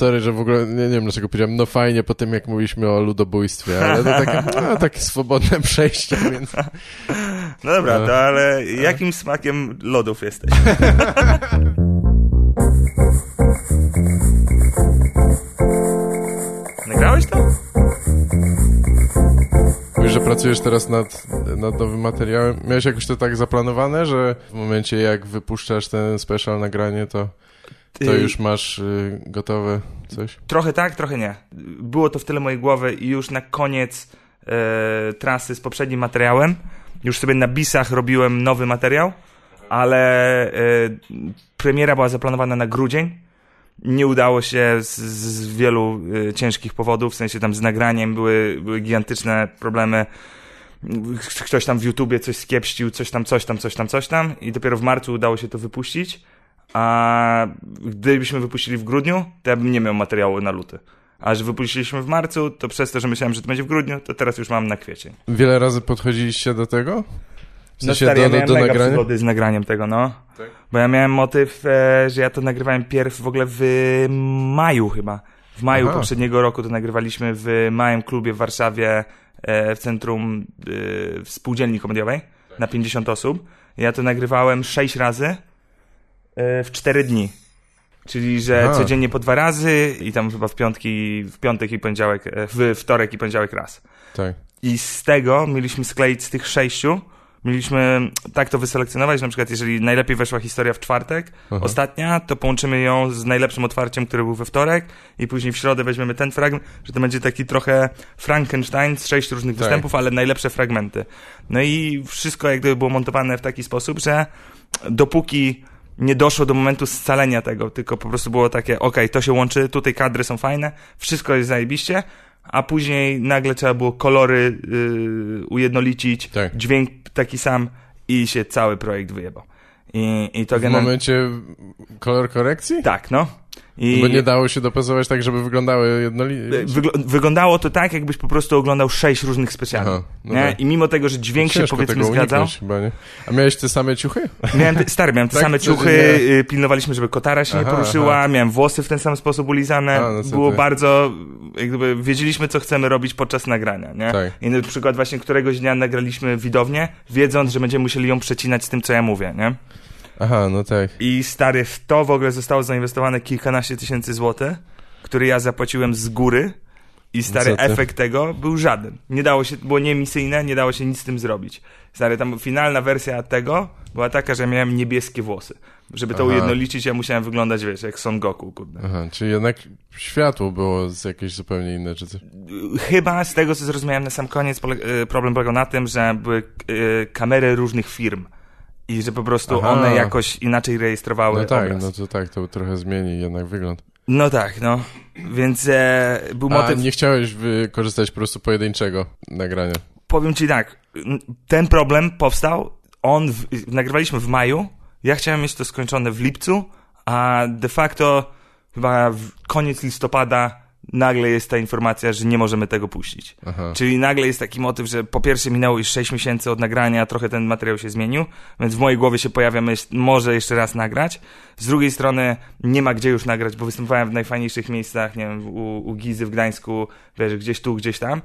sorry, że w ogóle, nie, nie wiem dlaczego powiedziałem, no fajnie po tym, jak mówiliśmy o ludobójstwie, ale to takie, no, takie swobodne przejście, więc... No dobra, no. to ale jakim smakiem lodów jesteś? Nagrałeś to? Mówisz, że pracujesz teraz nad, nad nowym materiałem. Miałeś jakoś to tak zaplanowane, że w momencie jak wypuszczasz ten special nagranie, to, to już masz y, gotowe coś? Trochę tak, trochę nie. Było to w tyle mojej głowy i już na koniec e, trasy z poprzednim materiałem już sobie na bisach robiłem nowy materiał, ale e, premiera była zaplanowana na grudzień nie udało się z, z wielu y, ciężkich powodów, w sensie tam z nagraniem były, były gigantyczne problemy. Ktoś tam w YouTubie coś skiepścił, coś tam, coś tam, coś tam, coś tam i dopiero w marcu udało się to wypuścić, a gdybyśmy wypuścili w grudniu, to ja bym nie miał materiału na luty. A że wypuściliśmy w marcu, to przez to, że myślałem, że to będzie w grudniu, to teraz już mam na kwiecień. Wiele razy podchodziliście do tego? W sensie no, stary, do, ja do, do nagrania? z nagraniem tego, no. Tak? Bo ja miałem motyw, e, że ja to nagrywałem pierw w ogóle w maju chyba. W maju Aha. poprzedniego roku to nagrywaliśmy w małym klubie w Warszawie e, w centrum e, w spółdzielni komediowej tak. na 50 osób. Ja to nagrywałem 6 razy e, w 4 dni. Czyli, że Aha. codziennie po dwa razy i tam chyba w piątki, w piątek i poniedziałek, e, w wtorek i poniedziałek raz. Tak. I z tego mieliśmy skleić z tych sześciu mieliśmy tak to wyselekcjonować, na przykład jeżeli najlepiej weszła historia w czwartek, Aha. ostatnia, to połączymy ją z najlepszym otwarciem, który był we wtorek i później w środę weźmiemy ten fragment, że to będzie taki trochę Frankenstein z sześć różnych tak. występów, ale najlepsze fragmenty. No i wszystko jak gdyby było montowane w taki sposób, że dopóki nie doszło do momentu scalenia tego, tylko po prostu było takie, ok, to się łączy, tutaj kadry są fajne, wszystko jest zajebiście, a później nagle trzeba było kolory yy, ujednolicić, tak. dźwięk taki sam i się cały projekt wyjebał. I, i to w momencie kolor korekcji? Tak, no. I... Bo nie dało się dopasować tak, żeby wyglądały jednolicie. Wygl wyglądało to tak, jakbyś po prostu oglądał sześć różnych specjalów. No tak. I mimo tego, że dźwięk się powiedzmy zgadzał. Chyba, nie? A miałeś te same ciuchy? Miałem te, stary, miałem te tak, same ciuchy, nie... Y, pilnowaliśmy, żeby kotara się aha, nie poruszyła, aha. miałem włosy w ten sam sposób ulizane. A, no Było ty? bardzo, jakby wiedzieliśmy, co chcemy robić podczas nagrania, nie? Tak. I na przykład właśnie któregoś dnia nagraliśmy widownię, wiedząc, że będziemy musieli ją przecinać z tym, co ja mówię, nie? Aha, no tak. I stary, w to w ogóle zostało zainwestowane kilkanaście tysięcy złotych, które ja zapłaciłem z góry. I stary efekt tego był żaden. Nie dało się, było niemisyjne, nie dało się nic z tym zrobić. Stary, tam finalna wersja tego była taka, że miałem niebieskie włosy. Żeby to Aha. ujednolicić, ja musiałem wyglądać, wiesz, jak Son Goku, kurde. Aha, czyli jednak światło było jakieś zupełnie inne, czy coś? Chyba z tego, co zrozumiałem na sam koniec, e, problem polegał na tym, że były e, kamery różnych firm i że po prostu Aha. one jakoś inaczej rejestrowały No tak, obraz. no to tak, to trochę zmieni jednak wygląd. No tak, no. Więc e, był motyw... A nie chciałeś wykorzystać po prostu pojedynczego nagrania? Powiem ci tak, ten problem powstał, on, w, nagrywaliśmy w maju, ja chciałem mieć to skończone w lipcu, a de facto chyba koniec listopada nagle jest ta informacja, że nie możemy tego puścić. Aha. Czyli nagle jest taki motyw, że po pierwsze minęło już 6 miesięcy od nagrania, trochę ten materiał się zmienił, więc w mojej głowie się pojawia myśl, może jeszcze raz nagrać. Z drugiej strony nie ma gdzie już nagrać, bo występowałem w najfajniejszych miejscach, nie wiem, u, u Gizy w Gdańsku, wiesz, gdzieś tu, gdzieś tam.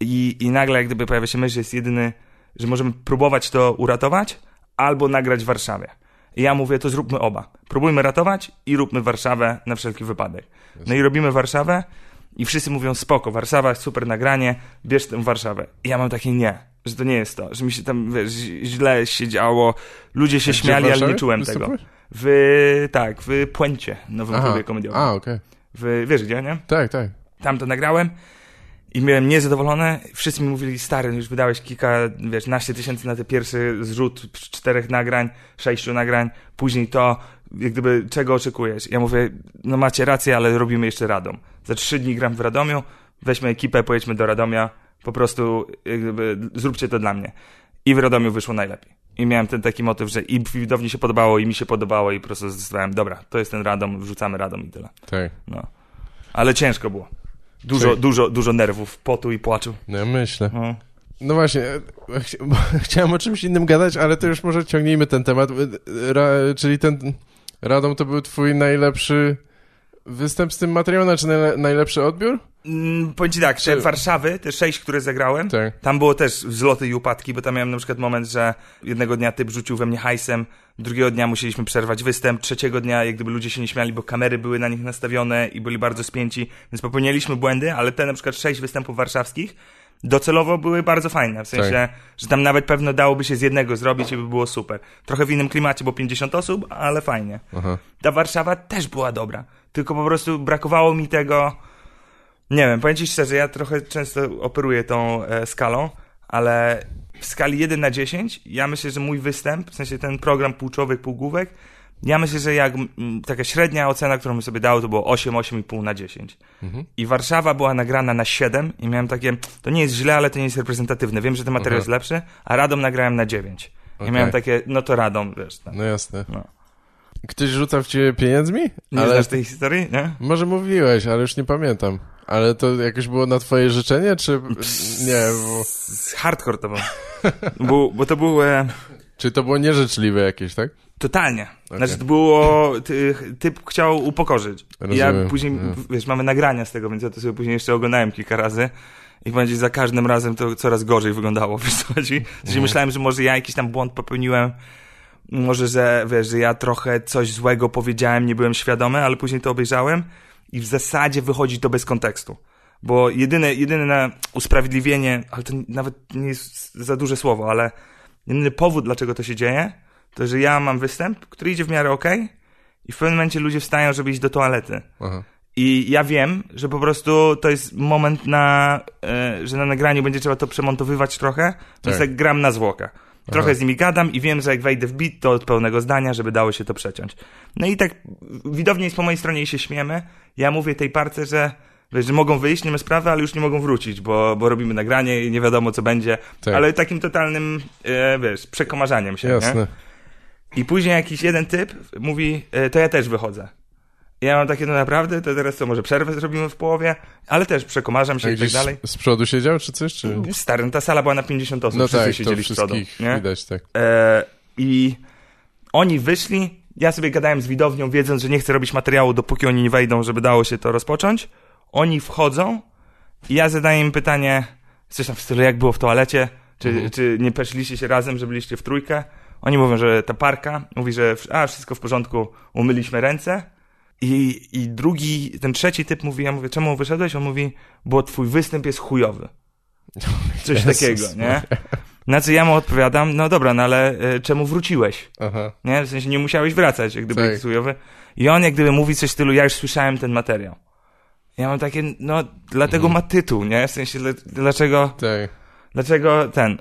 I, I nagle jak gdyby pojawia się myśl, że jest jedyny, że możemy próbować to uratować, albo nagrać w Warszawie. I ja mówię, to zróbmy oba. Próbujmy ratować i róbmy Warszawę na wszelki wypadek. No i robimy Warszawę i wszyscy mówią, spoko, Warszawa, super nagranie, bierz tę Warszawę. I ja mam takie nie, że to nie jest to, że mi się tam, wiesz, źle się działo, ludzie się śmiali, ale nie czułem tego. W, tak, w Puencie, nowym Aha. klubie komediowym. A, okej. Okay. Wiesz gdzie, nie? Tak, tak. Tam to nagrałem i byłem niezadowolony. Wszyscy mi mówili, stary, już wydałeś kilka, wiesz, naście tysięcy na ten pierwszy zrzut czterech nagrań, sześciu nagrań, później to, jak gdyby, czego oczekujesz? Ja mówię, no macie rację, ale robimy jeszcze Radom. Za trzy dni gram w Radomiu, weźmy ekipę, pojedźmy do Radomia, po prostu, jak gdyby, zróbcie to dla mnie. I w Radomiu wyszło najlepiej. I miałem ten taki motyw, że i widowni się podobało, i mi się podobało, i po prostu zdecydowałem, dobra, to jest ten Radom, wrzucamy Radom i tyle. Tak. No. Ale ciężko było. Dużo, Czyli... dużo, dużo nerwów, potu i płaczu. No ja myślę. No. No właśnie, e, chciałem o czymś innym gadać, ale to już może ciągnijmy ten temat. Ra, czyli ten Radom to był twój najlepszy występ z tym materiałem, znaczy najle najlepszy odbiór? Mm, powiem ci tak, te Warszawy, te sześć, które zagrałem, Tak. tam było też wzloty i upadki, bo tam miałem na przykład moment, że jednego dnia typ rzucił we mnie hajsem, drugiego dnia musieliśmy przerwać występ, trzeciego dnia jak gdyby ludzie się nie śmiali, bo kamery były na nich nastawione i byli bardzo spięci, więc popełnialiśmy błędy, ale te na przykład sześć występów warszawskich docelowo były bardzo fajne, w sensie, Tak. że tam nawet pewno dałoby się z jednego zrobić i by było super. Trochę w innym klimacie, bo 50 osób, ale fajnie. Aha. Ta Warszawa też była dobra, tylko po prostu brakowało mi tego... Nie wiem, powiem ci szczerze, ja trochę często operuję tą e, skalą, ale w skali 1 na 10, ja myślę, że mój występ, w sensie ten program półczołek, półgłówek, ja myślę, że jak mm, taka średnia ocena, którą bym sobie dał, to było 8, 8,5 na 10. I Warszawa była nagrana na 7 i miałem takie, to nie jest źle, ale to nie jest reprezentatywne. Wiem, że ten materiał Aha. jest lepszy, a Radom nagrałem na 9. Okej. I miałem takie, no to Radom, wiesz, tam. No jasne. No. Ktoś rzuca w ciebie pieniędźmi? Nie ale znasz tej historii, nie? Może mówiłeś, ale już nie pamiętam. Ale to jakoś było na twoje życzenie, czy nie? Bo... Hardcore to był. bo, bo to był... E, Czy to było nieżyczliwe jakieś, tak? Totalnie. Znaczy to było, ty, typ chciał upokorzyć. I ja Rozumiem, później, no. wiesz, mamy nagrania z tego, więc ja to sobie później jeszcze oglądałem kilka razy. I powiem ci, za każdym razem to coraz gorzej wyglądało, wiesz co chodzi? Sensie myślałem, że może ja jakiś tam błąd popełniłem, może, że wiesz, że ja trochę coś złego powiedziałem, nie byłem świadomy, ale później to obejrzałem i w zasadzie wychodzi to bez kontekstu. Bo jedyne, jedyne na usprawiedliwienie, ale to nawet nie jest za duże słowo, ale jedyny powód, dlaczego to się dzieje, to że ja mam występ, który idzie w miarę okej i w pewnym momencie ludzie wstają, żeby iść do toalety. Aha. I ja wiem, że po prostu to jest moment na, e, że na nagraniu będzie trzeba to przemontowywać trochę, więc Tak. tak gram na zwłokę. Trochę z nimi gadam i wiem, że jak wejdę w beat, to od pełnego zdania, żeby dało się to przeciąć. No i tak widownie jest po mojej stronie i się śmiemy. Ja mówię tej parce, że, że mogą wyjść, nie ma sprawy, ale już nie mogą wrócić, bo, bo robimy nagranie i nie wiadomo co będzie. Tak. Ale takim totalnym, e, wiesz, przekomarzaniem się, nie? Jasne. I później jakiś jeden typ mówi, e, to ja też wychodzę. Ja mam takie, no naprawdę, to teraz co, może przerwę zrobimy w połowie, ale też przekomarzam się i tak dalej. z, przodu siedział, czy coś? Czy... Stary, no ta sala była na 50 osób, No wszyscy tak, siedzieli z przodu. wszystkich Nie? widać, tak. E, I oni wyszli, ja sobie gadałem z widownią, wiedząc, że nie chcę robić materiału, dopóki oni nie wejdą, żeby dało się to rozpocząć. Oni wchodzą i ja zadaję im pytanie, coś tam w stylu, jak było w toalecie, czy, Mhm. czy nie peszliście się razem, że byliście w trójkę. Oni mówią, że ta parka, mówi, że a, wszystko w porządku, umyliśmy ręce. I, I drugi, ten trzeci typ mówi, ja mówię, czemu wyszedłeś? On mówi, bo twój występ jest chujowy. Coś Jezus takiego, nie? Na co ja mu odpowiadam, no dobra, no ale e, czemu wróciłeś? Aha. Nie? W sensie nie musiałeś wracać, jak gdyby Tak. jest chujowy. I on jak gdyby mówi coś w stylu, ja już słyszałem ten materiał. Ja mam takie, no dlatego ma tytuł, nie? W sensie, dla- dlaczego, Tak. dlaczego ten...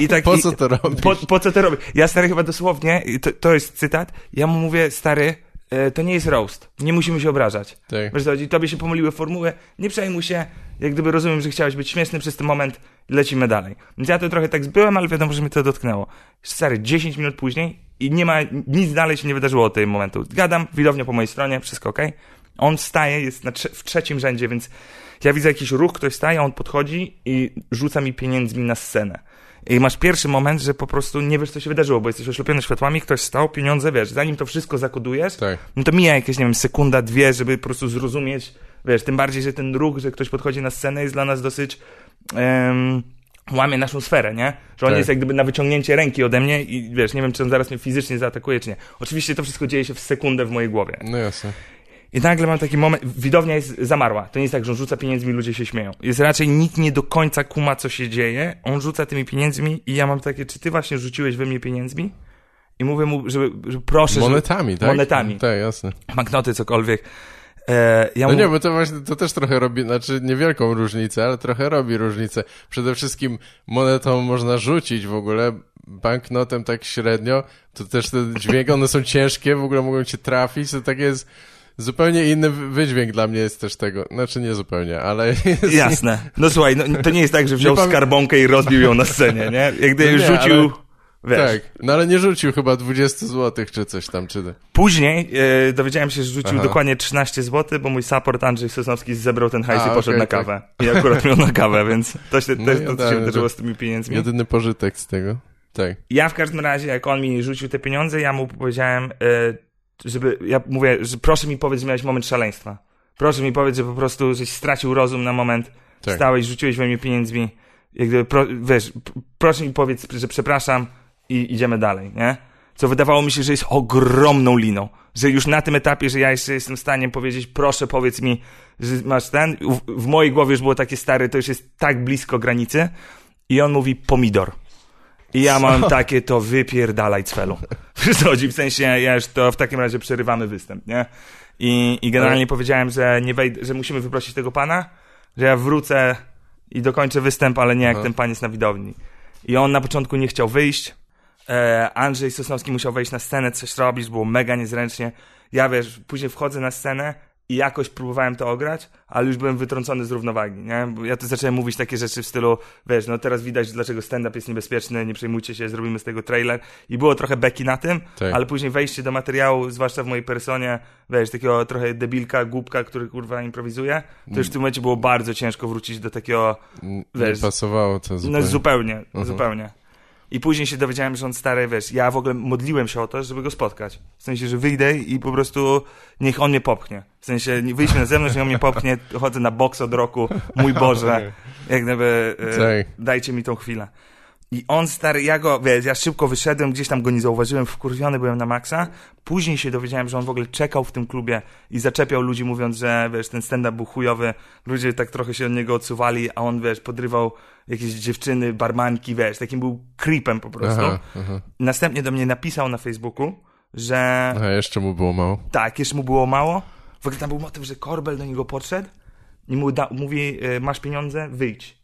I tak, Po co to robisz? po, po co to robię? Ja stary chyba dosłownie, to, to jest cytat, ja mu mówię, stary, to nie jest roast, nie musimy się obrażać. Tak. Wiesz co chodzi, tobie się pomyliły formuły, nie przejmuj się, jak gdyby rozumiem, że chciałeś być śmieszny przez ten moment, lecimy dalej. Więc ja to trochę tak zbyłem, ale wiadomo, że mnie to dotknęło. Stary, 10 minut później i nie ma, nic dalej się nie wydarzyło od tego momentu. Gadam, widownia po mojej stronie, wszystko ok. On wstaje, jest trze- w trzecim rzędzie, więc ja widzę jakiś ruch, ktoś staje, on podchodzi i rzuca mi pieniędzmi na scenę. I masz pierwszy moment, że po prostu nie wiesz, co się wydarzyło, bo jesteś oślepiony światłami, ktoś stał, pieniądze, wiesz, zanim to wszystko zakodujesz, Tak. no to mija jakieś, nie wiem, sekunda, dwie, żeby po prostu zrozumieć, wiesz, tym bardziej, że ten ruch, że ktoś podchodzi na scenę jest dla nas dosyć em, łamie naszą sferę, nie? Że on Tak. jest jak gdyby na wyciągnięcie ręki ode mnie i wiesz, nie wiem, czy on zaraz mnie fizycznie zaatakuje, czy nie. Oczywiście to wszystko dzieje się w sekundę w mojej głowie. No jasne. I nagle mam taki moment, widownia jest zamarła. To nie jest tak, że on rzuca pieniędzmi, ludzie się śmieją. Jest raczej nikt nie do końca kuma, co się dzieje. On rzuca tymi pieniędzmi i ja mam takie, czy ty właśnie rzuciłeś we mnie pieniędzmi? I mówię mu, żeby, żeby proszę, Monetami, tak? Monetami. Tak, jasne. żeby banknoty, cokolwiek. E, ja No mu... nie, bo to właśnie, to też trochę robi, znaczy niewielką różnicę, ale trochę robi różnicę. Przede wszystkim monetą można rzucić w ogóle, banknotem tak średnio, to też ten dźwięk, one są ciężkie, w ogóle mogą cię trafić, to tak jest zupełnie inny wy- wydźwięk dla mnie jest też tego, znaczy nie zupełnie, ale jest, Jasne. No słuchaj, no, to nie jest tak, że wziął skarbonkę i rozbił ją na scenie, nie? Jak gdyby No nie, rzucił... ale- Wiesz. tak, no ale nie rzucił chyba 20 złotych czy coś tam, czy... Później e, dowiedziałem się, że rzucił Aha. dokładnie 13 zł, bo mój support Andrzej Sosnowski zebrał ten hajs A, i poszedł okej, na tak. kawę. I akurat miał na kawę, więc to się, No i to, się idealnie, wydarzyło z tymi pieniędzmi. Jedyny pożytek z tego. Tak. Ja w każdym razie, jak on mi rzucił te pieniądze, ja mu powiedziałem, e, żeby, ja mówię, że proszę mi powiedz, że miałeś moment szaleństwa. Proszę mi powiedz, że po prostu żeś stracił rozum na moment, Tak. stałeś, rzuciłeś we mnie pieniędzmi, jak gdyby, pro, wiesz, proszę mi powiedz, że przepraszam i idziemy dalej, nie? Co wydawało mi się, że jest ogromną liną. Że już na tym etapie, że ja jeszcze jestem w stanie powiedzieć, proszę powiedz mi, że masz ten. W, w mojej głowie już było takie stare, to już jest tak blisko granicy. I on mówi pomidor. I ja mam takie, to wypierdalaj cfelu. Wiesz co chodzi? W sensie, ja już to w takim razie przerywamy występ, nie? I, i generalnie powiedziałem, że nie wejdę, że musimy wyprosić tego pana, że ja wrócę i dokończę występ, ale nie jak Aha. ten pan jest na widowni. I on na początku nie chciał wyjść. E, Andrzej Sosnowski musiał wejść na scenę, coś robić, było mega niezręcznie. Ja wiesz, później wchodzę na scenę i jakoś próbowałem to ograć, ale już byłem wytrącony z równowagi, nie? Bo ja tu zacząłem mówić takie rzeczy w stylu, wiesz, no teraz widać, dlaczego stand-up jest niebezpieczny, nie przejmujcie się, zrobimy z tego trailer. I było trochę beki na tym, Tak. ale później wejście do materiału, zwłaszcza w mojej personie, wiesz, takiego trochę debilka, głupka, który kurwa improwizuje, to już w tym momencie było bardzo ciężko wrócić do takiego Wiesz, nie pasowało to zupełnie. no zupełnie, Mhm. zupełnie. I później się dowiedziałem, że on stary, wiesz, ja w ogóle modliłem się o to, żeby go spotkać. W sensie, że wyjdę i po prostu niech on mnie popchnie. W sensie, nie- wyjdźmy na zewnątrz, niech on mnie popchnie, chodzę na boks od roku, mój Boże, jak gdyby, e, dajcie mi tą chwilę. I on stary, ja go, wiesz, ja szybko wyszedłem, gdzieś tam go nie zauważyłem, wkurwiony byłem na maksa. Później się dowiedziałem, że on w ogóle czekał w tym klubie i zaczepiał ludzi mówiąc, że wiesz, ten stand-up był chujowy. Ludzie tak trochę się od niego odsuwali, a on, wiesz, podrywał jakieś dziewczyny, barmanki, wiesz, takim był creepem po prostu. Aha, aha. Następnie do mnie napisał na Facebooku, że A jeszcze mu było mało. tak, jeszcze mu było mało. W ogóle tam był motyw, że Korbel do niego podszedł i mu da, mówi, e, masz pieniądze, wyjdź.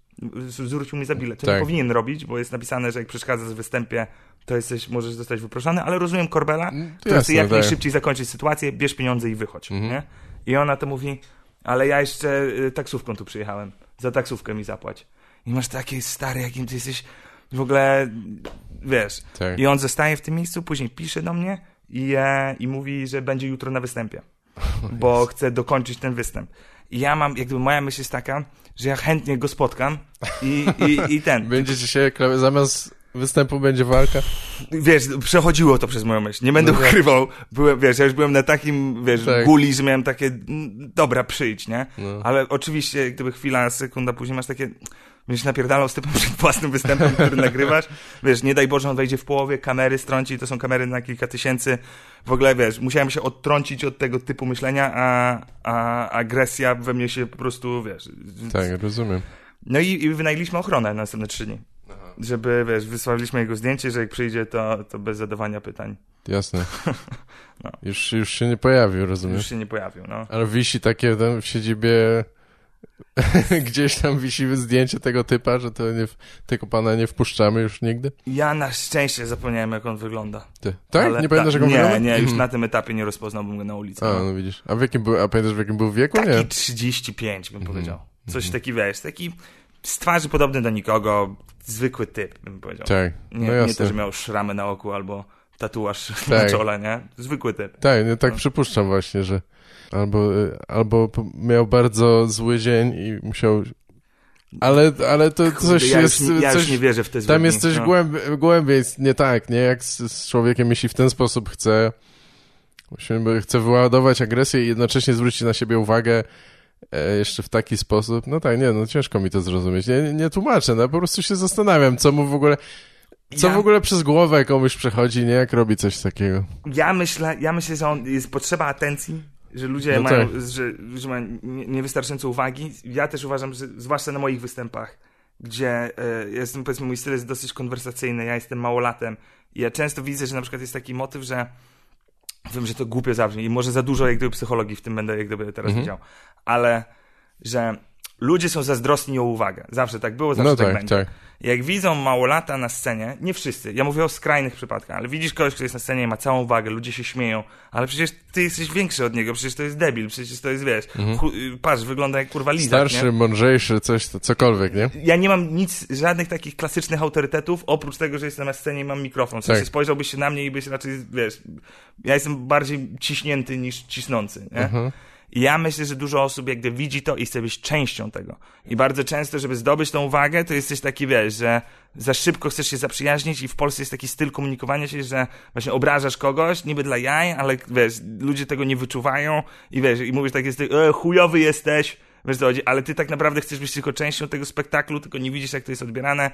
Zwrócił mi za bilet. To nie Tak. powinien robić, bo jest napisane, że jak przeszkadzasz w występie, to jesteś, możesz zostać wyproszony, ale rozumiem Korbela, to który chce jak tak. najszybciej zakończyć sytuację, bierz pieniądze i wychodź. Mhm. Nie? I ona to mówi, ale ja jeszcze y, taksówką tu przyjechałem. Za taksówkę mi zapłać. I masz takie stary, jakim ty jesteś w ogóle, wiesz. Tak. I on zostaje w tym miejscu, później pisze do mnie i, e, i mówi, że będzie jutro na występie, bo chce dokończyć ten występ. I ja mam, jakby moja myśl jest taka, że ja chętnie go spotkam i, i, i ten. Będziecie się, zamiast występu będzie walka? Wiesz, przechodziło to przez moją myśl. Nie będę No tak. ukrywał. Byłem, wiesz, ja już byłem na takim, wiesz, Tak. guli, że miałem takie, dobra, przyjdź, nie? No. Ale oczywiście, gdyby chwila, sekunda później masz takie, będziesz napierdalał z typem przed własnym występem, który nagrywasz. Wiesz, nie daj Boże, on wejdzie w połowie, kamery strąci, to są kamery na kilka tysięcy. W ogóle, wiesz, musiałem się odtrącić od tego typu myślenia, a, a agresja we mnie się po prostu, wiesz... Tak, rozumiem. No i, i wynajęliśmy ochronę na następne trzy dni. Żeby, wiesz, wysłaliśmy jego zdjęcie, że jak przyjdzie, to, to bez zadawania pytań. Jasne. No. Już, już się nie pojawił, rozumiem. Już się nie pojawił, no. Ale wisi takie tam w siedzibie... Gdzieś tam wisi zdjęcie tego typa, że to nie, tego pana nie wpuszczamy już nigdy? Ja na szczęście zapomniałem, jak on wygląda. Ty. Tak? Ale nie pamiętasz, jak on Nie, wygląda? nie, już Mhm. na tym etapie nie rozpoznałbym go na ulicy. A, no. no widzisz. A w jakim był, a pamiętasz w jakim był wieku? Taki Nie. 35 Mhm. bym powiedział. Coś taki, wiesz, taki z twarzy podobny do nikogo, zwykły typ, bym powiedział. Tak, Nie, no nie jasne. to, że miał szramy na oku albo tatuaż Tak. na czole, nie? Zwykły typ. Tak, no, tak No. przypuszczam właśnie, że albo, y, albo miał bardzo zły dzień i musiał... Ale, ale to coś Kurde, ja jest... Już, ja coś, już nie wierzę w te tam złe jest dni, coś no. głęb, głębiej, nie tak, nie? Jak z, z człowiekiem, jeśli w ten sposób chce... Bo chce wyładować agresję i jednocześnie zwrócić na siebie uwagę e, jeszcze w taki sposób. No tak, nie, no ciężko mi to zrozumieć. Nie, nie, nie tłumaczę, no po prostu się zastanawiam, co mu w ogóle... Co Ja- w ogóle przez głowę komuś przechodzi, nie? Jak robi coś takiego. Ja myślę, ja myślę, że on, jest potrzeba atencji, że ludzie No mają, tak. że, że mają nie- niewystarczająco uwagi. Ja też uważam, że zwłaszcza na moich występach, gdzie e, jestem, powiedzmy, mój styl jest dosyć konwersacyjny, ja jestem małolatem i ja często widzę, że na przykład jest taki motyw, że wiem, że to głupio zabrzmi i może za dużo jak gdyby psychologii w tym będę jak gdyby teraz Mhm. widział, ale że ludzie są zazdrosni o uwagę. Zawsze tak było, zawsze No tak, tak, będzie. tak. Jak widzą małolata na scenie, nie wszyscy, ja mówię o skrajnych przypadkach, ale widzisz kogoś, kto jest na scenie i ma całą uwagę, ludzie się śmieją, ale przecież ty jesteś większy od niego, przecież to jest debil, przecież to jest, wiesz, y, patrz, wygląda jak kurwa lizak, Mhm. Starszy, nie? mądrzejszy, coś, to, cokolwiek, nie? Ja nie mam nic, żadnych takich klasycznych autorytetów, oprócz tego, że jestem na scenie i mam mikrofon. W sensie Tak. spojrzałbyś się na mnie i byś raczej, wiesz, ja jestem bardziej ciśnięty niż cisnący, nie? Mhm. I ja myślę, że dużo osób jakby widzi to i chce być częścią tego. I bardzo często, żeby zdobyć tą uwagę, to jesteś taki, wiesz, że za szybko chcesz się zaprzyjaźnić i w Polsce jest taki styl komunikowania się, że właśnie obrażasz kogoś, niby dla jaj, ale wiesz, ludzie tego nie wyczuwają i wiesz, i mówisz tak, jesteś, e, chujowy jesteś, wiesz co chodzi, ale ty tak naprawdę chcesz być tylko częścią tego spektaklu, tylko nie widzisz, jak to jest odbierane.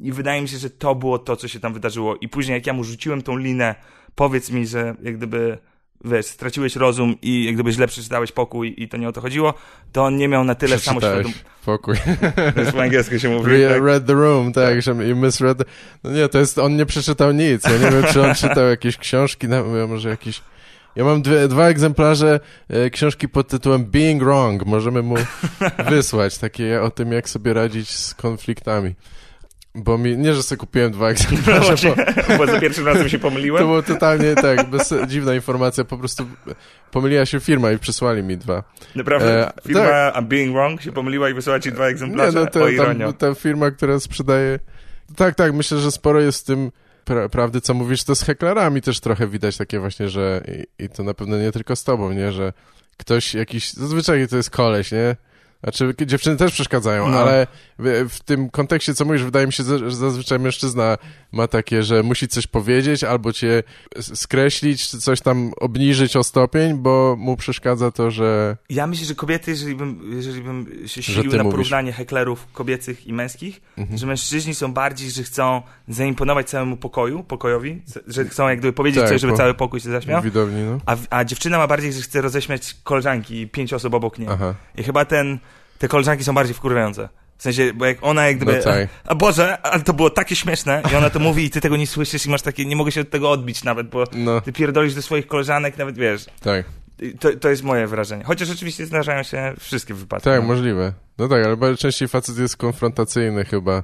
I wydaje mi się, że to było to, co się tam wydarzyło. I później, jak ja mu rzuciłem tą linę, powiedz mi, że jak gdyby wiesz, straciłeś rozum i jak gdyby źle przeczytałeś pokój i to nie o to chodziło, to on nie miał na tyle samoświadomości. pokój. Wiesz, po angielsku się mówi. Re tak? Read the room, tak, że you misread. No nie, to jest, on nie przeczytał nic. Ja nie wiem, czy on czytał jakieś książki, może jakieś... Ja mam dwie, dwa egzemplarze e, książki pod tytułem Being Wrong. Możemy mu wysłać takie o tym, jak sobie radzić z konfliktami. Bo mi, nie, że sobie kupiłem dwa No egzemplarze, właśnie, bo bo za pierwszym razem się to pomyliłem. było totalnie tak, bez, dziwna informacja, po prostu pomyliła się firma i przysłali mi dwa. Naprawdę, E, firma tak. Being Wrong się pomyliła i wysłała ci dwa Nie, egzemplarze? no o to, tam, ta firma, która sprzedaje... Tak, tak, myślę, że sporo jest w tym pra prawdy, co mówisz, to z heklerami też trochę widać takie właśnie, że i, i to na pewno nie tylko z tobą, nie, że ktoś jakiś, zazwyczaj to jest koleś, nie? Znaczy, dziewczyny też przeszkadzają, No. ale w, w tym kontekście, co mówisz, wydaje mi się, że zazwyczaj mężczyzna ma takie, że musi coś powiedzieć, albo cię skreślić, czy coś tam obniżyć o stopień, bo mu przeszkadza to, że... Ja myślę, że kobiety, jeżeli bym, jeżeli bym się silił na mówisz. porównanie heklerów kobiecych i męskich, że mężczyźni są bardziej, że chcą zaimponować całemu pokoju, pokojowi, że chcą jak gdyby powiedzieć Tak, coś, żeby bo- cały pokój się zaśmiał, Widowni, no. a, a dziewczyna ma bardziej, że chce roześmiać koleżanki pięć osób obok niej. Aha. I chyba ten, te koleżanki są bardziej wkurwiające. W sensie, bo jak ona jak gdyby, No tak. a Boże, ale to było takie śmieszne i ona to mówi i ty tego nie słyszysz i masz takie, nie mogę się od tego odbić nawet, bo No, ty pierdolisz do swoich koleżanek, nawet wiesz, tak. To, to jest moje wrażenie. Chociaż oczywiście zdarzają się wszystkie wypadki. Tak, no. możliwe. No tak, ale bardzo częściej facet jest konfrontacyjny chyba.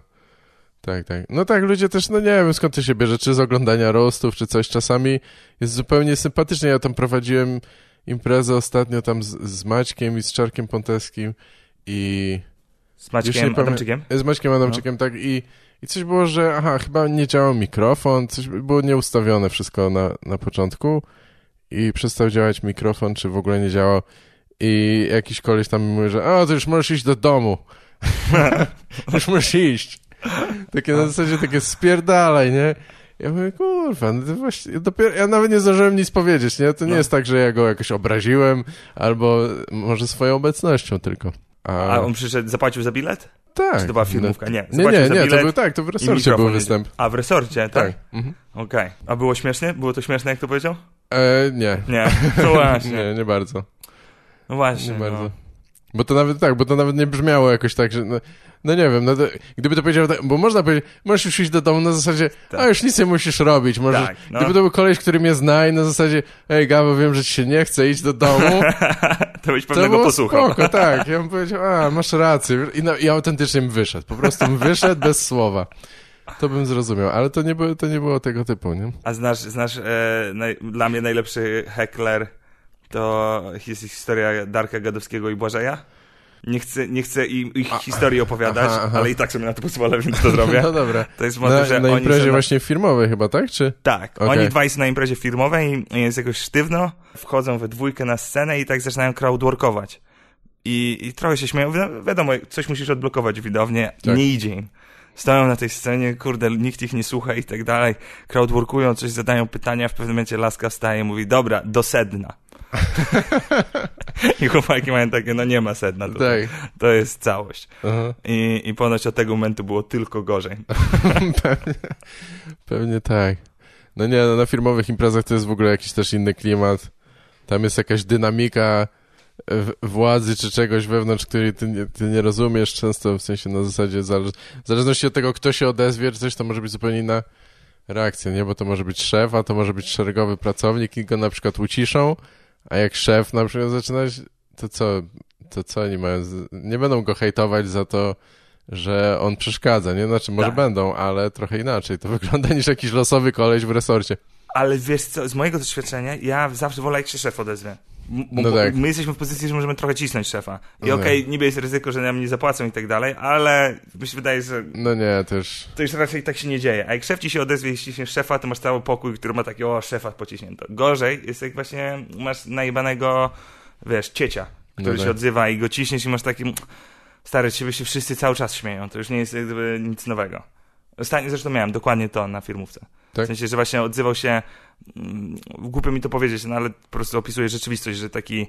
Tak, tak. No tak, ludzie też, no nie wiem skąd to się bierze, czy z oglądania roastów, czy coś. Czasami jest zupełnie sympatycznie. Ja tam prowadziłem imprezę ostatnio tam z, z Maćkiem i z Czarkiem Ponteskim i... Z Maćkiem Adamczykiem? Z Maćkiem Adamczykiem, tak. I, I coś było, że aha, chyba nie działał mikrofon, coś było nieustawione wszystko na, na początku i przestał działać mikrofon, czy w ogóle nie działał. I jakiś koleś tam mi mówi, że a, to już możesz iść do domu. już możesz iść. Takie na zasadzie takie spierdalaj, nie? Ja mówię, kurwa, no to właśnie, dopiero, ja nawet nie zdążyłem nic powiedzieć, nie? To nie No. jest tak, że ja go jakoś obraziłem, albo może swoją obecnością tylko. A on przyszedł, zapłacił za bilet? tak. Czy to była filmówka? Nie. Nie, nie, nie, to był tak, to w resorcie był występ. A w resorcie, tak? Tak. Mhm. Okej. A było śmiesznie? Było to śmieszne, jak to powiedział? E, nie. Nie. No właśnie. Nie, nie bardzo. No właśnie. Nie no. bardzo. Bo to nawet tak, bo to nawet nie brzmiało jakoś tak, że. No, no nie wiem, no to, gdyby to powiedział, tak, bo można powiedzieć, możesz już iść do domu na zasadzie, Tak. a już nic nie musisz robić. Możesz, Tak, no. Gdyby to był koleś, który mnie zna i na zasadzie, ej Gabo, wiem, że ci się nie chce iść do domu, To byś to pewnego było posłuchał. spoko, tak. Ja bym powiedział, a, masz rację. I, no, I autentycznie bym wyszedł. Po prostu bym wyszedł bez słowa. To bym zrozumiał, ale to nie było, to nie było tego typu, nie? A znasz, znasz e, naj, dla mnie najlepszy heckler to jest historia Darka Gadowskiego i Błażeja? Nie chcę, nie chcę im ich historii opowiadać, aha, aha. ale i tak sobie na to pozwolę, więc to zrobię. No dobra. To jest motyw, Na, że na imprezie właśnie firmowej chyba, tak? Czy? Tak, Okej. oni dwaj są na imprezie firmowej i jest jakoś sztywno, wchodzą we dwójkę na scenę i tak zaczynają crowdworkować. I, i trochę się śmieją, Wi- wiadomo, coś musisz odblokować widownię, Tak. nie idzie im. Stoją na tej scenie, kurde, nikt ich nie słucha i tak dalej, crowdworkują, coś zadają pytania, w pewnym momencie laska wstaje i mówi, dobra, do sedna. I chłopaki mają takie, no nie ma sedna tutaj. Tak. To jest całość. I, I ponoć od tego momentu było tylko gorzej. pewnie, pewnie tak. No nie, no na firmowych imprezach to jest w ogóle jakiś też inny klimat. Tam jest jakaś dynamika w- władzy czy czegoś wewnątrz, której ty nie, ty nie rozumiesz często, w sensie na zasadzie zależ, w zależności od tego, kto się odezwie czy coś, to może być zupełnie inna reakcja, nie? Bo to może być szef, a to może być szeregowy pracownik i go na przykład uciszą, a jak szef na przykład zaczynać, to co, to co oni mają, nie będą go hejtować za to, że on przeszkadza, nie? Znaczy, może Tak. będą, ale trochę inaczej to wygląda niż jakiś losowy koleś w resorcie. Ale wiesz co, z mojego doświadczenia, ja zawsze wolę, jak się szef odezwie. No tak. My jesteśmy w pozycji, że możemy trochę cisnąć szefa. I No okej, niby jest ryzyko, że nam nie zapłacą i tak dalej, ale mi się wydaje, że No nie, też... to już raczej tak się nie dzieje. A jak szef ci się odezwie i ściśniesz szefa, to masz cały pokój, który ma takie, o, szefa pociśnięto. Gorzej jest jak właśnie masz najebanego wiesz, ciecia, który No się tak. odzywa i go ciśniesz i masz taki... Stary, ciebie się wszyscy cały czas śmieją, to już nie jest jak gdyby nic nowego. Ostatnio zresztą miałem dokładnie to na firmówce. Tak? W sensie, że właśnie odzywał się, głupio mi to powiedzieć, no ale po prostu opisuje rzeczywistość, że taki y,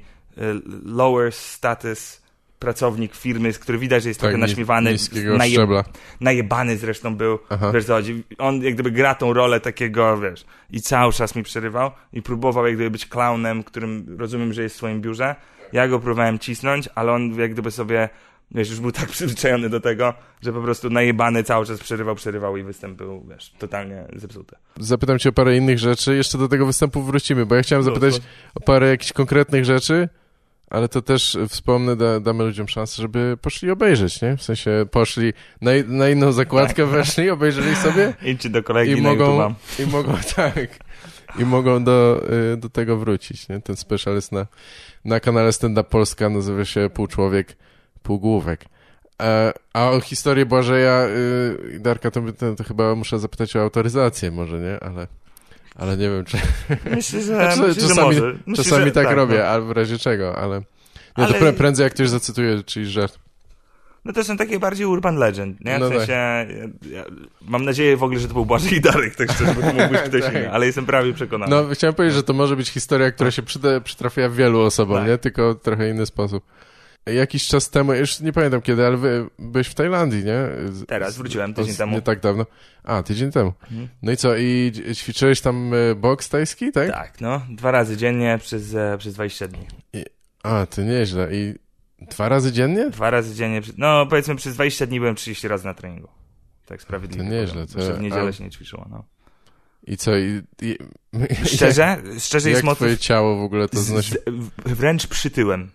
lower status pracownik firmy, który widać, że jest Tak, trochę naśmiewany, naje, szczebla. najebany zresztą był, Aha. wiesz co chodzi, on jak gdyby gra tą rolę takiego, wiesz, i cały czas mi przerywał i próbował jak gdyby być klaunem, którym rozumiem, że jest w swoim biurze, ja go próbowałem cisnąć, ale on jak gdyby sobie, wiesz, już był tak przyzwyczajony do tego, że po prostu najebany cały czas przerywał, przerywał i występ był, wiesz, totalnie zepsuty. Zapytam cię o parę innych rzeczy. Jeszcze do tego występu wrócimy, bo ja chciałem No, zapytać o parę jakichś konkretnych rzeczy, ale to też wspomnę, da, damy ludziom szansę, żeby poszli obejrzeć, nie? W sensie poszli na, na inną zakładkę, weszli, obejrzeli sobie Idźcie do kolegi i mogą, i mogą, tak, i mogą do, y, do tego wrócić, nie? Ten special jest na, na kanale Stand Up Polska, nazywa się Pół Człowiek, Półgłówek. E, a o historię Błażeja y, i Darka to, to, chyba muszę zapytać o autoryzację może, nie? Ale, ale nie wiem, czy... Myślę, że, Znaczy, myślę, że czasami może. Myślę, Czasami że, tak, robię, no. a w razie czego, ale... Nie, Ale- to prę- prędzej jak ktoś zacytuje czyjś żart. No to są takie bardziej urban legend, nie? W No tak. sensie, ja, ja, mam nadzieję w ogóle, że to był Błażej i Darek, tak szczerze, bo to mógł być ktoś Tak. inny, ale jestem prawie przekonany. No, chciałem powiedzieć, że to może być historia, która się przyda, przytrafia wielu osobom, Tak. nie? Tylko trochę inny sposób. Jakiś czas temu, już nie pamiętam kiedy, ale wy, byłeś w Tajlandii, nie? Z- Teraz z- wróciłem, z- tydzień temu. Nie tak dawno. A, tydzień temu. Mhm. No i co, i ćwiczyłeś tam e, boks tajski, tak? Tak, no, dwa razy dziennie przez, e, przez 20 dni. A, to nieźle. I dwa razy dziennie? Dwa razy dziennie, no powiedzmy przez 20 dni byłem 30 razy na treningu. Tak sprawiedliwie. To nieźle, to- Jeszcze w niedzielę a- się nie ćwiczyło, no. I co, i... i Szczerze, szczerze jak jest motyw... twoje ciało w ogóle to z, znosi? w- wręcz przytyłem.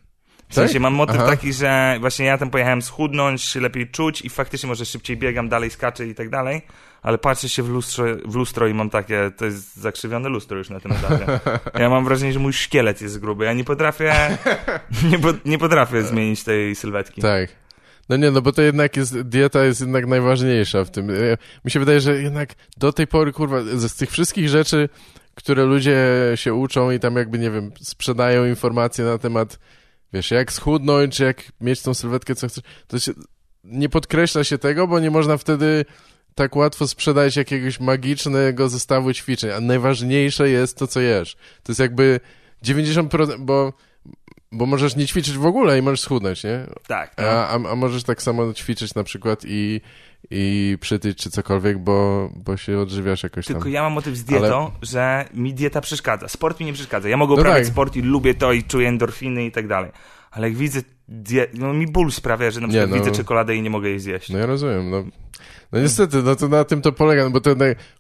W Tak? sensie mam motyw Aha. taki, że właśnie ja tam pojechałem schudnąć, lepiej czuć i faktycznie może szybciej biegam, dalej skaczę i tak dalej, ale patrzę się w lustro, w lustro i mam takie, to jest zakrzywione lustro już na tym etapie. Ja mam wrażenie, że mój szkielet jest gruby, ja nie potrafię, nie, po, nie potrafię zmienić tej sylwetki. Tak. No nie, no bo to jednak jest, dieta jest jednak najważniejsza w tym. E, Mi się wydaje, że jednak do tej pory, kurwa, z tych wszystkich rzeczy, które ludzie się uczą i tam jakby, nie wiem, sprzedają informacje na temat, wiesz, jak schudnąć, czy jak mieć tą sylwetkę, co chcesz, to się, nie podkreśla się tego, bo nie można wtedy tak łatwo sprzedać jakiegoś magicznego zestawu ćwiczeń, a najważniejsze jest to, co jesz. To jest jakby 90%, bo, bo możesz nie ćwiczyć w ogóle i możesz schudnąć, nie? Tak, no. A, a, a możesz tak samo ćwiczyć na przykład i, i przytyć czy cokolwiek, bo, bo się odżywiasz jakoś tam. Tylko ja mam motyw z dietą, że mi dieta przeszkadza. Sport mi nie przeszkadza. Ja mogę No uprawiać tak. sport i lubię to i czuję endorfiny i tak dalej. Ale jak widzę die... no mi ból sprawia, że na Nie, przykład no. widzę czekoladę i nie mogę jej zjeść. No ja rozumiem, no. No niestety, no to na tym to polega, no bo to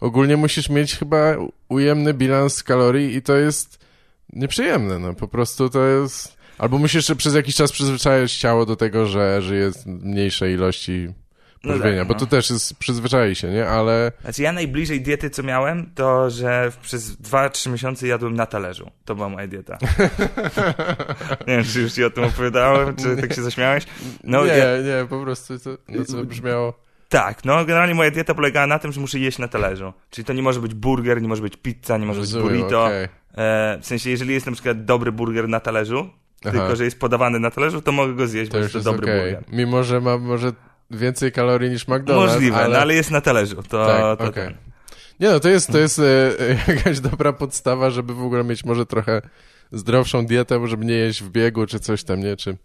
ogólnie musisz mieć chyba ujemny bilans kalorii i to jest nieprzyjemne, no po prostu to jest... Albo musisz przez jakiś czas przyzwyczajać ciało do tego, że, że jest mniejszej ilości No pożywienia, tak, bo no. to też jest, przyzwyczai się, nie? Ale... Znaczy ja najbliżej diety, co miałem, to że przez 2-3 miesiące jadłem na talerzu. To była moja dieta. nie wiem, czy już ci o tym opowiadałem, czy tak się zaśmiałeś. No, nie, ja, nie, po prostu to, no, to brzmiało... tak, no generalnie moja dieta polegała na tym, że muszę jeść na talerzu. Czyli to nie może być burger, nie może być pizza, nie może Rozumiem, być burrito. okej. E, w sensie, jeżeli jest na przykład dobry burger na talerzu, Aha. tylko że jest podawany na talerzu, to mogę go zjeść, To bo jest to dobry okej. burger. Mimo, że ma może więcej kalorii niż McDonald's, Możliwe, ale... no ale jest na talerzu. To, Tak, to ten. Nie no, to jest, to jest e, jakaś dobra podstawa, żeby w ogóle mieć może trochę zdrowszą dietę, żeby nie jeść w biegu czy coś tam, nie? Czy...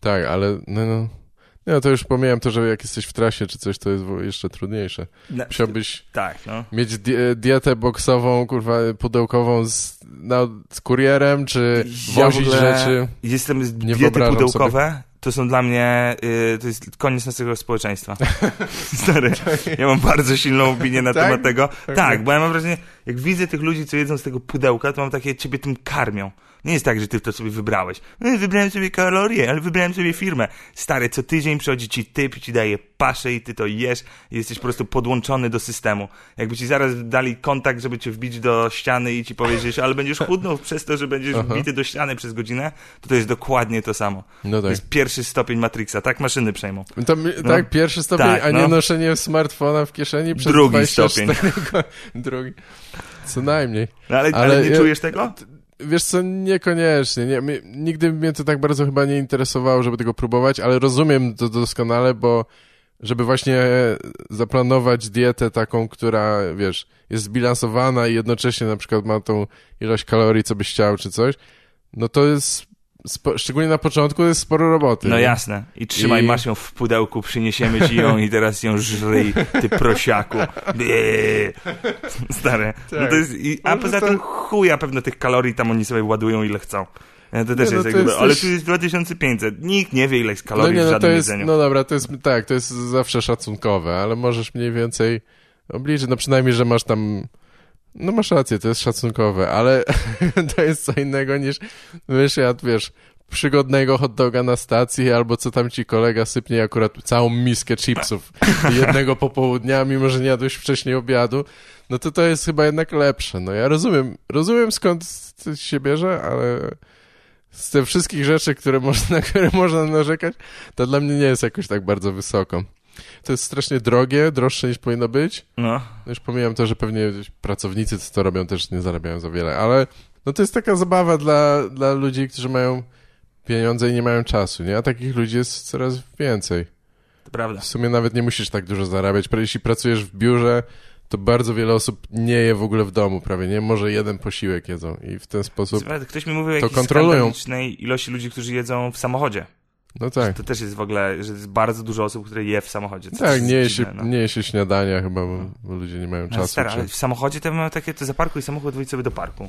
Tak, ale no, no. Nie, no to już pomijam to, że jak jesteś w trasie czy coś, to jest jeszcze trudniejsze. Musiałbyś Tak, no. mieć di dietę boksową, kurwa, pudełkową z, no, z kurierem, czy Ja wozić rzeczy. Jestem z diety pudełkowe. To są dla mnie, y, to jest koniec naszego społeczeństwa. Stary, ja mam bardzo silną opinię na Tak? temat tego. Okej. Tak, bo ja mam wrażenie, jak widzę tych ludzi, co jedzą z tego pudełka, to mam takie, ciebie tym karmią. Nie jest tak, że ty to sobie wybrałeś. No, wybrałem sobie kalorie, ale wybrałem sobie firmę. Stary, co tydzień przychodzi ci typ i ci daje paszę i ty to jesz i jesteś po prostu podłączony do systemu. Jakby ci zaraz dali kontakt, żeby cię wbić do ściany i ci powiedzieć, ale będziesz chudnął przez to, że będziesz Aha. wbity do ściany przez godzinę, to to jest dokładnie to samo. No To tak. jest pierwszy stopień Matrixa, tak maszyny przejmą. To, No. Tak, pierwszy stopień, Tak, a nie no. noszenie smartfona w kieszeni przez Drugi 24 stopień. Drugi. Co najmniej. No ale, ale, Ale nie ja- czujesz tego? Wiesz co, niekoniecznie. Nie, nigdy mnie to tak bardzo chyba nie interesowało, żeby tego próbować, ale rozumiem to doskonale, bo żeby właśnie zaplanować dietę taką, która, wiesz, jest zbilansowana i jednocześnie na przykład ma tą ilość kalorii, co byś chciał, czy coś, no to jest, spo, szczególnie na początku, jest sporo roboty. No nie? jasne. I trzymaj, I- masz ją w pudełku, przyniesiemy ci ją i teraz ją żryj, ty prosiaku. Bie. Stary. No Tak. to jest, i, a poza to- tym chuja pewno tych kalorii tam oni sobie ładują ile chcą. E, To też no jest to jest ale też- tu jest 2500. Nikt nie wie ile jest No kalorii nie, w no to żadnym jest, jedzeniu. no dobra, to jest, tak, to jest zawsze szacunkowe, ale możesz mniej więcej obliczyć, no przynajmniej, że masz tam, no masz rację, to jest szacunkowe, ale to jest co innego niż, ja, wiesz, przygodnego hot doga na stacji, albo co tam ci kolega sypnie akurat całą miskę chipsów jednego popołudnia, mimo że nie jadłeś wcześniej obiadu, no to to jest chyba jednak lepsze. No ja rozumiem, rozumiem skąd się bierze, ale z tych wszystkich rzeczy, które można, na które można narzekać, to dla mnie nie jest jakoś tak bardzo wysoko. To jest strasznie drogie, droższe niż powinno być. No. No Już pomijam to, że pewnie pracownicy, co to robią, też nie zarabiają za wiele, ale no to jest taka zabawa dla, dla ludzi, którzy mają pieniądze i nie mają czasu, nie? A takich ludzi jest coraz więcej. To prawda. W sumie nawet nie musisz tak dużo zarabiać. Jeśli pracujesz w biurze, to bardzo wiele osób nie je w ogóle w domu prawie, nie? Może jeden posiłek jedzą i w ten sposób, Ktoś mi mówił o to jakiejś kontrolują. ilości ludzi, którzy jedzą w samochodzie. No tak. To też jest w ogóle, że jest bardzo dużo osób, które je w samochodzie. Tak, nie je, się, no. nie je się śniadania chyba, bo, bo ludzie nie mają No, czasu. stary, czy... ale w samochodzie to mam takie, to zaparkuj samochód, wyjdź sobie do parku.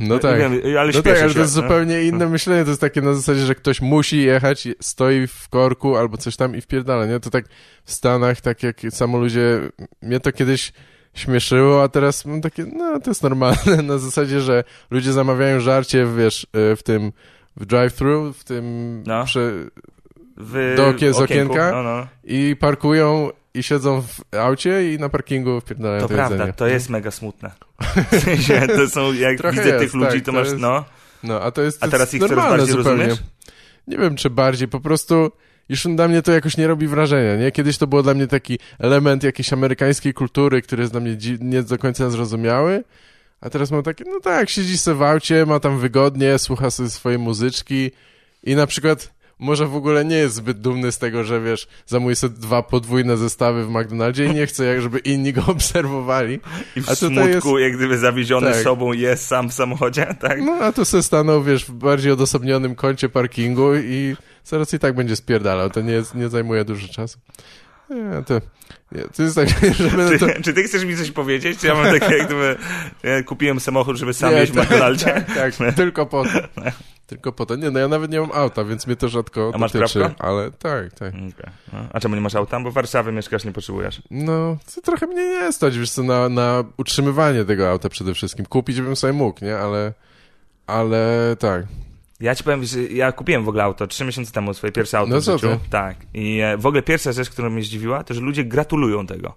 No tak. Wiem, ale No tak, ale to jest no. zupełnie inne myślenie. To jest takie na zasadzie, że ktoś musi jechać, stoi w korku albo coś tam i wpierdala, nie? To tak w Stanach, tak jak samo ludzie... Mnie to kiedyś śmieszyło, a teraz mam takie, no to jest normalne. Na zasadzie, że ludzie zamawiają żarcie, wiesz, y, w tym w drive-thru, w tym No. prze... W z okienku, okienka? No, no. i parkują i siedzą w aucie i na parkingu wpierdalają To to, prawda, jedzenie. to jest mega smutne. W sensie, to są, jak Trochę widzę jest, tych ludzi, tak, to to masz, jest- no. No, a to jest A to teraz ich coraz bardziej zupełnie. rozumiesz? Nie wiem, czy bardziej, po prostu już na mnie to jakoś nie robi wrażenia, nie? Kiedyś to było dla mnie taki element jakiejś amerykańskiej kultury, który jest dla mnie nie do końca zrozumiały, a teraz mam takie, no tak, siedzi sobie w aucie, ma tam wygodnie, słucha sobie swojej muzyczki i na przykład może w ogóle nie jest zbyt dumny z tego, że wiesz, zamówi sobie dwa podwójne zestawy w McDonaldzie i nie chce, jak żeby inni go obserwowali. I w A smutku, jak gdyby zawieziony Tak. sobą jest sam w samochodzie, tak? No, a to se stanął, wiesz, w bardziej odosobnionym kącie parkingu i zaraz i tak będzie spierdalał. To nie, jest, nie zajmuje dużo czasu. Nie, to, nie, to jest tak, że będę to... Czy, czy ty chcesz mi coś powiedzieć? Czy ja mam takie, jak gdyby, ja kupiłem samochód, żeby sam nie, jeść w tak, McDonaldzie? Tak, tak, tylko po to. Tylko po to. Nie, no ja nawet nie mam auta, więc mnie to rzadko A masz dotyczy. prawko? Ale tak, tak. Okej. No. A czemu nie masz auta? Bo w Warszawie mieszkasz, nie potrzebujesz. No, to trochę mnie nie stać, wiesz co, na, na utrzymywanie tego auta przede wszystkim. Kupić bym sobie mógł, nie? Ale, ale tak. Ja ci powiem, że ja kupiłem w ogóle auto trzy miesiące temu, swoje pierwsze auto No w co życiu. ty? Tak. I e, w ogóle pierwsza rzecz, która mnie zdziwiła, to że ludzie gratulują tego.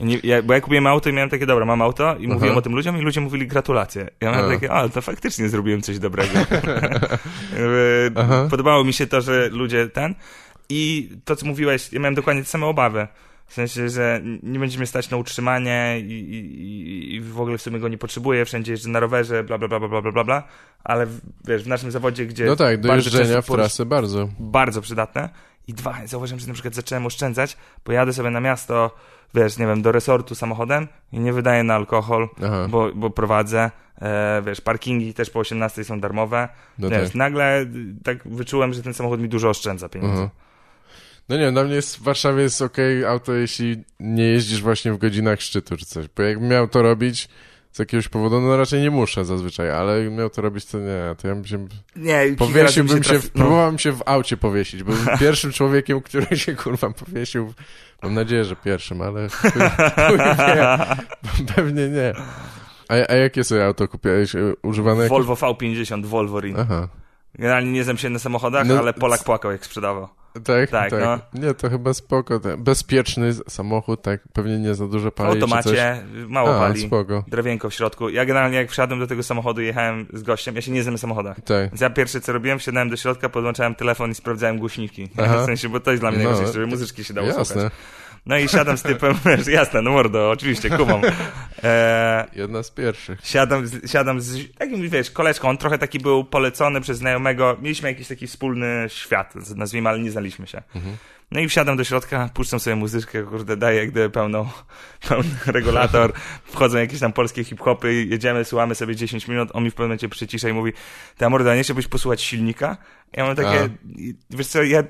Nie, ja, bo ja kupiłem auto i miałem takie, dobra, mam auto i mówiłem o tym ludziom i ludzie mówili gratulacje. Ja miałem A. takie, a, to faktycznie zrobiłem coś dobrego. Aha. Podobało mi się to, że ludzie ten i to, co mówiłeś, ja miałem dokładnie te same obawy. W sensie, że nie będzie mnie stać na utrzymanie i, i, i w ogóle w sumie go nie potrzebuję, wszędzie jeżdżę na rowerze, bla, bla, bla, bla, bla, bla, bla. Ale wiesz, w naszym zawodzie, gdzie... No tak, dojeżdżenia w trasę bardzo. Bardzo przydatne. I dwa, zauważyłem, że na przykład zacząłem oszczędzać, pojadę sobie na miasto, wiesz, nie wiem, do resortu samochodem i nie wydaję na alkohol, bo, bo prowadzę, e, wiesz, parkingi też po 18 są darmowe. No wiesz, tak. nagle y, tak wyczułem, że ten samochód mi dużo oszczędza pieniędzy. Aha. No nie, dla mnie jest, w Warszawie jest okej auto, jeśli nie jeździsz właśnie w godzinach szczytu czy coś. Bo jakbym miał to robić z jakiegoś powodu, no raczej nie muszę zazwyczaj, ale jakbym miał to robić, to nie, to ja bym się... Nie, Powiesiłbym się, trafi- no. próbowałem się w aucie powiesić. Byłem pierwszym człowiekiem, który się kurwa powiesił. Mam nadzieję, że pierwszym, ale pewnie nie. A, a jakie sobie auto kupiłeś? E, Używane jakieś? Volvo V50, Volvorin. Aha. Generalnie nie znam się na samochodach, No, ale Polak płakał jak sprzedawał. Tak, Tak, tak. no. Nie, to chyba spoko. Bezpieczny samochód, tak, pewnie nie za dużo W pali coś. automacie, mało A, pali. spoko. Drewienko w środku. Ja generalnie jak wsiadłem do tego samochodu i jechałem z gościem, ja się nie znam na samochodach. Tak. Więc ja pierwsze co robiłem, wsiadałem do środka, podłączałem telefon i sprawdzałem głośniki. Aha. W sensie, bo to jest dla mnie No, najważniejsze, żeby muzyczki się dało Jasne. słuchać. No i siadam z typem, wiesz, jasne, no mordo, oczywiście, kumam. E, Jedna z pierwszych. siadam, z, siadam z takim, wiesz, koleżką, on trochę taki był polecony przez znajomego, mieliśmy jakiś taki wspólny świat, nazwijmy, ale nie znaliśmy się. No i wsiadam do środka, puszczam sobie muzyczkę, kurde, daję jak gdyby pełną, pełny regulator, wchodzą jakieś tam polskie hip-hopy, jedziemy, słuchamy sobie 10 minut, on mi w pewnym momencie przycisza i mówi, ta morda, nie chciałbyś posłuchać silnika? Ja mam takie, wiesz co, ja...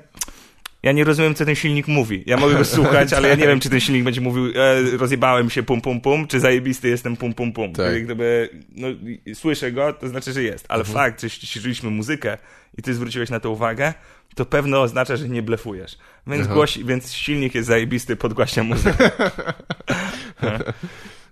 Ja nie rozumiem, co ten silnik mówi. Ja mogę go słuchać, ale ja nie wiem, czy ten silnik będzie mówił e, rozjebałem się pum pum pum, czy zajebisty jestem pum pum pum. Tak. Jak Gdyby, no, słyszę go, to znaczy, że jest. Ale Mhm. fakt, że ściszyliśmy muzykę i ty zwróciłeś na to uwagę, to pewno oznacza, że nie blefujesz. Więc, głosi, więc silnik jest zajebisty, podgłaśnia muzykę.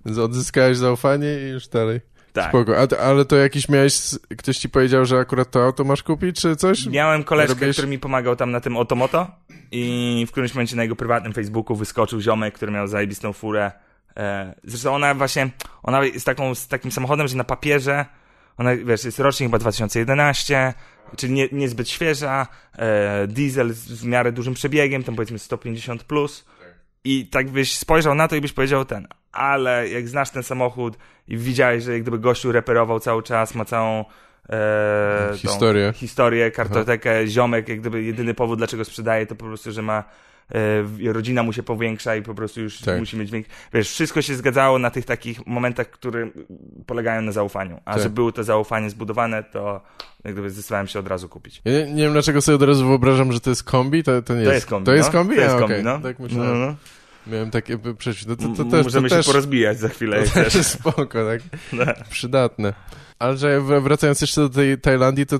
Odzyskałeś zaufanie i już dalej. Tak. Spoko. A, ale to jakiś miałeś, ktoś ci powiedział, że akurat to auto masz kupić, czy coś? Miałem koleżkę, Robiłeś- który mi pomagał tam na tym Otomoto i w którymś momencie na jego prywatnym Facebooku wyskoczył ziomek, który miał zajebistą furę. E, Zresztą ona właśnie, ona jest taką, z takim samochodem, że na papierze, ona, wiesz, jest rocznik chyba 2011, czyli nie, niezbyt świeża, e, diesel z w miarę dużym przebiegiem, tam powiedzmy 150 plus. I tak byś spojrzał na to i byś powiedział ten, ale jak znasz ten samochód i widziałeś, że jak gdyby gościu reperował cały czas, ma całą e, Historię. historię, kartotekę, ziomek, jak gdyby jedyny powód, dlaczego sprzedaje, to po prostu, że ma rodzina mu się powiększa i po prostu już Tak. musi mieć większy. Wiesz, wszystko się zgadzało na tych takich momentach, które polegają na zaufaniu. A Tak. że było to zaufanie zbudowane, to jak gdyby zdecydowałem się od razu kupić. Ja nie, nie wiem, dlaczego sobie od razu wyobrażam, że to jest kombi, to, to nie jest. To jest kombi. To jest no. kombi? To jest kombi, okej. no. Tak no, myślałem. no. Miałem takie przeczucie. No to, to, to też, Możemy się też, porozbijać za chwilę, to też spoko, tak? No. Przydatne. Ale że wracając jeszcze do tej Tajlandii, to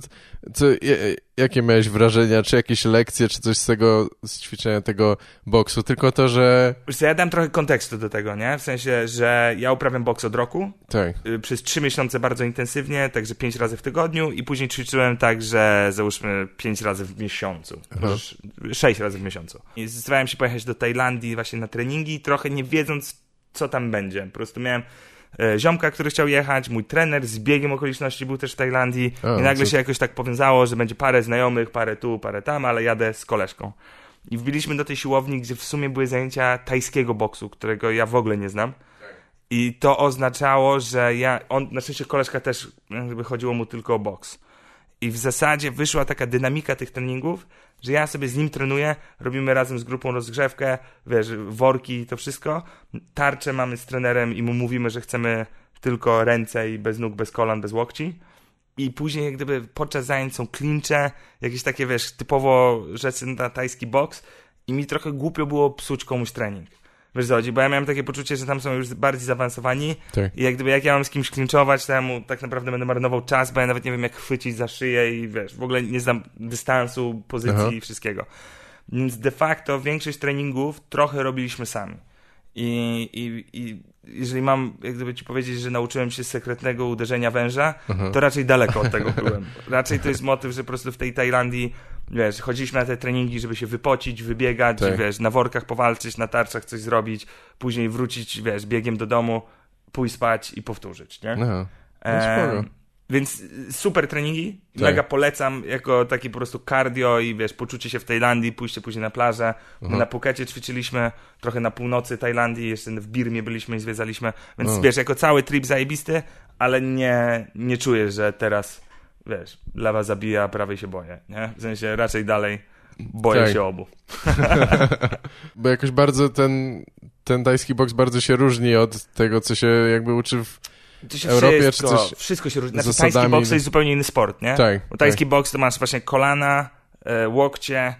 co, jakie miałeś wrażenia, czy jakieś lekcje, czy coś z tego, z ćwiczenia tego boksu? Tylko to, że... Wiesz ja dam trochę kontekstu do tego, nie? W sensie, że ja uprawiam boks od roku, Tak. y, przez trzy miesiące bardzo intensywnie, także pięć razy w tygodniu i później ćwiczyłem tak, że załóżmy pięć razy w miesiącu, Aha. Sześć razy w miesiącu. I zdecydowałem się pojechać do Tajlandii właśnie na treningi, trochę nie wiedząc, co tam będzie. Po prostu miałem ziomka, który chciał jechać, mój trener z biegiem okoliczności był też w Tajlandii A, i nagle co- się jakoś tak powiązało, że będzie parę znajomych, parę tu, parę tam, ale jadę z koleżką. I wbiliśmy do tej siłowni, gdzie w sumie były zajęcia tajskiego boksu, którego ja w ogóle nie znam. I to oznaczało, że ja, on, na szczęście koleżka też, jakby chodziło mu tylko o boks. I w zasadzie wyszła taka dynamika tych treningów, że ja sobie z nim trenuję, robimy razem z grupą rozgrzewkę, wiesz, worki i to wszystko. Tarczę mamy z trenerem i mu mówimy, że chcemy tylko ręce i bez nóg, bez kolan, bez łokci. I później jak gdyby podczas zajęć są klincze, jakieś takie, wiesz, typowo rzeczy na tajski boks i mi trochę głupio było psuć komuś trening. Wiesz co bo ja miałem takie poczucie, że tam są już bardziej zaawansowani Tak. i jak gdyby jak ja mam z kimś klinczować, to ja mu tak naprawdę będę marnował czas, bo ja nawet nie wiem jak chwycić za szyję i wiesz, w ogóle nie znam dystansu, pozycji Aha. i wszystkiego. Więc de facto większość treningów trochę robiliśmy sami. I, i, I jeżeli mam, jak gdyby ci powiedzieć, że nauczyłem się sekretnego uderzenia węża, to raczej daleko od tego byłem. Raczej to jest motyw, że po prostu w tej Tajlandii, wiesz, chodziliśmy na te treningi, żeby się wypocić, wybiegać, Tak. wiesz, na workach powalczyć, na tarczach coś zrobić, później wrócić, wiesz, biegiem do domu, pójść spać i powtórzyć, nie? Aha. No Em, spoko. więc super treningi, Tak. mega polecam jako taki po prostu cardio i wiesz, poczucie się w Tajlandii, pójście później na plażę. My na Phukecie ćwiczyliśmy, trochę na północy Tajlandii, jeszcze w Birmie byliśmy i zwiedzaliśmy, więc No. wiesz, jako cały trip zajebisty, ale nie, nie czuję, że teraz, wiesz, lewa zabija, prawej się boję, nie? W sensie raczej dalej boję Tak. się obu. Bo jakoś bardzo ten, ten tajski boks bardzo się różni od tego, co się jakby uczy w... Europie wszystko, czy coś wszystko się różni. Znaczy, tajski boks to jest zupełnie inny sport, nie? Tak, Bo tajski boks to masz właśnie kolana, e, łokcie, e,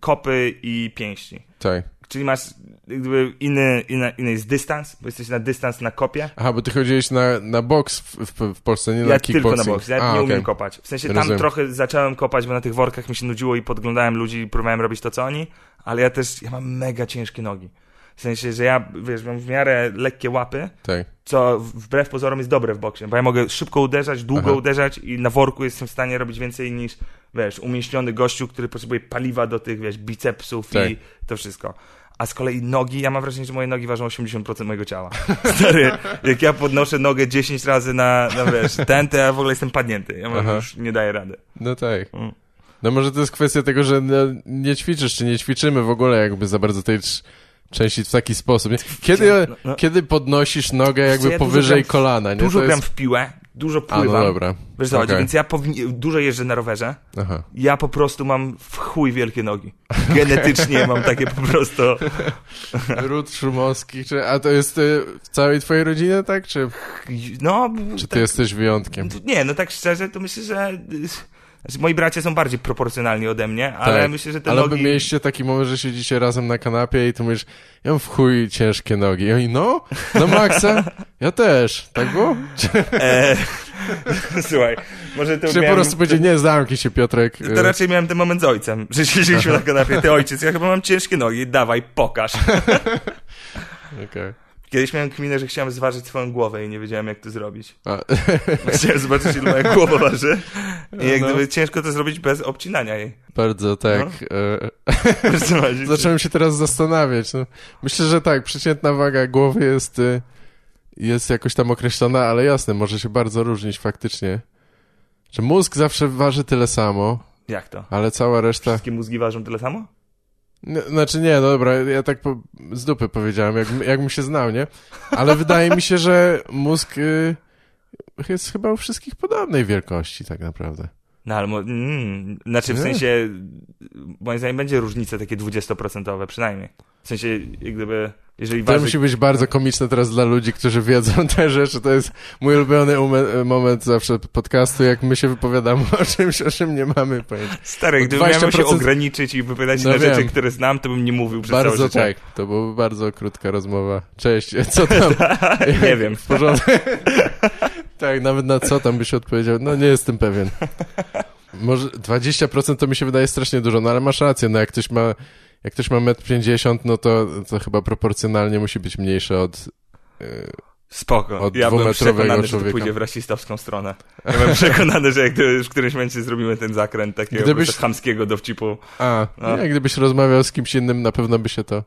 kopy i pięści. Tak. Czyli masz jak gdyby inny, inny, inny jest dystans, bo jesteś na dystans na kopie. Aha, bo ty chodziłeś na, na boks w, w, w Polsce, nie na Ja tylko kickboxing. na boks, ja A, nie okej. umiem kopać. W sensie tam Rozumiem. trochę zacząłem kopać, bo na tych workach mi się nudziło i podglądałem ludzi i próbowałem robić to, co oni, ale ja też, ja mam mega ciężkie nogi. W sensie, że ja, wiesz, mam w miarę lekkie łapy, Tak. co wbrew pozorom jest dobre w boksie, bo ja mogę szybko uderzać, długo Aha. uderzać i na worku jestem w stanie robić więcej niż, wiesz, umieśniony gościu, który potrzebuje paliwa do tych, wiesz, bicepsów Tak. i to wszystko. A z kolei nogi, ja mam wrażenie, że moje nogi ważą 80% mojego ciała. Stary, jak ja podnoszę nogę 10 razy na, na wiesz, ten, to ja w ogóle jestem padnięty. Ja Aha. już nie daję rady. No tak. Mm. No może to jest kwestia tego, że no, nie ćwiczysz, czy nie ćwiczymy w ogóle jakby za bardzo tej trz- części w taki sposób. nie? Kiedy, No, no. kiedy podnosisz nogę jakby ja powyżej gram kolana, nie? Dużo to gram jest... w piłę, dużo A, no pływam. dobra. Wiesz co chodzi, Okej. więc ja powinni... dużo jeżdżę na rowerze. Aha. Ja po prostu mam w chuj wielkie nogi. Genetycznie mam takie po prostu... Ród Szumowski, czy, a to jest y, w całej twojej rodzinie, tak? Czy, No... czy ty tak, jesteś wyjątkiem? Nie, no tak szczerze, to myślę, że... Znaczy, moi bracia są bardziej proporcjonalni ode mnie, ale Tak. myślę, że te Ale nogi... by mieliście taki moment, że siedzicie razem na kanapie i ty mówisz, ja mam w chuj ciężkie nogi. I oni, no, no Maxa, ja też. Tak było? E... Słuchaj, może to czy po miałem... prostu będzie, nie, zamknij się Piotrek. To raczej miałem ten moment z ojcem, że siedzieliśmy na kanapie, ty ojciec, ja chyba mam ciężkie nogi, dawaj, pokaż. Okej. Kiedyś miałem kminę, że chciałem zważyć swoją głowę i nie wiedziałem, jak to zrobić. A, Chciałem zobaczyć, ile moja głowa waży. I jak No. gdyby ciężko to zrobić bez obcinania jej. Bardzo tak. No. E, zacząłem się teraz zastanawiać. No, myślę, że tak, przeciętna waga głowy jest, y, jest jakoś tam określona, ale jasne, może się bardzo różnić faktycznie. Że mózg zawsze waży tyle samo, Jak to? ale cała reszta... Wszystkie mózgi ważą tyle samo? Znaczy nie, no dobra, ja tak po, z dupy powiedziałem, jak, jakbym się znał, nie? Ale wydaje mi się, że mózg y, jest chyba u wszystkich podobnej wielkości tak naprawdę. No ale, mm, znaczy w Nie. sensie, moim zdaniem będzie różnice takie 20% przynajmniej. W sensie, jak gdyby, jeżeli To waży... musi być bardzo komiczne teraz dla ludzi, którzy wiedzą te rzeczy. To jest mój ulubiony moment zawsze podcastu, jak my się wypowiadamy o czymś, o czym nie mamy pojęcia. Stary, gdybym miał się 20% ograniczyć i wypowiadać No na rzeczy, wiem. które znam, to bym nie mówił przez całe Bardzo życie. tak, to była bardzo krótka rozmowa. Cześć, co tam? Nie wiem. W porządku. tak, nawet na co tam byś odpowiedział? No nie jestem pewien. Może 20% to mi się wydaje strasznie dużo, no ale masz rację, no jak ktoś ma, jak ktoś ma 1,50 m, no to, to chyba proporcjonalnie musi być mniejsze od... Yy, Spoko. Od ja byłem przekonany, że to człowieka. pójdzie w rasistowską stronę. Ja byłem przekonany, że jak w którymś momencie zrobimy ten zakręt takiego Gdybyś- chamskiego dowcipu, a, No. nie, gdybyś rozmawiał z kimś innym, na pewno by się to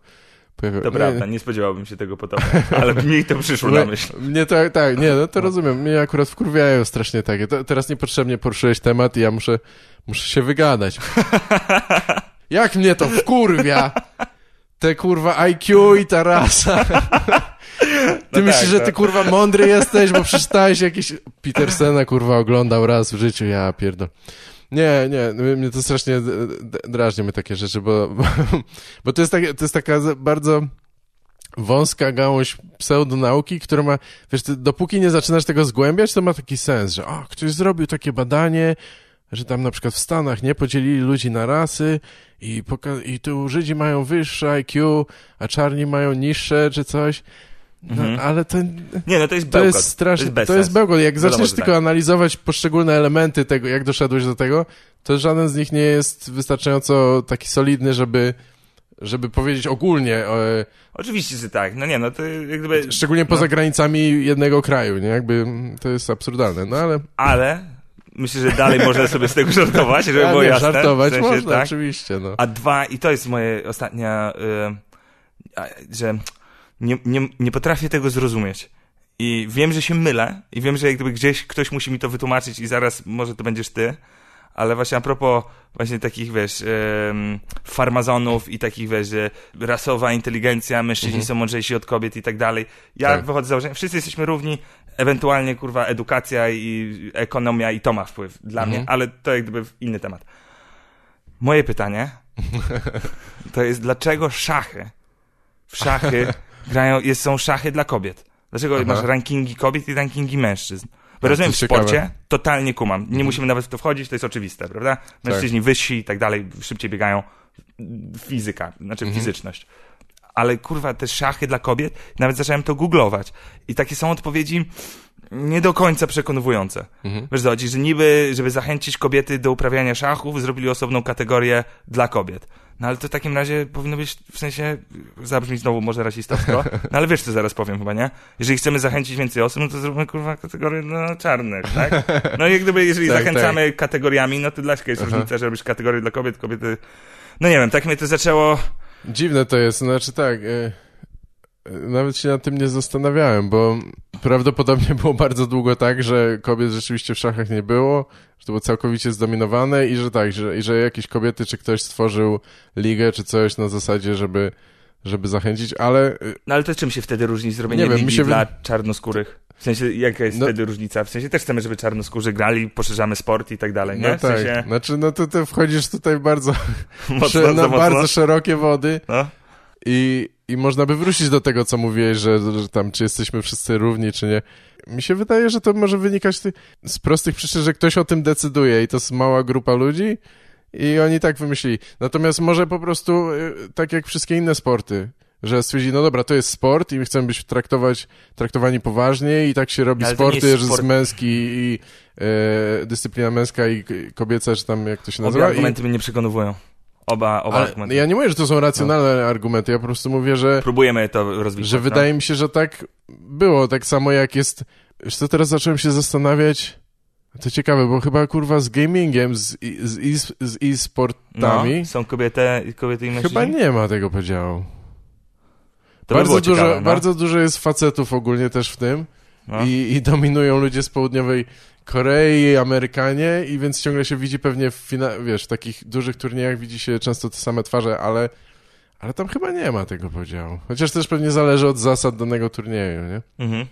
pojawiło. to Nie, prawda, nie spodziewałbym się tego po tobie, ale mi to przyszło na myśl. Mnie to, tak, nie, no to rozumiem. Mnie akurat wkurwiają strasznie takie. To, teraz niepotrzebnie poruszyłeś temat i ja muszę, muszę się wygadać. Jak mnie to wkurwia? Te kurwa IQ i ta rasa. Ty No myślisz, tak, że no. ty kurwa mądry jesteś, bo przeczytałeś jakiś... Petersena kurwa oglądał raz w życiu, ja pierdol. Nie, nie, mnie to strasznie drażni mnie takie rzeczy, bo, bo, bo to, jest takie, to jest taka bardzo wąska gałąź pseudonauki, która ma, wiesz, ty, dopóki nie zaczynasz tego zgłębiać, to ma taki sens, że o, ktoś zrobił takie badanie, że tam na przykład w Stanach nie podzielili ludzi na rasy i, i tu Żydzi mają wyższe IQ, a czarni mają niższe czy coś. No, Mhm. ale to, Nie, no to jest to bełkot. jest strasznie, to jest sensu. bełkot. Jak zaczniesz tylko tak. analizować poszczególne elementy tego, jak doszedłeś do tego, to żaden z nich nie jest wystarczająco taki solidny, żeby, żeby powiedzieć ogólnie, e, Oczywiście, że tak. No nie, no to jak gdyby... szczególnie poza no. granicami jednego kraju, nie? Jakby mm, to jest absurdalne, no ale Ale myślę, że dalej można sobie z tego żartować, żeby ja było nie, jasne. żartować w sensie, można, tak? oczywiście, no. A dwa, i to jest moje ostatnia, y, że nie, nie, nie potrafię tego zrozumieć. I wiem, że się mylę i wiem, że jak gdyby gdzieś ktoś musi mi to wytłumaczyć i zaraz może to będziesz ty, ale właśnie a propos właśnie takich, wiesz, farmazonów i takich, wiesz, że rasowa inteligencja, mężczyźni Mhm. są mądrzejsi od kobiet i tak dalej. Ja Tak. wychodzę z założenia, wszyscy jesteśmy równi, ewentualnie, kurwa, edukacja i ekonomia i to ma wpływ dla Mhm. mnie, ale to jak gdyby inny temat. Moje pytanie to jest, dlaczego szachy w szachy grają, jest, są szachy dla kobiet? Dlaczego Aha. masz rankingi kobiet i rankingi mężczyzn? Bo rozumiem, w ciekawe. sporcie totalnie kumam. Nie Mhm. musimy nawet w to wchodzić, to jest oczywiste, prawda? Mężczyźni wyżsi i tak dalej, szybciej biegają. Fizyka, znaczy Mhm. fizyczność. Ale kurwa, te szachy dla kobiet, nawet zacząłem to googlować. I takie są odpowiedzi nie do końca przekonujące. Mhm. Wiesz, chodzi, że niby, żeby zachęcić kobiety do uprawiania szachów, zrobili osobną kategorię dla kobiet. No ale to w takim razie powinno być, w sensie, zabrzmi znowu może rasistowsko, no ale wiesz, co zaraz powiem chyba, nie? Jeżeli chcemy zachęcić więcej osób, no to zróbmy, kurwa, kategorię dla czarnych, tak? No i jak gdyby, jeżeli Tak, zachęcamy kategoriami, no to dlaczego jest Aha. różnica, że robisz kategorię dla kobiet, kobiety... No nie wiem, tak mnie to zaczęło... Dziwne to jest, znaczy tak, e, nawet się nad tym nie zastanawiałem, bo prawdopodobnie było bardzo długo tak, że kobiet rzeczywiście w szachach nie było, że to było całkowicie zdominowane i że tak, że, i że jakieś kobiety czy ktoś stworzył ligę czy coś na zasadzie, żeby, żeby zachęcić, ale... y, No ale to czym się wtedy różni zrobienie Nie wiem, ligi się dla czarnoskórych? W sensie, jaka jest No- wtedy różnica? W sensie też chcemy, żeby czarnoskórzy grali, poszerzamy sport i tak dalej, nie? No w tak, sensie, znaczy no to, to wchodzisz tutaj w bardzo, mocno, na mocno. bardzo szerokie wody No. i, i można by wrócić do tego, co mówiłeś, że, że tam czy jesteśmy wszyscy równi, czy nie. Mi się wydaje, że to może wynikać ty- z prostych przyczyn, że ktoś o tym decyduje i to jest mała grupa ludzi i oni tak wymyślili. Natomiast może po prostu y, tak jak wszystkie inne sporty, że stwierdzi, no dobra, to jest sport i my chcemy być traktować, traktowani poważnie i tak się robi Ale sporty, jest że sport. jest męski i e, dyscyplina męska i kobieca, czy tam jak to się Obie nazywa. I, argumenty mnie nie przekonywują. Oba, oba ale argumenty. ja nie mówię, że to są racjonalne argumenty, ja po prostu mówię, że Próbujemy to rozwijać. że no. wydaje mi się, że tak było, tak samo jak jest... Wiesz co, teraz zacząłem się zastanawiać... To ciekawe, bo chyba kurwa z gamingiem, z, i- z, i- z e-sportami, no, są kobiety, kobiety i mężczyźni? chyba nie ma tego podziału. To bardzo, dużo, ciekawe, no. bardzo dużo jest facetów ogólnie też w tym No. i, i dominują ludzie z południowej Korei, Amerykanie i więc ciągle się widzi pewnie w, wiesz, w takich dużych turniejach widzi się często te same twarze, ale, ale tam chyba nie ma tego podziału. Chociaż też pewnie zależy od zasad danego turnieju, nie? Mhm.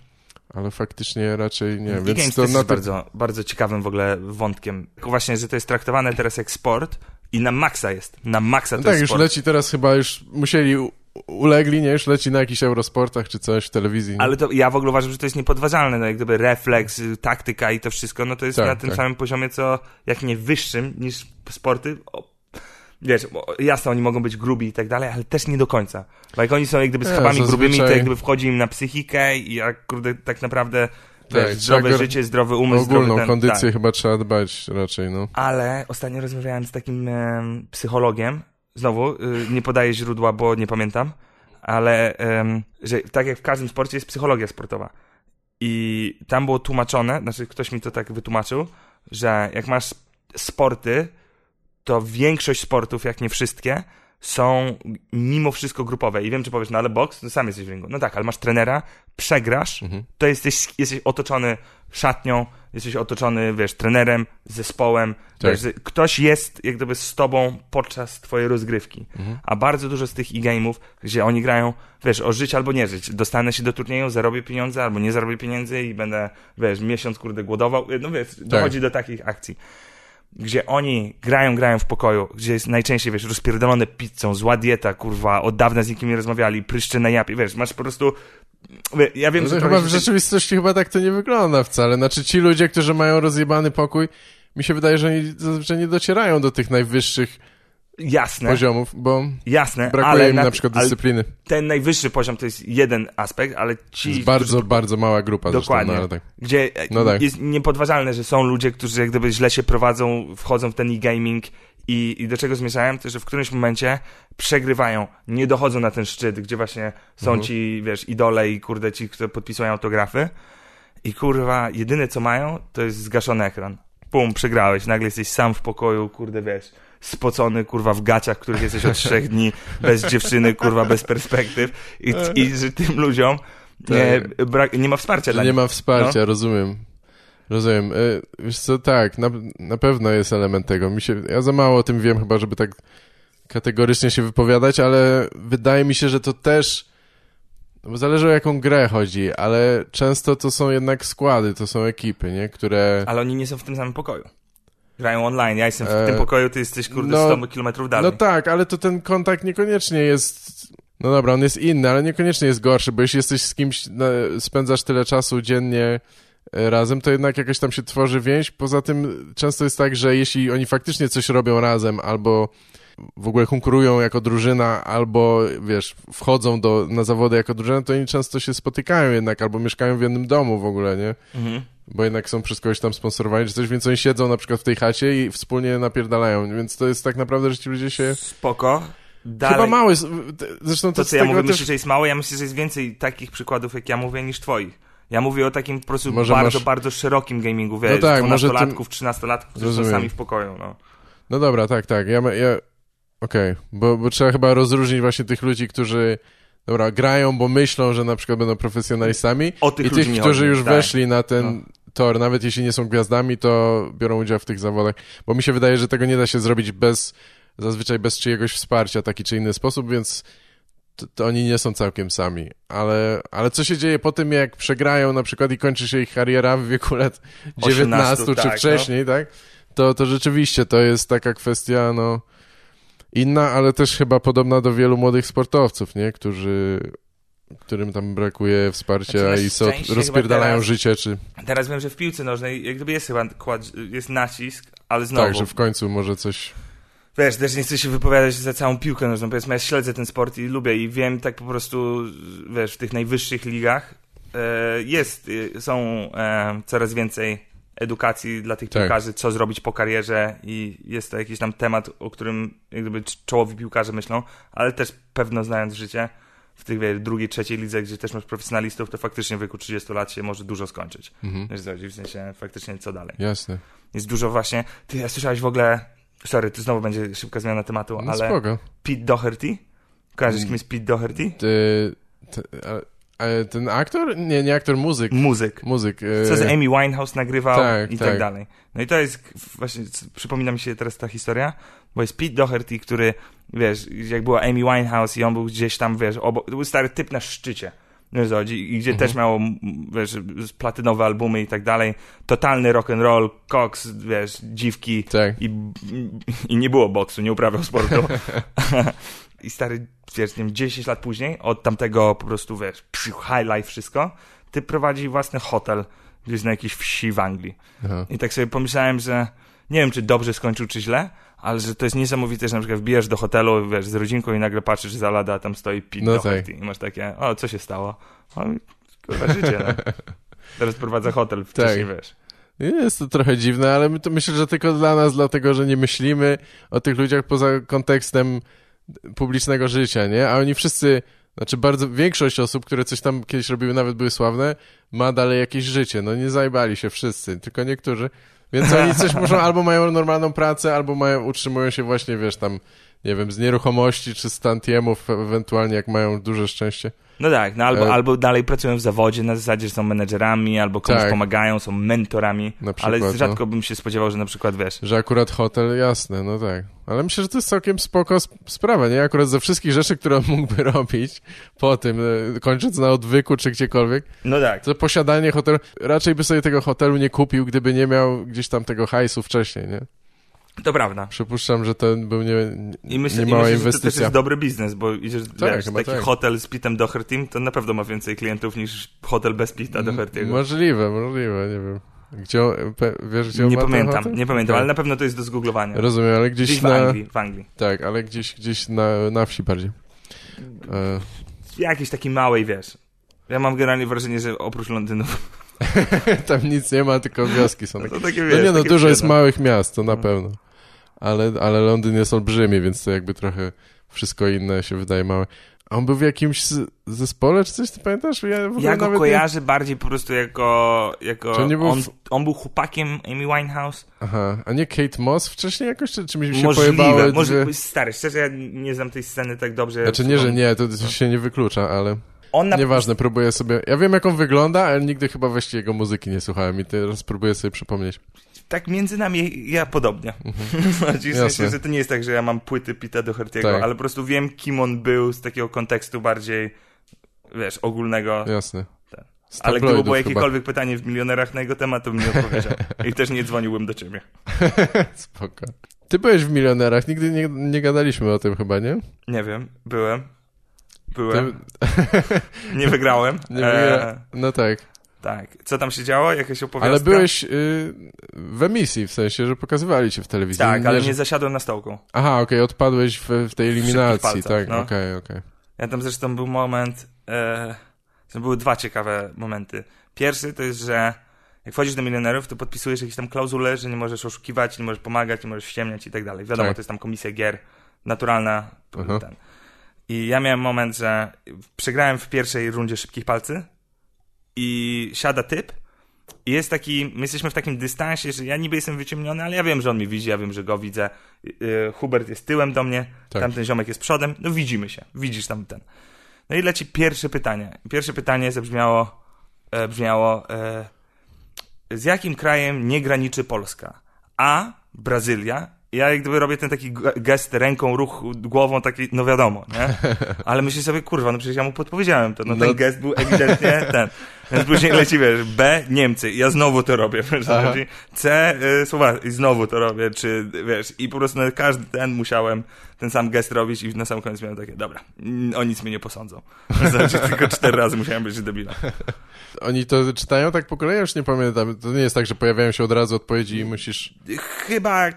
Ale faktycznie raczej nie. Więc Games to na jest te... bardzo, bardzo ciekawym w ogóle wątkiem. Właśnie, że to jest traktowane teraz jak sport i na maksa jest. Na maksa to No tak, jest już sport. leci teraz chyba, już musieli, ulegli, nie? Już leci na jakichś eurosportach czy coś w telewizji. nie? Ale to ja w ogóle uważam, że to jest niepodważalne. No, jak gdyby refleks, taktyka i to wszystko, no to jest Tak, na tym tak. samym poziomie, co jak nie wyższym niż sporty. Wiesz, bo jasne, oni mogą być grubi i tak dalej, ale też nie do końca. Bo jak oni są jak gdyby Nie, schabami grubymi, to jak gdyby wchodzi im na psychikę i jak kurde, tak naprawdę Tak, wiesz, zdrowe życie, zdrowy umysł, Ogólną zdrowy ten, kondycję tak. chyba trzeba dbać raczej, no. Ale ostatnio rozmawiałem z takim em, psychologiem, znowu, y, nie podaję źródła, bo nie pamiętam, ale że tak jak w każdym sporcie jest psychologia sportowa. I tam było tłumaczone, znaczy ktoś mi to tak wytłumaczył, że jak masz sporty, to większość sportów, jak nie wszystkie, są mimo wszystko grupowe. I wiem, czy powiesz, no ale boks, no sam jesteś w ringu. No tak, ale masz trenera, przegrasz, Mhm. to jesteś, jesteś otoczony szatnią, jesteś otoczony, wiesz, trenerem, zespołem. Tak. Wiesz, ktoś jest jak gdyby z tobą podczas twojej rozgrywki. Mhm. A bardzo dużo z tych e-game'ów, gdzie oni grają, wiesz, o żyć albo nie żyć. Dostanę się do turnieju, zarobię pieniądze albo nie zarobię pieniędzy i będę, wiesz, miesiąc, kurde, głodował. No wiesz, dochodzi do takich akcji. Gdzie oni grają, grają w pokoju, gdzie jest najczęściej, wiesz, rozpierdolone pizzą, zła dieta, kurwa, od dawna z nikim nie rozmawiali, pryszcze na japie, wiesz, masz po prostu... Ja wiem, No że chyba w rzeczywistości chyba tak to nie wygląda wcale. Znaczy ci ludzie, którzy mają rozjebany pokój, mi się wydaje, że oni zazwyczaj nie docierają do tych najwyższych Jasne, poziomów, bo jasne, brakuje ale im na, na przykład dyscypliny. ten najwyższy poziom to jest jeden aspekt, ale ci, jest bardzo, bardzo mała grupa Dokładnie. zresztą, no, tak. gdzie No tak. jest niepodważalne, że są ludzie, którzy jak gdyby źle się prowadzą, wchodzą w ten e-gaming i, i do czego zmierzałem, to że w którymś momencie przegrywają, nie dochodzą na ten szczyt, gdzie właśnie są Mhm. ci, wiesz, idole i kurde ci, którzy podpisują autografy i kurwa, jedyne co mają, to jest zgaszony ekran. Pum, przegrałeś, nagle jesteś sam w pokoju, kurde, wiesz, spocony, kurwa, w gaciach, których jesteś od trzech dni, bez dziewczyny, kurwa, bez perspektyw i, i że tym ludziom nie, brak, nie ma wsparcia dla nie nich. ma wsparcia, rozumiem. Rozumiem. E, Wiesz co, tak, na, na pewno jest element tego. Mi się, ja za mało o tym wiem chyba, żeby tak kategorycznie się wypowiadać, ale wydaje mi się, że to też no bo zależy o jaką grę chodzi, ale często to są jednak składy, to są ekipy, nie? Które... Ale oni nie są w tym samym pokoju. Grają online, ja jestem w E, tym pokoju, ty jesteś, kurde, no, 100 kilometrów dalej. No tak, ale to ten kontakt niekoniecznie jest. No dobra, on jest inny, ale niekoniecznie jest gorszy, bo jeśli jesteś z kimś, spędzasz tyle czasu dziennie razem, to jednak jakaś tam się tworzy więź. Poza tym często jest tak, że jeśli oni faktycznie coś robią razem, albo w ogóle konkurują jako drużyna, albo wiesz, wchodzą do, na zawody jako drużyna, to oni często się spotykają jednak, albo mieszkają w jednym domu w ogóle, nie? Mhm. Bo jednak są przez kogoś tam sponsorowani czy coś, więc oni siedzą na przykład w tej chacie i wspólnie napierdalają, więc to jest tak naprawdę, że ci ludzie się Spoko. Dalej. Chyba mały. Zresztą to, To, co ja mówię, też... myślisz, że jest mało? Ja myślę, że jest więcej takich przykładów, jak ja mówię, niż twoich. Ja mówię o takim po prostu Może bardzo, masz- bardzo szerokim gamingu, wiesz, No tak, może 12-latków, 13-latków, którzy są sami w pokoju, no. No dobra, tak, tak. Ja, ja... Okej, bo, bo trzeba chyba rozróżnić właśnie tych ludzi, którzy dobra, grają, bo myślą, że na przykład będą profesjonalistami O tych i tych, którzy chodzi, już tak. weszli na ten tor, nawet jeśli nie są gwiazdami, to biorą udział w tych zawodach, bo mi się wydaje, że tego nie da się zrobić bez, zazwyczaj bez czyjegoś wsparcia, taki czy inny sposób, więc to, to oni nie są całkiem sami, ale, ale co się dzieje po tym, jak przegrają na przykład i kończy się ich kariera w wieku lat 19 czy tak, no. wcześniej, tak? To, to rzeczywiście to jest taka kwestia, no inna, ale też chyba podobna do wielu młodych sportowców, nie? Którzy, którym tam brakuje wsparcia Znaczy, na i chyba rozpierdalają teraz- życie, czy Teraz wiem, że w piłce nożnej jak gdyby jest chyba kład... jest nacisk, ale znowu, tak, że w końcu może coś... wiesz, też nie chcę się wypowiadać za całą piłkę nożną, powiedzmy, ja śledzę ten sport i lubię i wiem tak po prostu, wiesz, w tych najwyższych ligach e, jest, e, są e, coraz więcej edukacji dla tych Tak. piłkarzy, co zrobić po karierze i jest to jakiś tam temat, o którym jak gdyby cz- czołowi piłkarze myślą, ale też pewno znając życie, w tych wiesz, drugiej, trzeciej lidze, gdzie też masz profesjonalistów, to faktycznie w wieku 30 lat się może dużo skończyć. Mhm. Wiesz, w sensie faktycznie co dalej. Jasne. Jest dużo właśnie. Ty, ja słyszałeś w ogóle. Sorry, to znowu będzie szybka zmiana tematu, No ale spoko. Pete Doherty? Kojarzysz, kim jest Pete Doherty? Ty, ty, ten aktor? Nie, nie aktor, muzyk. Muzyk. Muzyk. e, Co z Amy Winehouse nagrywał tak, i tak. tak. dalej. No i to jest, właśnie, przypomina mi się teraz ta historia, bo jest Pete Doherty, który, wiesz, jak była Amy Winehouse i on był gdzieś tam, wiesz, obok, to był stary typ na szczycie. Chodzi? I gdzie Mhm. też miał, m, wiesz, platynowe albumy i tak dalej. Totalny rock and roll, koks, wiesz, dziwki. Tak. I, I nie było boksu, nie uprawiał sportu. I stary, wiesz, nie wiem, 10 lat później, od tamtego po prostu, wiesz, high life wszystko, ty prowadzi własny hotel gdzieś na jakiejś wsi w Anglii. Aha. I tak sobie pomyślałem, że nie wiem, czy dobrze skończył, czy źle, ale że to jest niesamowite, że na przykład wbijasz do hotelu, wiesz, z rodzinką i nagle patrzysz za lada, a tam stoi Pete No Doherty i masz takie, o, co się stało? O, kurwa, życie, no. Teraz prowadzę hotel, wcześniej, wiesz. Jest to trochę dziwne, ale my to myślę, że tylko dla nas, dlatego że nie myślimy o tych ludziach poza kontekstem publicznego życia, nie? A oni wszyscy, znaczy bardzo, większość osób, które coś tam kiedyś robiły, nawet były sławne, ma dalej jakieś życie. No nie zajbali się wszyscy, tylko niektórzy. Więc oni coś muszą, albo mają normalną pracę, albo mają, utrzymują się właśnie, wiesz, tam, nie wiem, z nieruchomości czy z tantiemów, ewentualnie jak mają duże szczęście. No tak, no albo, E- albo dalej pracują w zawodzie na zasadzie, że są menedżerami, albo komuś Tak. pomagają, są mentorami, przykład, ale no. rzadko bym się spodziewał, że na przykład, wiesz, Że akurat hotel, jasne, no tak. Ale myślę, że to jest całkiem spoko sp- sprawa, nie? Akurat ze wszystkich rzeczy, które on mógłby robić po tym, e, kończąc na odwyku czy gdziekolwiek, no tak. to posiadanie hotelu, raczej by sobie tego hotelu nie kupił, gdyby nie miał gdzieś tam tego hajsu wcześniej, nie? To prawda. Przypuszczam, że to był nie, I myślę, nie i mała myślę że to też inwestycja. jest dobry biznes, bo idziesz, wiesz, chyba taki tak. hotel z Pitem Dohertym, to na pewno ma więcej klientów niż hotel bez Pita Doherty'ego. Możliwe, możliwe, nie wiem. Gdzie on, wiesz, gdzie on Nie pamiętam, nie pamiętam, Tak. ale na pewno to jest do zgooglowania. Rozumiem, ale Gdzieś gdzieś w na... Anglii, w Anglii. Tak, ale gdzieś, gdzieś na, na wsi bardziej. E, Jakiejś takiej małej, wiesz. Ja mam generalnie wrażenie, że oprócz Londynu, tam nic nie ma, tylko wioski są takie. to takie, No wiesz, nie, no takie dużo jest małych miast, to na No. pewno. Ale, ale Londyn jest olbrzymi, więc to jakby trochę wszystko inne się wydaje małe. A on był w jakimś zespole, czy coś, ty pamiętasz? Ja, w Ja go kojarzę bardziej po prostu jako... jako Czy nie był on, w- on był chłopakiem Amy Winehouse. Nie... Aha, a nie Kate Moss wcześniej jakoś, czy, czy mi się Możliwe, pojebały może, dwie... stary, szczerze ja nie znam tej sceny tak dobrze. Znaczy nie, że nie, to, to się nie wyklucza, ale On na... nieważne, próbuję sobie... Ja wiem, jak on wygląda, ale nigdy chyba właściwie jego muzyki nie słuchałem i teraz próbuję sobie przypomnieć. Tak między nami, ja podobnie. Chodzi w sensie, Mhm. Że to nie jest tak, że ja mam płyty Pita Doherty'ego, Tak. ale po prostu wiem, kim on był z takiego kontekstu bardziej, wiesz, ogólnego. Jasne. Tak. Ale gdyby było chyba. jakiekolwiek pytanie w milionerach na jego temat, to bym nie odpowiedział. I też nie dzwoniłbym do ciebie. Spoko. Ty byłeś w Milionerach, nigdy nie, nie gadaliśmy o tym chyba, nie? Nie wiem, byłem. Ty, Byłem. Nie wygrałem. nie E, wiem, no tak. Tak. Co tam się działo? Jakieś opowiastka? Ale byłeś y, w emisji, w sensie, że pokazywali cię w telewizji. Tak, ale nie zasiadłem na stołku. Aha, okej, odpadłeś w, w tej eliminacji, palcach, tak, no. okej, okej. Ja tam zresztą był moment, to były dwa ciekawe momenty. Pierwszy to jest, że jak wchodzisz do milionerów, to podpisujesz jakieś tam klauzule, że nie możesz oszukiwać, nie możesz pomagać, nie możesz ściemniać i tak dalej. Wiadomo, Tak. to jest tam komisja gier, naturalna. Aha. Ten. I ja miałem moment, że przegrałem w pierwszej rundzie szybkich palcy i siada typ i jest taki, my jesteśmy w takim dystansie, że ja niby jestem wyciemniony, ale ja wiem, że on mnie widzi, ja wiem, że go widzę. Yy, Hubert jest tyłem do mnie, Tak. tamten ziomek jest przodem, no widzimy się, widzisz tam ten. No i leci pierwsze pytanie. Pierwsze pytanie zabrzmiało, e, brzmiało, e, z jakim krajem nie graniczy Polska? A. Brazylia. Ja jak gdyby robię ten taki ge- gest ręką, ruch głową, taki, no wiadomo, nie? Ale myślę sobie, kurwa, no przecież ja mu podpowiedziałem to, no, No- ten gest był ewidentnie ten. Więc później leci, wiesz, B, Niemcy, ja znowu to robię? C, y, Słowacja, i znowu to robię, czy, wiesz, i po prostu na każdy ten musiałem ten sam gest robić i na sam koniec miałem takie, dobra, o nic mnie nie posądzą. Znaczy, tylko cztery razy musiałem być debilem. Oni to czytają tak po kolei? Już nie pamiętam. To nie jest tak, że pojawiają się od razu odpowiedzi i musisz... Chyba,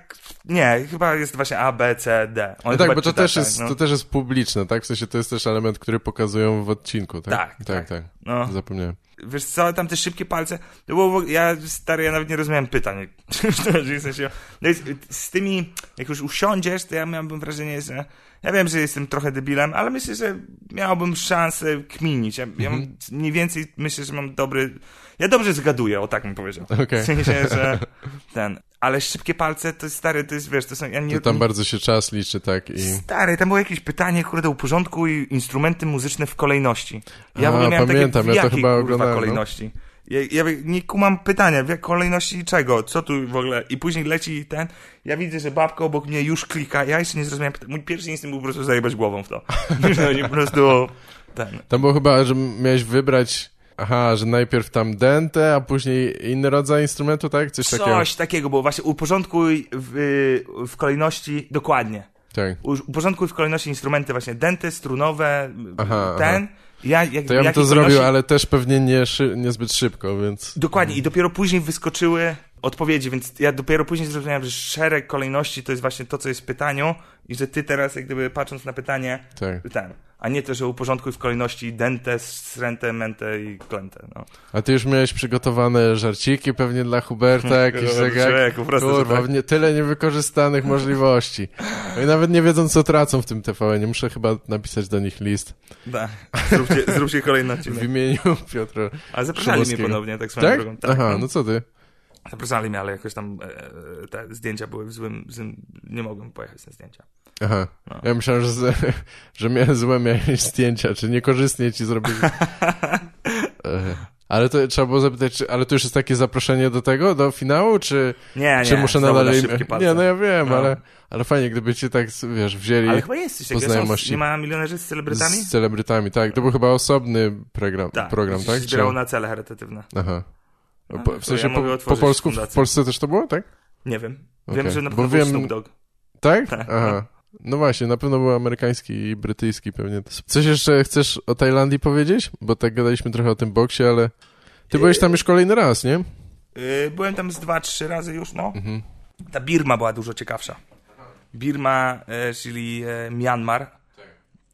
nie, chyba jest właśnie A, B, C, D. Oni No tak, bo to czyta- też, tak, jest, no. to też jest publiczne, tak? W sensie to jest też element, który pokazują w odcinku, tak? Tak, tak. tak. tak. No. Zapomniałem. Wiesz co, tam te szybkie palce, to było, w ogóle- ja stary, ja nawet nie rozumiałem pytań. w sensie, no i z, z tymi, jak już usiądziesz, to ja miałbym wrażenie, że ja wiem, że jestem trochę debilem, ale myślę, że miałbym szansę kminić. Ja, ja mam mniej więcej, myślę, że mam dobry, ja dobrze zgaduję, o tak bym powiedział. Okej. W sensie, że ten, ale szybkie palce, to jest stary, to jest, wiesz, to są, ja nie... To tam bardzo się czas liczy, tak? I... Stary, tam było jakieś pytanie, kurde, uporządkuj instrumenty muzyczne w kolejności. Ja A, w ogóle miałem pamiętam, takie, w ja to chyba kurwa, oglądałem, no. kolejności? Ja, ja nie kumam pytania, w jak kolejności czego? Co tu w ogóle? I później leci ten, ja widzę, że babka obok mnie już klika, ja jeszcze nie zrozumiałem pytania. Mój pierwszy instynkt był po prostu zajebać głową w to. No i po prostu ten. Tam było chyba, że miałeś wybrać... Aha, że najpierw tam dentę, a później inny rodzaj instrumentu, tak? Coś takiego. Coś takiego było, właśnie uporządkuj w, w kolejności, dokładnie. Tak. U- Uporządkuj w kolejności instrumenty właśnie denty, strunowe, Aha, ten. Ja, jak, To ja bym to zrobił, ale też pewnie nie szy... niezbyt szybko, więc... Dokładnie, i dopiero później wyskoczyły odpowiedzi, więc ja dopiero później zrozumiałem, że szereg kolejności to jest właśnie to, co jest w pytaniu i że ty teraz, jak gdyby patrząc na pytanie, Tak. ten, a nie to, że uporządkuj w kolejności dente, srente, mente i klente, no. A ty już miałeś przygotowane żarciki pewnie dla Huberta, jakieś Kurwa, tak jak... człowieku, proste, że Kurwa, tak. nie, tyle niewykorzystanych możliwości. Oni nawet nie wiedzą, co tracą w tym TVN. Muszę chyba napisać do nich list Da. Zróbcie, zróbcie kolejny w odcinek. imieniu Piotra. A zapraszali mnie ponownie, tak swoją Tak? drogą. Aha, no. no co ty? Zapraszali mnie, ale jakoś tam e, te zdjęcia były w złym, złym, nie mogłem pojechać na zdjęcia. Aha. No. Ja myślałem, że, z, że miałem złe miałeś zdjęcia, czy niekorzystnie ci zrobili. E, Ale to trzeba było zapytać, czy, ale to już jest takie zaproszenie do tego, do finału, czy, Nie, nie, czy muszę znowu nadal... na. Nie, no ja wiem, No. ale, ale fajnie, gdyby cię tak, wiesz, wzięli Ale chyba jest coś takiego. Nie ma milionerzy z celebrytami? z celebrytami. Tak, to był chyba osobny program, Tak, program tak? zbierało Czy... na cele charytatywne. Aha. No, to w sensie ja po, po polsku w. Polsce też to było, tak? Nie wiem. Okej. Wiem, że na Bo pewno był wiem- Snoop Dogg. Tak? Tak, Aha. No właśnie, na pewno był amerykański i brytyjski pewnie. Coś jeszcze chcesz o Tajlandii powiedzieć? Bo tak gadaliśmy trochę o tym boksie, ale ty byłeś tam już kolejny raz, nie? Yy, byłem tam z dwa, trzy razy już, no. Mhm. Ta Birma była dużo ciekawsza. Birma, e, czyli e, Myanmar,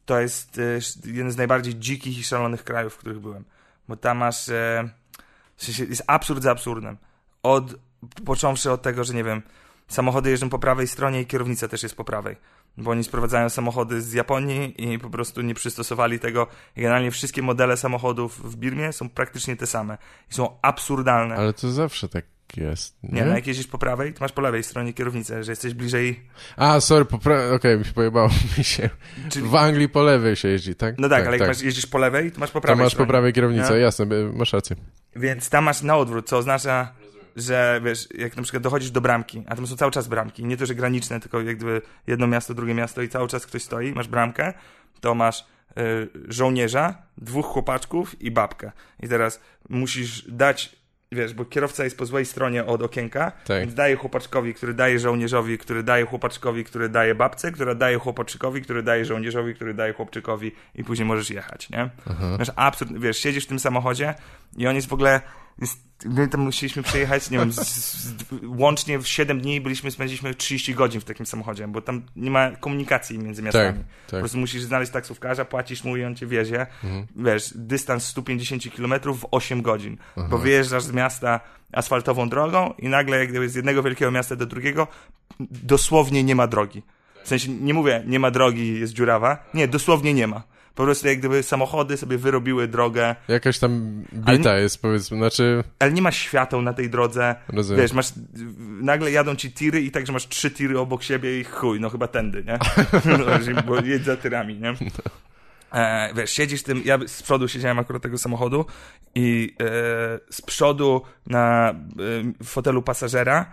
to jest e, jeden z najbardziej dzikich i szalonych krajów, w których byłem. Bo tam masz... W sensie jest absurd za absurdem. Od, począwszy od tego, że nie wiem, samochody jeżdżą po prawej stronie i kierownica też jest po prawej. Bo oni sprowadzają samochody z Japonii i po prostu nie przystosowali tego. Generalnie wszystkie modele samochodów w Birmie są praktycznie te same. I są absurdalne. Ale to zawsze tak jest, nie? Nie, no jak jeździsz po prawej, to masz po lewej stronie kierownicę, że jesteś bliżej... A, sorry, popra- okej, mi się pojebało mi się. Czyli... W Anglii po lewej się jeździ, tak? No tak, ale jak masz, jeździsz po lewej, to masz po To prawej masz po stronie. prawej kierownicę, Nie? jasne, masz rację. Więc tam masz na odwrót, co oznacza, że wiesz, jak na przykład dochodzisz do bramki, a tam są cały czas bramki, nie to, że graniczne, tylko jak gdyby jedno miasto, drugie miasto i cały czas ktoś stoi, masz bramkę, to masz y, żołnierza, dwóch chłopaczków i babkę. I teraz musisz dać, wiesz, bo kierowca jest po złej stronie od okienka, Tak. więc daje chłopaczkowi, który daje żołnierzowi, który daje chłopaczkowi, który daje babce, która daje chłopaczykowi, który daje żołnierzowi, który daje chłopczykowi i później możesz jechać, nie? Masz absurd, wiesz, siedzisz w tym samochodzie i on jest w ogóle, my tam musieliśmy przejechać, nie wiem, z, z, łącznie w 7 dni byliśmy, spędziliśmy 30 godzin w takim samochodzie, bo tam nie ma komunikacji między miastami. Tak, Po tak. prostu musisz znaleźć taksówkarza, płacisz mu i on cię wiezie. Mhm. Wiesz, dystans 150 km w 8 godzin. Bo wyjeżdżasz z miasta asfaltową drogą i nagle jak gdyby z jednego wielkiego miasta do drugiego dosłownie nie ma drogi. W sensie nie mówię, nie ma drogi, jest dziurawa. Nie, dosłownie nie ma. Po prostu jak gdyby samochody sobie wyrobiły drogę, Jakaś tam Ale bita jest, powiedzmy, znaczy, ale nie ma świateł na tej drodze. rozumiem. Wiesz, masz, nagle jadą ci tiry i tak, że masz trzy tiry obok siebie i chuj, no chyba tędy, nie? No, Bo jedź za tyrami, nie? E, wiesz, siedzisz tym, ja z przodu siedziałem akurat tego samochodu i e, z przodu na e, fotelu pasażera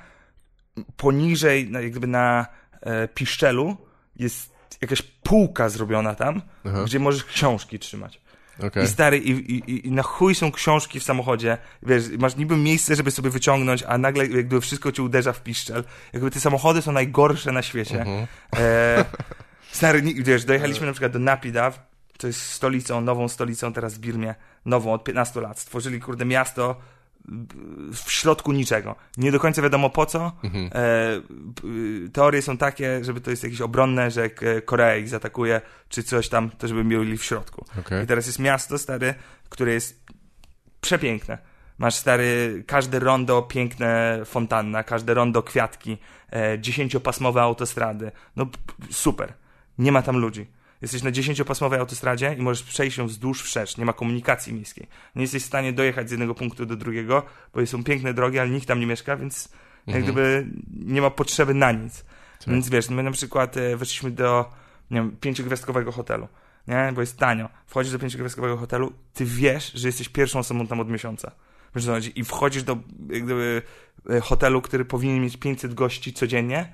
poniżej, na, jakby na e, piszczelu jest jakaś półka zrobiona tam, Aha. gdzie możesz książki trzymać. Okej. I stary, i, i, i na chuj są książki w samochodzie, wiesz, masz niby miejsce, żeby sobie wyciągnąć, a nagle jakby wszystko ci uderza w piszczel. Jakby te samochody są najgorsze na świecie. Mhm. E, stary, wiesz, dojechaliśmy na przykład do Napidaw, to jest stolicą, nową stolicą teraz w Birmie, nową od 15 lat. Stworzyli, kurde, miasto w środku niczego. Nie do końca wiadomo po co. Mhm. E, teorie są takie, żeby to jest jakieś obronne, że Korea ich zaatakuje, czy coś tam, to żeby mieli w środku. Okej. I teraz jest miasto stary, które jest przepiękne. Masz stary, każde rondo piękne fontanna, każde rondo kwiatki, e, dziesięciopasmowe autostrady. No super. Nie ma tam ludzi. Jesteś na dziesięciopasmowej autostradzie i możesz przejść ją wzdłuż wszerz. Nie ma komunikacji miejskiej. Nie jesteś w stanie dojechać z jednego punktu do drugiego, bo są piękne drogi, ale nikt tam nie mieszka, więc jak gdyby nie ma potrzeby na nic. Więc wiesz, my na przykład e, weszliśmy do nie wiem, pięciogwiazdkowego hotelu, nie? Bo jest tanio. Wchodzisz do pięciogwiazdkowego hotelu, ty wiesz, że jesteś pierwszą osobą tam od miesiąca. Wiesz, co? I wchodzisz do jak gdyby, e, hotelu, który powinien mieć 500 gości codziennie.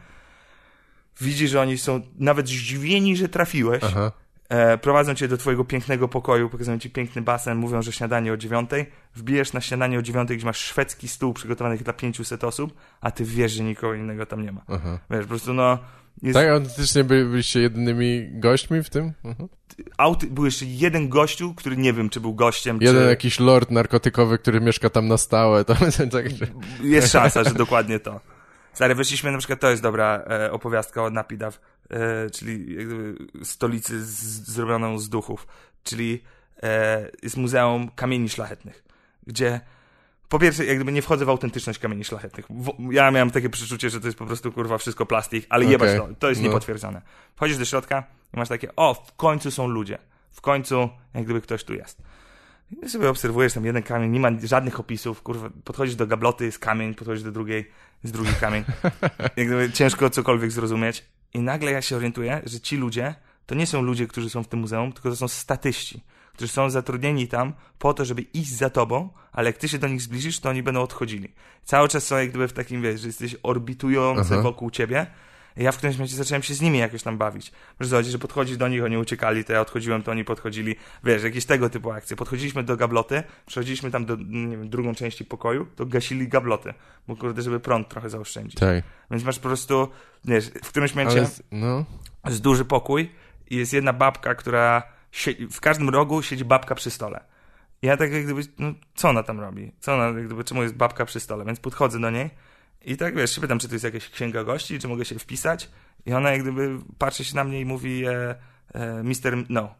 Widzisz, że oni są nawet zdziwieni, że trafiłeś. Aha. E, prowadzą cię do twojego pięknego pokoju, pokazują ci piękny basen, mówią, że śniadanie o dziewiątej. Wbijesz na śniadanie o dziewiątej, gdzie masz szwedzki stół przygotowany dla 500 osób, a ty wiesz, że nikogo innego tam nie ma. Aha. Wiesz, po prostu no... Jest, Tak, autentycznie by, byliście jedynymi gośćmi w tym? Mhm. aut, był jeszcze jeden gościu, który nie wiem, czy był gościem, Jeden czy... jakiś lord narkotykowy, który mieszka tam na stałe. To, tak, że... Jest szansa, że dokładnie to. Stary, weszliśmy, na przykład to jest dobra e, opowiastka od Napidaw, e, czyli stolicy z, zrobioną z duchów, czyli e, jest Muzeum Kamieni Szlachetnych, gdzie po pierwsze, jak gdyby nie wchodzę w autentyczność kamieni szlachetnych. Ja miałem takie przeczucie, że to jest po prostu kurwa wszystko plastik, ale Okej. jebać to, to jest No. niepotwierdzone. Wchodzisz do środka i masz takie, o, w końcu są ludzie. W końcu, jak gdyby ktoś tu jest. I sobie obserwujesz tam jeden kamień, nie ma żadnych opisów, kurwa, podchodzisz do gabloty, jest kamień, podchodzisz do drugiej, jest drugi kamień. Jak gdyby ciężko cokolwiek zrozumieć. I nagle ja się orientuję, że ci ludzie to nie są ludzie, którzy są w tym muzeum, tylko to są statyści, którzy są zatrudnieni tam po to, żeby iść za tobą, ale jak ty się do nich zbliżysz, to oni będą odchodzili. Cały czas są jak gdyby w takim, wiesz, że jesteś orbitujący Aha. wokół ciebie. Ja w którymś momencie zacząłem się z nimi jakoś tam bawić. Wiesz, chodzi, że podchodzisz do nich, oni uciekali, to ja odchodziłem, to oni podchodzili. Wiesz, jakieś tego typu akcje. Podchodziliśmy do gabloty, przechodziliśmy tam do, nie wiem, drugą części pokoju, to gasili gabloty, bo kurde, żeby prąd trochę zaoszczędzić. Tak. Więc masz po prostu, wiesz, w którymś momencie z- no, jest duży pokój i jest jedna babka, która siedzi, w każdym rogu siedzi babka przy stole. I ja tak jak gdyby, no co ona tam robi? Co ona, jak gdyby, czemu jest babka przy stole? Więc podchodzę do niej i tak wiesz, się pytam, czy to jest jakaś księga gości, czy mogę się wpisać. I ona jak gdyby patrzy się na mnie i mówi e, e, Mister No.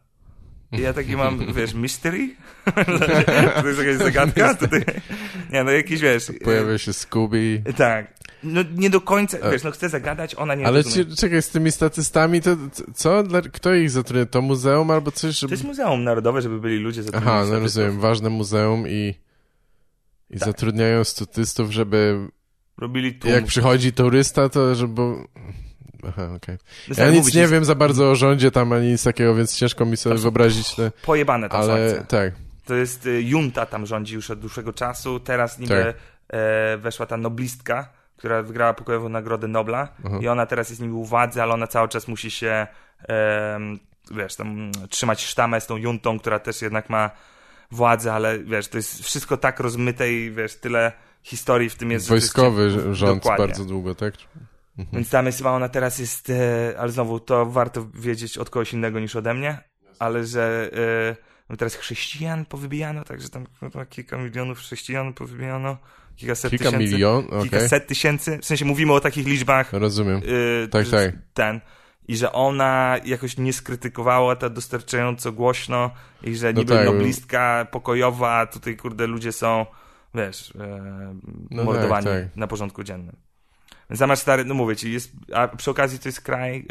I ja taki mam, wiesz, mystery? to jest jakaś zagadka? Tutaj, nie, no jakiś, wiesz... e, pojawia się Scooby. Tak. No nie do końca, E. wiesz, no chcę zagadać, ona nie Ale ci, czekaj, z tymi statystami, to co? Dla, kto ich zatrudnia? To muzeum albo coś? To Żeby... jest muzeum narodowe, żeby byli ludzie zatrudnieni. Aha, no rozumiem. Ważne muzeum i, i Tak. zatrudniają statystów, żeby Robili tłum. jak przychodzi turysta, to żeby... Aha, okej. No Ja nic nie wiem za bardzo o rządzie tam, ani nic takiego, więc ciężko mi sobie wyobrazić te... Pojebane tam są Ale akcje. tak, To jest y, junta tam rządzi już od dłuższego czasu. Teraz niby Tak. e, weszła ta noblistka, która wygrała pokojową Nagrodę Nobla Mhm. i ona teraz jest niby u władzy, ale ona cały czas musi się em, wiesz, tam trzymać sztamę z tą juntą, która też jednak ma władzę, ale wiesz, to jest wszystko tak rozmyte i wiesz, tyle historii w tym jest. jest wojskowy rząd Dokładnie. bardzo długo, tak? Więc ta chyba ona teraz jest, e, ale znowu to warto wiedzieć od kogoś innego niż ode mnie, ale że e, no teraz chrześcijan powybijano, także tam no, kilka milionów chrześcijan powybijano, kilkaset Kilka tysięcy. milion, okej. Kilkaset tysięcy, w sensie mówimy o takich liczbach. Rozumiem. e, Tak, tak. Ten. I że ona jakoś nie skrytykowała to dostarczająco głośno i że No niby tak, bo- noblistka pokojowa, a tutaj kurde ludzie są, wiesz, e, No mordowani tak, tak. na porządku dziennym. Zamiast stary, no mówię ci, jest, a przy okazji to jest kraj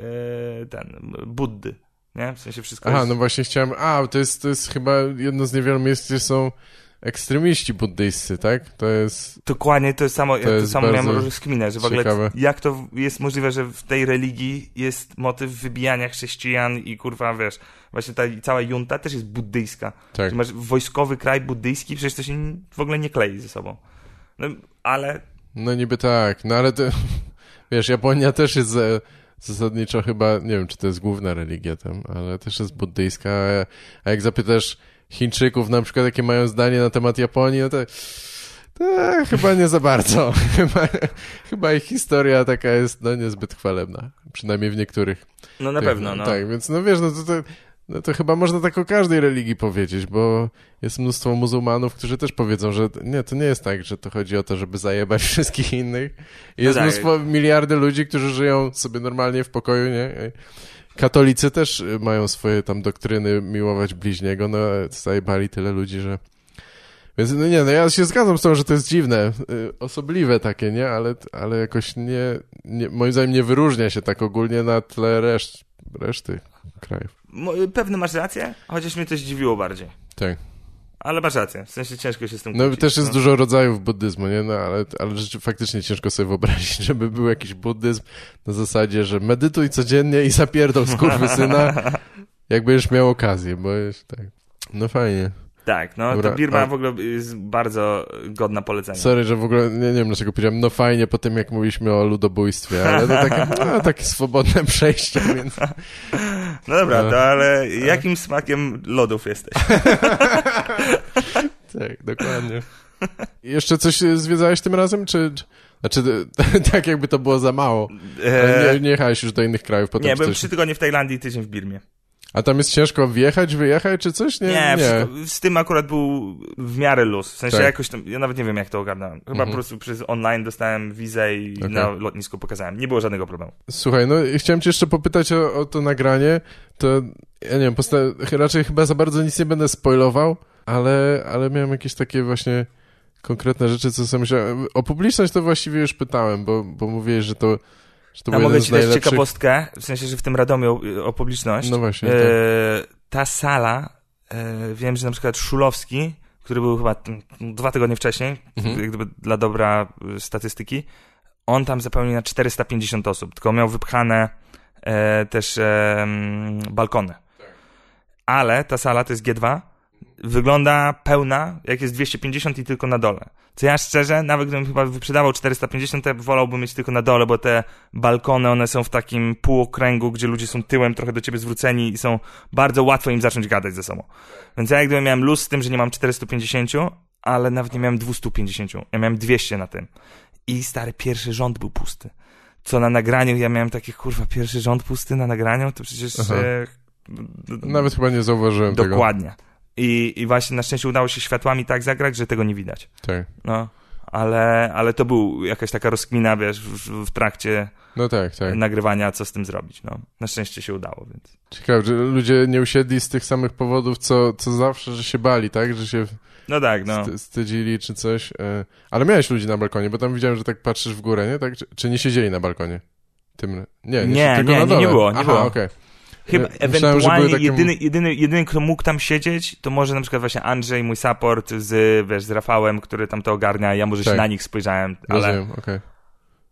e, ten, Buddy, nie? W sensie wszystko Aha, jest... no właśnie chciałem... A, to jest, to jest chyba jedno z niewielu miejsc, gdzie są ekstremiści buddyjscy, tak? To jest... Dokładnie, to jest samo, to, jest samo miałem rozkminę, że w ogóle ciekawe. jak to jest możliwe, że w tej religii jest motyw wybijania chrześcijan i kurwa, wiesz, właśnie ta cała junta też jest buddyjska. Tak. Że Masz wojskowy kraj buddyjski, przecież to się w ogóle nie klei ze sobą. No, ale No niby tak, no ale to... Wiesz, Japonia też jest zasadniczo chyba, nie wiem, czy to jest główna religia tam, ale też jest buddyjska, a jak zapytasz Chińczyków na przykład, jakie mają zdanie na temat Japonii, no to... chyba nie za bardzo. chyba, chyba ich historia taka jest, no, niezbyt chwalebna. Przynajmniej w niektórych no na tych- pewno, no. Tak, więc no wiesz, no to, to, no to chyba można tak o każdej religii powiedzieć, bo jest mnóstwo muzułmanów, którzy też powiedzą, że nie, to nie jest tak, że to chodzi o to, żeby zajebać wszystkich innych. Jest tak. mnóstwo, miliardy ludzi, którzy żyją sobie normalnie w pokoju, nie? Katolicy też y, mają swoje tam doktryny miłować bliźniego, no zajebali tyle ludzi, że... Więc no nie, no ja się zgadzam z tym, że to jest dziwne, y, osobliwe takie, nie? Ale, ale jakoś nie, nie, moim zdaniem nie wyróżnia się tak ogólnie na tle reszt, reszty krajów. Pewne masz rację, chociaż mnie to zdziwiło bardziej. Tak. Ale masz rację, w sensie ciężko się z tym No kłócić, też jest no. dużo rodzajów buddyzmu, nie? No ale, ale rzeczy, faktycznie ciężko sobie wyobrazić, żeby był jakiś buddyzm na zasadzie, że medytuj codziennie i zapierdol syna, jak będziesz miał okazję, bo jest tak. No fajnie. Tak, no Dobra, to Birma a- w ogóle jest bardzo godna polecenia. Sorry, że w ogóle nie, nie wiem dlaczego powiedziałem no fajnie po tym jak mówiliśmy o ludobójstwie, ale to takie, no, takie swobodne przejście, więc No dobra, No. to ale jakim smakiem lodów jesteś? tak, dokładnie. Jeszcze coś zwiedzałeś tym razem, czy... czy- Znaczy, tak jakby to było za mało. Nie, nie jechałeś już do innych krajów potem nie, byłem trzy tygodnie w Tajlandii i tydzień w Birmie. A tam jest ciężko wjechać, wyjechać, czy coś? Nie, Nie, nie. z tym akurat był w miarę luz. W sensie Tak. jakoś tam, ja nawet nie wiem jak to ogarnąłem. Chyba Mhm. po prostu przez online dostałem wizę i Okej. na lotnisku pokazałem. Nie było żadnego problemu. Słuchaj, no i chciałem cię jeszcze popytać o, o to nagranie, to ja nie wiem, raczej chyba za bardzo nic nie będę spoilował, ale, ale miałem jakieś takie właśnie konkretne rzeczy, co sobie myślałem. O publiczność to właściwie już pytałem, bo, bo mówiłeś, że to, że to Ja był mogę ci najlepszych... ciekawostkę, w sensie, że w tym Radomiu y, o publiczność. No właśnie, e, tak. ta sala, e, wiem, że na przykład Szulowski, który był chyba dwa tygodnie wcześniej, Mhm. gdyby dla dobra y, statystyki, on tam zapełnił na 450 osób, tylko miał wypchane e, też e, balkony. Ale ta sala to jest G2, wygląda pełna, jak jest 250 i tylko na dole. Co ja szczerze, nawet gdybym chyba wyprzedawał 450, to ja wolałbym mieć tylko na dole, bo te balkony, one są w takim półokręgu, gdzie ludzie są tyłem trochę do ciebie zwróceni i są bardzo łatwo im zacząć gadać ze sobą. Więc ja jak gdyby miałem luz z tym, że nie mam 450, ale nawet nie miałem 250. Ja miałem 200 na tym. I stary, pierwszy rząd był pusty. Co na nagraniu, ja miałem takie, kurwa, pierwszy rząd pusty na nagraniu, to przecież... E, Nawet chyba nie zauważyłem tego. Dokładnie. I, I właśnie na szczęście udało się światłami tak zagrać, że tego nie widać. Tak. No, ale, ale to był jakaś taka rozkmina, wiesz, w, w trakcie No tak, tak. nagrywania, co z tym zrobić. No, na szczęście się udało, więc. Ciekawe, że ludzie nie usiedli z tych samych powodów, co, co zawsze, że się bali, tak? Że się No tak, no. Sty- wstydzili czy coś. e, Ale miałeś ludzi na balkonie, bo tam widziałem, że tak patrzysz w górę, nie? Tak? Czy, czy nie siedzieli na balkonie? Tym... Nie, nie, Nie, nie, nie, było, nie Aha, było. okej. Chyba Ja ewentualnie takie- jedyny, jedyny, jedyny, kto mógł tam siedzieć, to może na przykład właśnie Andrzej, mój support z, wiesz, z Rafałem, który tam to ogarnia, ja może się Tak. na nich spojrzałem, ale Rozumiem, okej.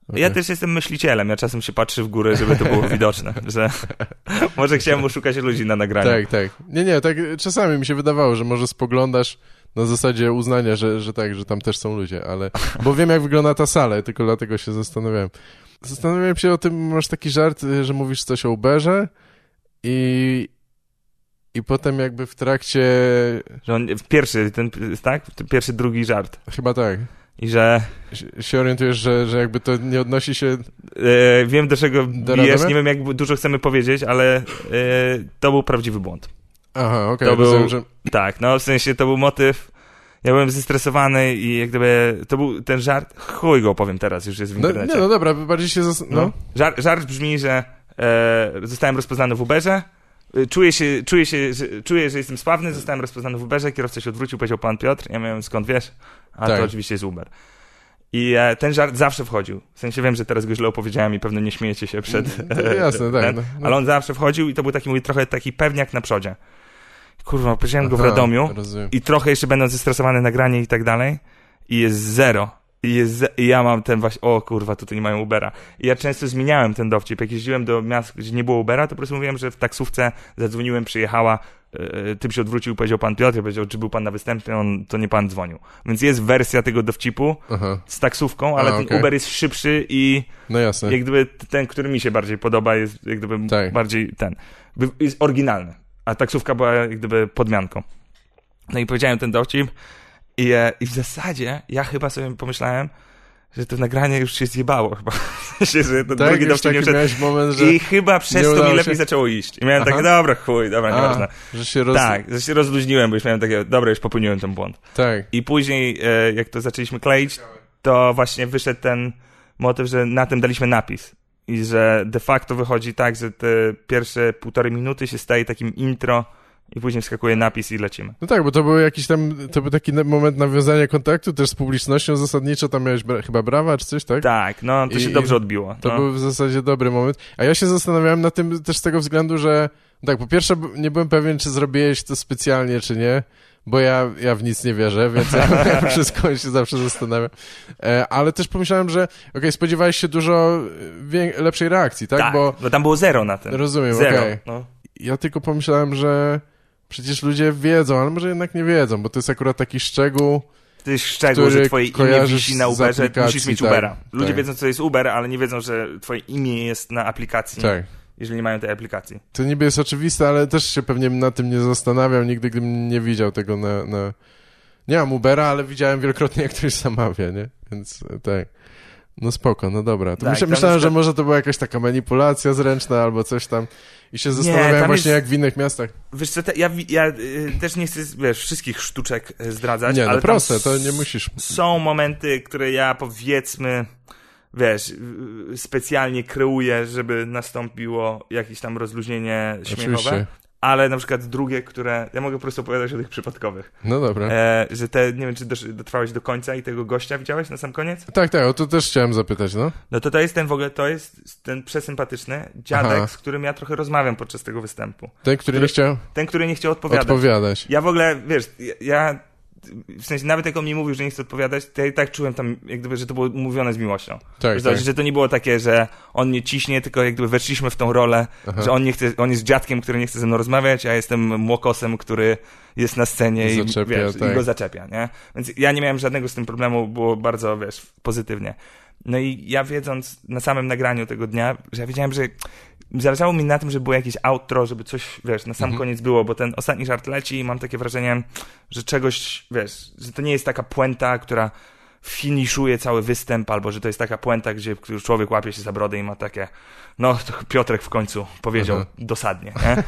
Okej. ja też jestem myślicielem, ja czasem się patrzę w górę, żeby to było widoczne, że może chciałem oszukać ludzi na nagraniu. Tak, tak. Nie, nie, tak czasami mi się wydawało, że może spoglądasz na zasadzie uznania, że, że tak, że tam też są ludzie, ale... Bo wiem, jak wygląda ta sala, tylko dlatego się zastanawiałem. Zastanawiałem się o tym, masz taki żart, że mówisz coś o Uberze i... I potem jakby w trakcie... Że on, pierwszy, ten, tak? Pierwszy, drugi żart. Chyba tak. I że się- orientujesz, że, że jakby to nie odnosi się... e, wiem, do czego Do bijesz, nie wiem, jak dużo chcemy powiedzieć, ale e, to był prawdziwy błąd. Aha, okej, To był- że... Tak, no w sensie to był motyw. Ja byłem zestresowany i jak gdyby to był ten żart. Chuj go opowiem teraz, już jest w No, internecie. nie, no dobra, bardziej się... Zas... No. No. Żart, żart brzmi, że zostałem rozpoznany w Uberze. E, Czuję się, czuję się, że, czuję, że jestem sprawny, zostałem rozpoznany w Uberze, kierowca się odwrócił, powiedział pan Piotr, ja miałem skąd wiesz, a Tak. to oczywiście jest Uber. I e, ten żart zawsze wchodził. W sensie wiem, że teraz go źle opowiedziałem i pewno nie śmiejecie się przed... To jasne, tak, ten, no, no. Ale on zawsze wchodził i to był taki mój trochę taki pewniak na przodzie. kurwa, powiedziałem go w Radomiu Rozumiem. i trochę jeszcze będą zestresowane nagranie i tak dalej i jest zero. I, jest. I ja mam ten właśnie, o kurwa, tutaj nie mają Ubera. I ja często zmieniałem ten dowcip. Jak jeździłem do miast, gdzie nie było Ubera, to po prostu mówiłem, że w taksówce zadzwoniłem, przyjechała, yy, tym się odwrócił, powiedział pan Piotr, powiedział, czy był pan na występie, on, to nie pan dzwonił. Więc jest wersja tego dowcipu Aha, z taksówką, ale A, ten okej. Uber jest szybszy i no jasne. jak gdyby ten, który mi się bardziej podoba, jest jak gdyby Tak. bardziej ten, jest oryginalny, a taksówka była jak gdyby podmianką. No i powiedziałem ten dowcip i, e, i w zasadzie ja chyba sobie pomyślałem, że to nagranie już się zjebało chyba. Że ten Tak, drugi dowcip nie wszedł. moment, że... I chyba przez to mi udało lepiej się? zaczęło iść. I miałem Aha. takie, dobra, chuj, dobra, nieważne. Że się roz... Tak, że się rozluźniłem, bo już miałem takie, dobra, już popełniłem ten błąd. tak. I później, e, jak to zaczęliśmy kleić, to właśnie wyszedł ten motyw, że na tym daliśmy napis. I że de facto wychodzi tak, że te pierwsze półtorej minuty się staje takim intro i później wskakuje napis i lecimy. No tak, bo to był jakiś tam, to był taki moment nawiązania kontaktu też z publicznością zasadniczo, tam miałeś bra- chyba brawa czy coś, tak? Tak, no to I- się dobrze odbiło. To no. był w zasadzie dobry moment. A ja się zastanawiałem na tym też z tego względu, że tak, po pierwsze nie byłem pewien, czy zrobiłeś to specjalnie, czy nie, bo ja, ja w nic nie wierzę, więc ja, ja wszystko się zawsze zastanawiam. E, ale też pomyślałem, że okej, spodziewałeś się dużo e, lepszej reakcji, tak? tak, Bo bo tam było zero na tym. rozumiem, okej. No. Ja tylko pomyślałem, że przecież ludzie wiedzą, ale może jednak nie wiedzą, bo to jest akurat taki szczegół. To jest szczegół, że twoje imię wisi na Uberze, musisz mieć tak, Ubera. Ludzie tak. wiedzą, co jest Uber, ale nie wiedzą, że twoje imię jest na aplikacji, Tak. jeżeli nie mają tej aplikacji. To niby jest oczywiste, ale też się pewnie na tym nie zastanawiał nigdy, gdybym nie widział tego na... na... Nie mam Ubera, ale widziałem wielokrotnie, jak ktoś zamawia, nie? Więc e, tak. No spoko, no dobra. To Tak, myślałem, że może to była jakaś taka manipulacja zręczna albo coś tam. I się zastanawiałem tam właśnie, jest- jak w innych miastach. Wiesz co, te, ja, ja y, też nie chcę, wiesz, wszystkich sztuczek y, zdradzać, Nie, ale no tam proste, to nie musisz. Są momenty, które ja powiedzmy, wiesz, y, specjalnie kreuję, żeby nastąpiło jakieś tam rozluźnienie śmiechowe, Oczywiście. Ale na przykład drugie, które, ja mogę po prostu opowiadać o tych przypadkowych, No dobra. e, że te, nie wiem, czy dotrwałeś do końca i tego gościa widziałeś na sam koniec? Tak, tak, o to też chciałem zapytać, no. No to to jest ten w ogóle, to jest ten przesympatyczny dziadek, Aha. z którym ja trochę rozmawiam podczas tego występu. Ten, który nie chciał Ten, który nie chciał odpowiadać. odpowiadać. Ja w ogóle, wiesz, ja- ja w sensie nawet jak on mi mówił, że nie chce odpowiadać, to ja i tak czułem tam, jak gdyby, że to było mówione z miłością. Tak, że, tak. że to nie było takie, że on mnie ciśnie, tylko jak gdyby weszliśmy w tą rolę, Aha. że on nie chce, on jest dziadkiem, który nie chce ze mną rozmawiać, a ja jestem młokosem, który jest na scenie i, Zaczepia, wiesz, tak. i go zaczepia, nie? Więc ja nie miałem żadnego z tym problemu, było bardzo, wiesz, pozytywnie. No i ja wiedząc na samym nagraniu tego dnia, że ja wiedziałem, że zależało mi na tym, żeby było jakieś outro, żeby coś, wiesz, na sam Mhm. koniec było, bo ten ostatni żart leci i mam takie wrażenie, że czegoś, wiesz, że to nie jest taka puenta, która finiszuje cały występ, albo że to jest taka puenta, gdzie człowiek łapie się za brodę i ma takie, no Piotrek w końcu powiedział Aha. dosadnie, nie?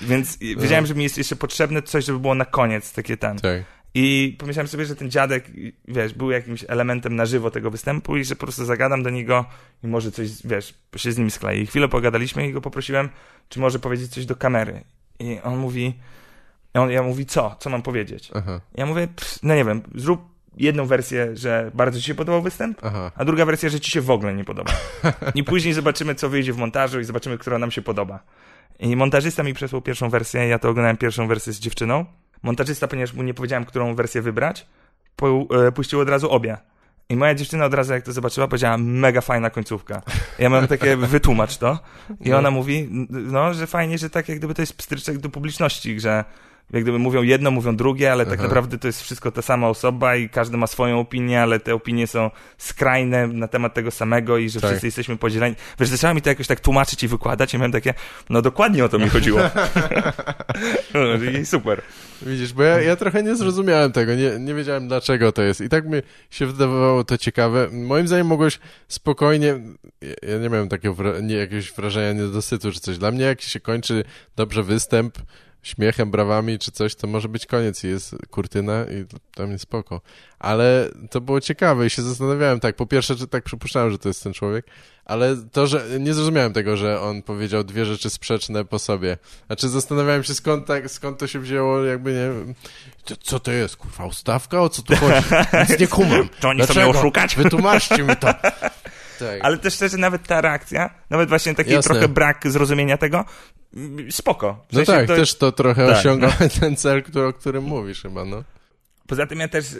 Więc wiedziałem, że mi jest jeszcze potrzebne coś, żeby było na koniec takie ten. Tak. I pomyślałem sobie, że ten dziadek, wiesz, był jakimś elementem na żywo tego występu i że po prostu zagadam do niego i może coś, wiesz, się z nim sklei. Chwilę pogadaliśmy i go poprosiłem, czy może powiedzieć coś do kamery. I on mówi, on, ja mówi, co? Co mam powiedzieć? Aha, Ja mówię, "Pff, no nie wiem, zrób jedną wersję, że bardzo ci się podobał występ, aha. a druga wersja, że ci się w ogóle nie podoba. I później zobaczymy, co wyjdzie w montażu i zobaczymy, która nam się podoba. I montażysta mi przesłał pierwszą wersję, ja to oglądałem pierwszą wersję z dziewczyną. Montażysta, ponieważ mu nie powiedziałem, którą wersję wybrać, e, puścił od razu obie. I moja dziewczyna od razu, jak to zobaczyła, powiedziała, mega fajna końcówka. Ja mam takie, wytłumacz to. I No. ona mówi, no, że fajnie, że tak jak gdyby to jest pstryczek do publiczności, że jak gdyby mówią jedno, mówią drugie, ale tak Aha. naprawdę to jest wszystko ta sama osoba i każdy ma swoją opinię, ale te opinie są skrajne na temat tego samego i że Tak. wszyscy jesteśmy podzieleni. Wiesz, zaczęła mi to jakoś tak tłumaczyć i wykładać i miałem takie, no dokładnie o to mi chodziło. I super. Widzisz, bo ja, ja trochę nie zrozumiałem tego, nie, nie wiedziałem dlaczego to jest. I tak mi się wydawało to ciekawe. Moim zdaniem mogłeś spokojnie, ja, ja nie miałem takiego wra- nie, jakiegoś wrażenia niedosytu czy coś. Dla mnie jak się kończy dobrze występ, śmiechem, brawami czy coś, to może być koniec i jest kurtyna i tam jest spoko. Ale to było ciekawe i się zastanawiałem tak, po pierwsze, czy tak przypuszczałem, że to jest ten człowiek, ale to, że nie zrozumiałem tego, że on powiedział dwie rzeczy sprzeczne po sobie. Znaczy zastanawiałem się skąd, tak, skąd to się wzięło, jakby nie co, to jest, kurwa, ustawka? O co tu chodzi? Nic nie kumam. To oni Dlaczego? oszukać? Wytłumaczcie mi to. Tak. Ale też szczerze, nawet ta reakcja, nawet właśnie taki Jasne. trochę brak zrozumienia tego, spoko. W No sensie tak, to- też to trochę Tak, osiąga ten cel, który, o którym mówisz chyba, no. Poza tym ja też e,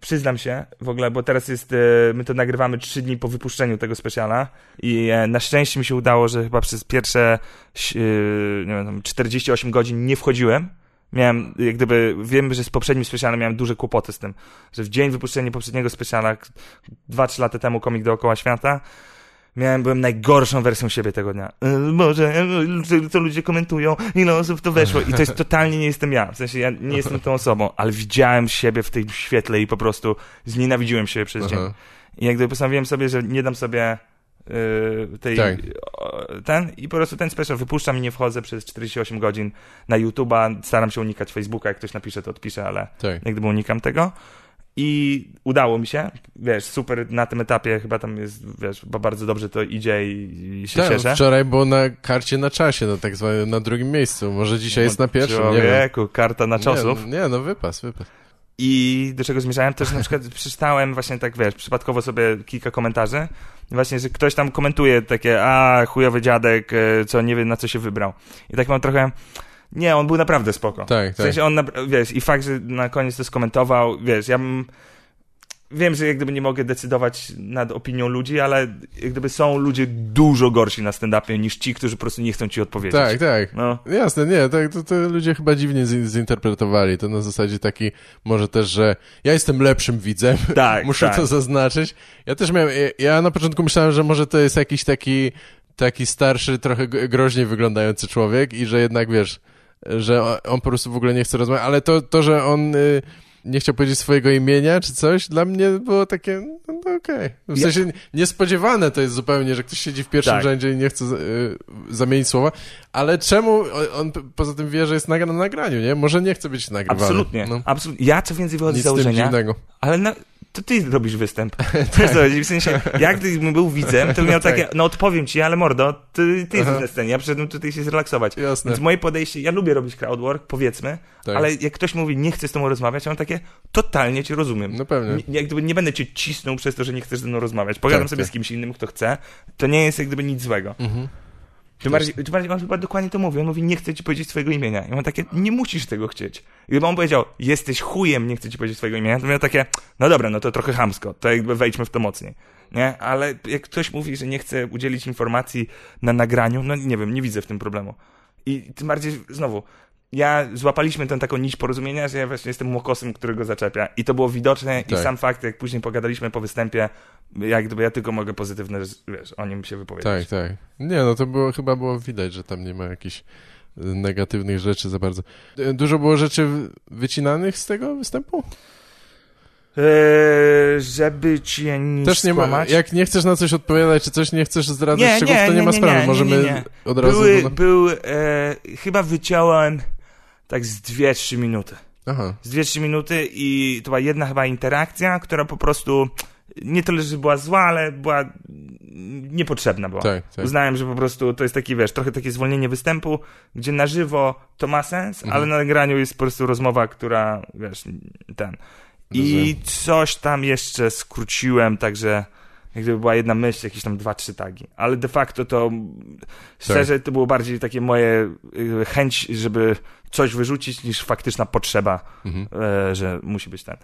przyznam się w ogóle, bo teraz jest, e, my to nagrywamy trzy dni po wypuszczeniu tego specjala i e, na szczęście mi się udało, że chyba przez pierwsze e, nie wiem, tam 48 godzin nie wchodziłem. Miałem, jak gdyby, wiem, że z poprzednim specjalem miałem duże kłopoty z tym, że w dzień wypuszczenia poprzedniego specjala, 2-3 lata temu komik dookoła świata, miałem, byłem najgorszą wersją siebie tego dnia. E, Boże, e, co ludzie komentują, ile osób to weszło. I to jest totalnie nie jestem ja. W sensie ja nie jestem tą osobą, ale widziałem siebie w tym świetle i po prostu znienawidziłem siebie przez dzień. I jak gdyby postanowiłem sobie, że nie dam sobie tej, Tak. ten i po prostu ten special wypuszczam i nie wchodzę przez 48 godzin na YouTube'a. Staram się unikać Facebooka, jak ktoś napisze, to odpiszę, ale Tak. jak gdyby unikam tego. I udało mi się, wiesz, super na tym etapie, chyba tam jest, wiesz, bo bardzo dobrze to idzie i, i się Tak, cieszę. wczoraj było na karcie na czasie, no tak zwanym na drugim miejscu. Może dzisiaj jest na pierwszym, nie wiem. Człowieku, karta na czasów. Nie, nie, no wypas, wypas. I do czego zmierzałem? Też na przykład przeczytałem właśnie tak, wiesz, przypadkowo sobie kilka komentarzy. Właśnie, że ktoś tam komentuje takie, a chujowy dziadek, e, co nie wie na co się wybrał. I tak mam trochę, nie, on był naprawdę spoko. Tak, W sensie on, napra- wiesz, i fakt, że na koniec to skomentował, wiesz, ja bym... Wiem, że jak gdyby nie mogę decydować nad opinią ludzi, ale jak gdyby są ludzie dużo gorsi na stand-upie niż ci, którzy po prostu nie chcą ci odpowiedzieć. Tak, tak. No, Jasne, nie, tak, to, to ludzie chyba dziwnie z, zinterpretowali. To na zasadzie taki, może też, że ja jestem lepszym widzem, tak, muszę tak. to zaznaczyć. Ja też miałem, ja- na początku myślałem, że może to jest jakiś taki, taki starszy, trochę g- groźniej wyglądający człowiek i że jednak, wiesz, że on po prostu w ogóle nie chce rozmawiać, ale to, to że on y, nie chciał powiedzieć swojego imienia czy coś, dla mnie było takie, no okej. W Ja- sensie niespodziewane to jest zupełnie, że ktoś siedzi w pierwszym Tak. rzędzie i nie chce y, zamienić słowa, ale czemu on, poza tym wie, że jest nagra na nagraniu, nie? Może nie chce być nagrywany. Absolutnie, No, absolutnie. Ja co więcej wychodzę nic z założenia. Ale na, to ty robisz występ. Chodzi? W sensie, jak gdybym był widzem, to miał Tak. takie, no odpowiem ci, ale mordo, ty, ty jesteś na scenie, ja przyszedłem tutaj się zrelaksować. Jasne. Więc moje podejście, ja lubię robić crowdwork, powiedzmy, Tak. ale jak ktoś mówi, nie chcę z tobą rozmawiać, ja mam takie, totalnie cię rozumiem. No pewnie. Nie, jak gdyby nie będę cię cisnął przez to, że nie chcesz ze mną rozmawiać. Pogadam Tak, sobie tak. z kimś innym, kto chce. To nie jest jak gdyby nic złego. Mhm. Tym bardziej, tym bardziej on chyba dokładnie to mówi. On mówi, nie chcę ci powiedzieć swojego imienia. I mam takie, nie musisz tego chcieć. Gdyby on powiedział, jesteś chujem, nie chcę ci powiedzieć swojego imienia, to miał takie, no dobra, no to trochę hamsko, to jakby wejdźmy w to mocniej. Nie? Ale jak ktoś mówi, że nie chce udzielić informacji na nagraniu, no nie wiem, nie widzę w tym problemu. I tym bardziej, znowu, ja złapaliśmy tę taką nić porozumienia, że ja właśnie jestem młokosem, który go zaczepia. I to było widoczne i Tak. sam fakt, jak później pogadaliśmy po występie, jak gdyby ja tylko mogę pozytywne, wiesz, o nim się wypowiedzieć. Tak, tak. Nie, no to było, chyba było widać, że tam nie ma jakichś y, negatywnych rzeczy za bardzo. Y, Dużo było rzeczy wycinanych z tego występu? Eee, żeby cię nie Też nie ma, skłamać. jak nie chcesz na coś odpowiadać, czy coś nie chcesz zdradzać Nie, szczegółów, nie, to nie, nie, ma sprawy. Możemy od razu... Były, był, e, chyba wyciąłem tak z 2-3 minuty. Aha, Z 2-3 minuty i to była jedna chyba interakcja, która po prostu nie tyle, że była zła, ale była niepotrzebna była. tak, tak. Uznałem, że po prostu to jest taki, wiesz, trochę takie zwolnienie występu, gdzie na żywo to ma sens, Mhm. ale na nagraniu jest po prostu rozmowa, która, wiesz, ten. I coś tam jeszcze skróciłem, także jak gdyby była jedna myśl, jakieś tam dwa, trzy tagi. Ale de facto to, szczerze, to było bardziej takie moje chęć, żeby coś wyrzucić, niż faktyczna potrzeba, Mhm, e, że musi być ten.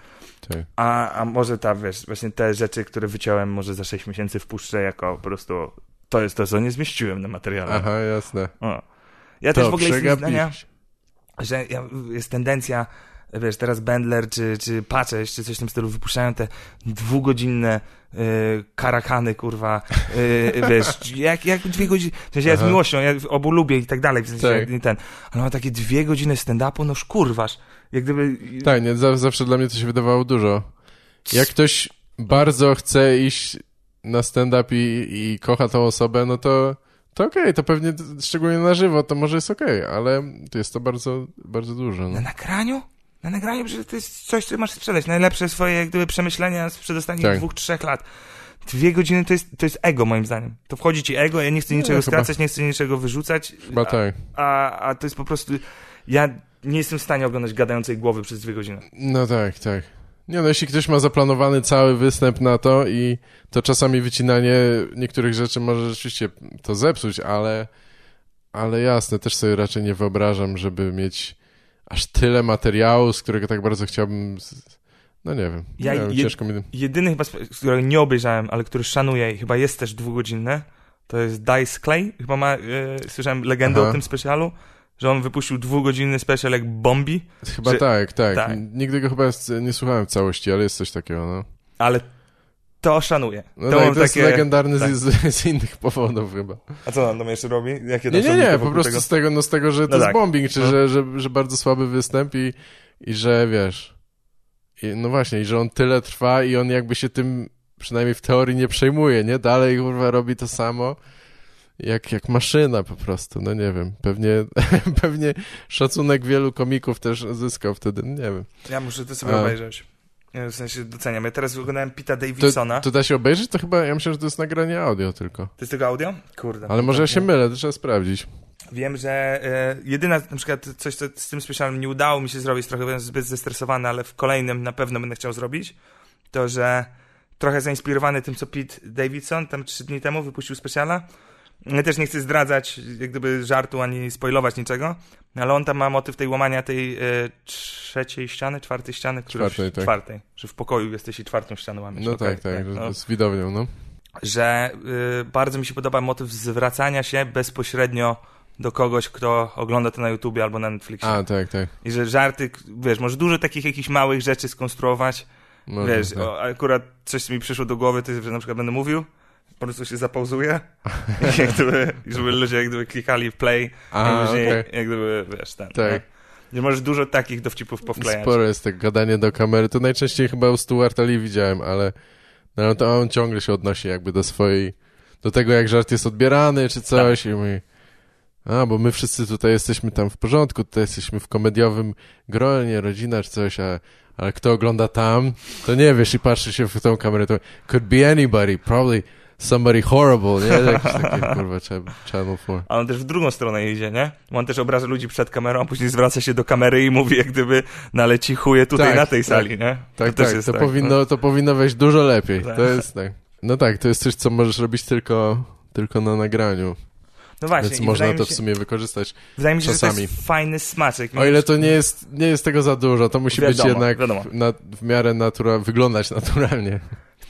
tak. A, a może ta, wiesz, właśnie te rzeczy, które wyciąłem może za 6 miesięcy wpuszczę jako po prostu, to jest to, co nie zmieściłem na materiale. Aha, jasne. O. Ja też To w ogóle jestem zdania, że jest tendencja, wiesz, teraz Bendler czy, czy Paczesz, czy coś w tym stylu wypuszczają te dwugodzinne y, karakany, kurwa, y, wiesz, jak, jak dwie godziny, w sensie ja z miłością, ja obu lubię i tak dalej, w sensie Tak. ten, ale mam takie dwie godziny stand-upu, noż kurwasz, jak gdyby... Tak, nie, za, zawsze dla mnie to się wydawało dużo. Jak ktoś bardzo chce iść na stand-up i, i kocha tą osobę, no to, to okej, to pewnie, szczególnie na żywo, to może jest okej, ale to jest to bardzo, bardzo dużo. Na No. nagraniu? Na nagraniu, że to jest coś, co masz sprzedać. Najlepsze swoje jak gdyby przemyślenia z przedostatnich Tak. dwóch, trzech lat. Dwie godziny to jest, to jest ego, moim zdaniem. To wchodzi ci ego, ja nie chcę niczego chyba- skracać, nie chcę niczego wyrzucać. Chyba a, tak. a, a to jest po prostu... Ja nie jestem w stanie oglądać gadającej głowy przez dwie godziny. No tak, tak. Nie no, jeśli ktoś ma zaplanowany cały występ na to i to czasami wycinanie niektórych rzeczy może rzeczywiście to zepsuć, ale, ale jasne, też sobie raczej nie wyobrażam, żeby mieć aż tyle materiału, z którego tak bardzo chciałbym... z- No nie wiem, Ja nie wiem jed- ciężko mi... Jedyny chyba, którego nie obejrzałem, ale który szanuję i chyba jest też dwugodzinny, to jest Dice Clay. Chyba ma, e, słyszałem legendę Aha. o tym specjalu, że on wypuścił dwugodzinny special jak Bombi, Chyba że- tak, tak, tak. Nigdy go chyba nie słuchałem w całości, ale jest coś takiego, no. ale to szanuję. No to tak, to jest takie... legendarny tak. z, z, innych powodów chyba. A co on tam jeszcze robi? Jakie Nie, nie, nie, po prostu tego? z tego, no z tego, że to No jest tak. bombing, czy No. że, że, że bardzo słaby występ i, i że wiesz, i, no właśnie, i że on tyle trwa i on jakby się tym przynajmniej w teorii nie przejmuje, nie? Dalej kurwa robi to samo jak, jak maszyna po prostu, no nie wiem, pewnie, pewnie szacunek wielu komików też zyskał wtedy, nie wiem. Ja muszę to sobie A. obejrzeć. Ja W sensie doceniam. Ja teraz oglądałem Pita To, Davidsona. To, to da się obejrzeć? To chyba, ja myślę, że to jest nagranie audio tylko. jest tego audio? Kurde. Ale może ja Tak, się nie. mylę, to trzeba sprawdzić. Wiem, że e, jedyna na przykład coś, co z tym specjalnym nie udało mi się zrobić, trochę byłem zbyt zestresowany, ale w kolejnym na pewno będę chciał zrobić, to że trochę zainspirowany tym, co Pete Davidson tam trzy dni temu wypuścił specjala. Ja też nie chcę zdradzać jak gdyby żartu ani spoilować niczego, ale on tam ma motyw tej łamania tej e, trzeciej ściany, czwartej ściany, Czwartej, tak. czwartej, że w pokoju jesteś i czwartą ścianę łamiesz. No Okej, tak, tak, że no z widownią, no. że y, bardzo mi się podoba motyw zwracania się bezpośrednio do kogoś, kto ogląda to na YouTubie albo na Netflixie. A, tak, tak. I że żarty, wiesz, może dużo takich jakichś małych rzeczy skonstruować. Może, wiesz, tak. o, akurat coś mi przyszło do głowy, to jest, że na przykład będę mówił, po prostu się zapauzuje, i jak gdyby, żeby ludzie jak gdyby klikali w play, A, później okej. jak gdyby, wiesz, ten. Tak. nie? Możesz dużo takich dowcipów powklejać. Sporo jest tak gadanie do kamery. To najczęściej chyba u Stuarta Lee widziałem, ale no, to on ciągle się odnosi jakby do swojej, do tego jak żart jest odbierany czy coś i mówi, a, bo my wszyscy tutaj jesteśmy tam w porządku, tutaj jesteśmy w komediowym gronie, rodzina czy coś, a ale kto ogląda tam, to nie wiesz i patrzy się w tą kamerę, to could be anybody, probably somebody horrible, nie? Jakieś takie, kurwa, ch- Channel 4. A on też w drugą stronę idzie, nie? On też obraża ludzi przed kamerą, a później zwraca się do kamery i mówi jak gdyby, no ale ci chuje tutaj Tak, na tej tak. sali, nie? Tak, też tak, jest to, tak, no. powinno, to powinno wejść dużo lepiej. Tak. To jest tak. No tak, to jest coś, co możesz robić tylko, tylko na nagraniu, No właśnie, więc można to mi w się, sumie wykorzystać. wydaje mi się, że to czasami. jest fajny smaczek. O ile to nie jest, nie jest tego za dużo, to musi być Wiadomo, jednak wiadomo. na, w miarę natura, wyglądać naturalnie.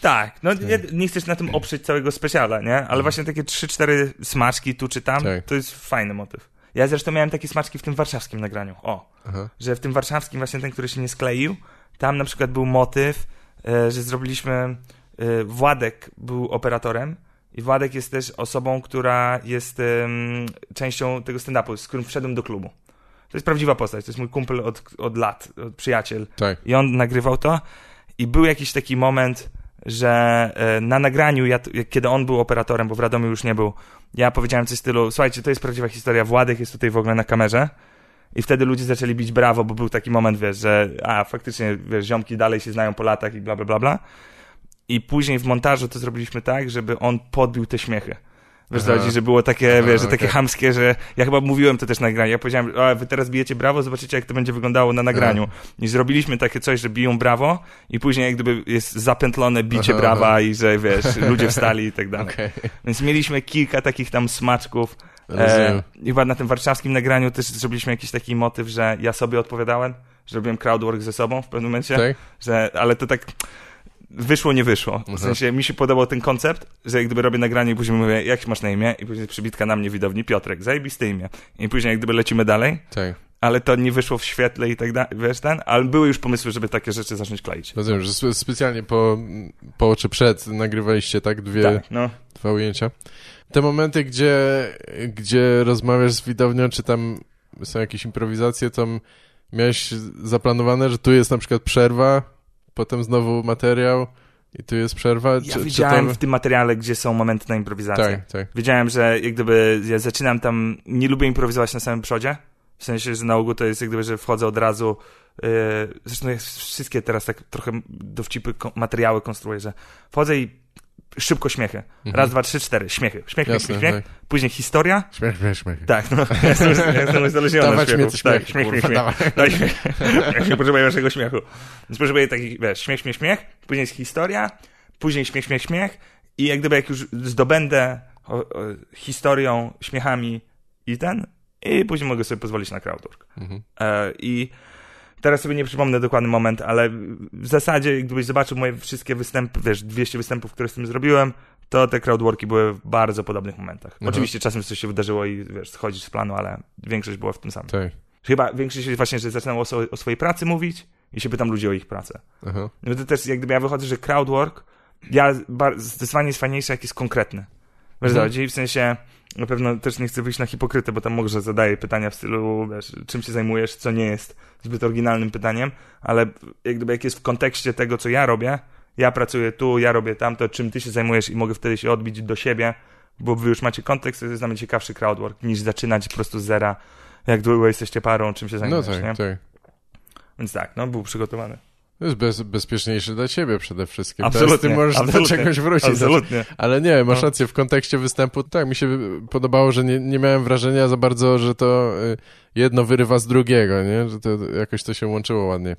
Tak, no nie, nie chcesz na tym oprzeć całego specjala, nie? Ale właśnie takie 3-4 smaczki tu czy tam. Tak. to jest fajny motyw. Ja zresztą miałem takie smaczki w tym warszawskim nagraniu. O, Aha. że w tym warszawskim właśnie ten, który się nie skleił, tam na przykład był motyw, e, że zrobiliśmy, e, Władek był operatorem i Władek jest też osobą, która jest częścią tego stand-upu, z którym wszedłem do klubu. To jest prawdziwa postać, to jest mój kumpel od, od lat, od przyjaciel. Tak. I on nagrywał to i był jakiś taki moment, że e, na nagraniu, ja, kiedy on był operatorem, bo w Radomiu już nie był, ja powiedziałem coś w stylu, słuchajcie, to jest prawdziwa historia, Władek jest tutaj w ogóle na kamerze i wtedy ludzie zaczęli bić brawo, bo był taki moment, wiesz, że a, faktycznie, wiesz, ziomki dalej się znają po latach i bla, bla, bla, bla. I później w montażu to zrobiliśmy tak, żeby on podbił te śmiechy. Wiesz, Aha. chodzi, że było takie, Aha, wiesz, że takie okej. chamskie, że ja chyba mówiłem to też na nagraniu. Ja powiedziałem, a wy teraz bijecie brawo, zobaczycie jak to będzie wyglądało na nagraniu. I zrobiliśmy takie coś, że biją brawo i później jak gdyby jest zapętlone bicie Aha, brawa aha. i że, wiesz, ludzie wstali i tak dalej. Okej. Więc mieliśmy kilka takich tam smaczków. Rozumiem. E, I chyba na tym warszawskim nagraniu też zrobiliśmy jakiś taki motyw, że ja sobie odpowiadałem, że robiłem crowdwork ze sobą w pewnym momencie, Tak? że, ale to tak wyszło, nie wyszło. W Aha. sensie mi się podobał ten koncept, że jak gdyby robię nagranie i później mówię, jak masz na imię? I później przybitka na mnie widowni, Piotrek, zajebiste imię. I później jak gdyby lecimy dalej, Tak. ale to nie wyszło w świetle i tak dalej, wiesz ten, ale były już pomysły, żeby takie rzeczy zacząć kleić. Rozumiem, że spe- specjalnie po, po czy przed nagrywaliście, tak? Dwie, Tak, no. dwa ujęcia. Te momenty, gdzie, gdzie rozmawiasz z widownią, czy tam są jakieś improwizacje, to miałeś zaplanowane, że tu jest na przykład przerwa, potem znowu materiał i tu jest przerwa? Ja czy, widziałem czy w tym materiale, gdzie są momenty na improwizację. Tak, tak. Wiedziałem, że jak gdyby ja zaczynam tam, nie lubię improwizować na samym przodzie, w sensie, że na ogół to jest jak gdyby, że wchodzę od razu, yy, zresztą ja wszystkie teraz tak trochę dowcipy, materiały konstruuję, że wchodzę i szybko śmiechy. Raz, dwa, trzy, cztery. Śmiechy. Śmiech, śmiech, Jasne, śmiech, śmiech. tak. Później historia. Śmiech, śmiech, śmiech. Tak, no. Ja jestem, ja jestem uzależniony od śmiechu. śmiech, tak, śmiech, śmiech, śmiech. Daj śmiech. Ja potrzebuję waszego śmiechu. Więc potrzebuję takich, wiesz, śmiech, śmiech, śmiech. Później jest historia. Później śmiech, śmiech, śmiech. I jak gdyby jak już zdobędę o, o, historią, śmiechami i ten, i później mogę sobie pozwolić na crowdwork. Mhm. E, I teraz sobie nie przypomnę dokładny moment, ale w zasadzie, gdybyś zobaczył moje wszystkie występy, wiesz, 200 występów, które z tym zrobiłem, to te crowdworki były w bardzo podobnych momentach. Aha. Oczywiście czasem coś się wydarzyło i wiesz, schodzisz z planu, ale większość była w tym samym. Tak. Chyba większość właśnie, że zaczynam o, o swojej pracy mówić i się pytam ludzi o ich pracę. Aha. No to też jak gdyby ja wychodzę, że crowdwork ja zdecydowanie jest fajniejszy, jak jest konkretny. Wiesz, Mhm. mhm. w sensie na pewno też nie chcę wyjść na hipokrytę, bo tam może zadaję pytania w stylu, wiesz, czym się zajmujesz, co nie jest zbyt oryginalnym pytaniem, ale jak gdyby jak jest w kontekście tego, co ja robię, ja pracuję tu, ja robię tamto, czym ty się zajmujesz i mogę wtedy się odbić do siebie, bo wy już macie kontekst, to jest dla mnie ciekawszy crowdwork, niż zaczynać po prostu z zera, jak długo jesteście parą, czym się No zajmujesz, tak, nie? tak. Więc tak, no, był przygotowany. To jest bez, bezpieczniejsze dla ciebie przede wszystkim. Absolutnie, Teraz ty możesz do absolutnie, czegoś wrócić. Absolutnie. Ale nie, masz No. rację, w kontekście występu, tak, mi się podobało, że nie, nie miałem wrażenia za bardzo, że to y, jedno wyrywa z drugiego, nie? Że to jakoś to się łączyło ładnie.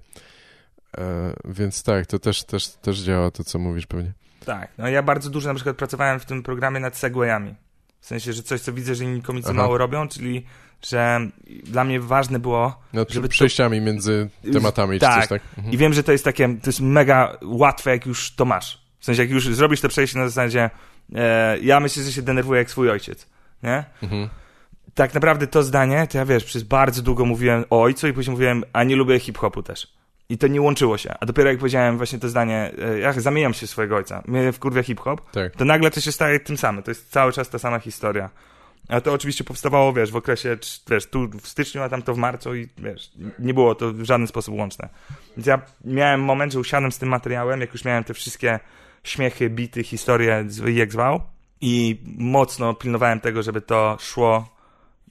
E, więc tak, to też, też, też działa to, co mówisz pewnie. Tak, no ja bardzo dużo na przykład pracowałem w tym programie nad segwayami. W sensie, że coś, co widzę, że inni komicy Aha. mało robią, czyli że dla mnie ważne było, Nad Żeby to- przejściami między tematami, czy Tak. coś tak. Mhm. i wiem, że to jest takie, to jest mega łatwe, jak już to masz. W sensie, jak już zrobisz to przejście na zasadzie, e, ja myślę, że się denerwuję jak swój ojciec, nie? Mhm. Tak naprawdę to zdanie, to ja wiesz, przez bardzo długo mówiłem o ojcu i później mówiłem, a nie lubię hip-hopu też. I to nie łączyło się. A dopiero jak powiedziałem właśnie to zdanie, e, ja zamieniam się swojego ojca, mnie wkurwia hip-hop, Tak. to nagle to się staje tym samym. To jest cały czas ta sama historia. A to oczywiście powstawało, wiesz, w okresie, wiesz, tu w styczniu, a tam to w marcu i wiesz, nie było to w żaden sposób łączne. Więc ja miałem moment, że usiadłem z tym materiałem, jak już miałem te wszystkie śmiechy, bity, historie, jak zwał i mocno pilnowałem tego, żeby to szło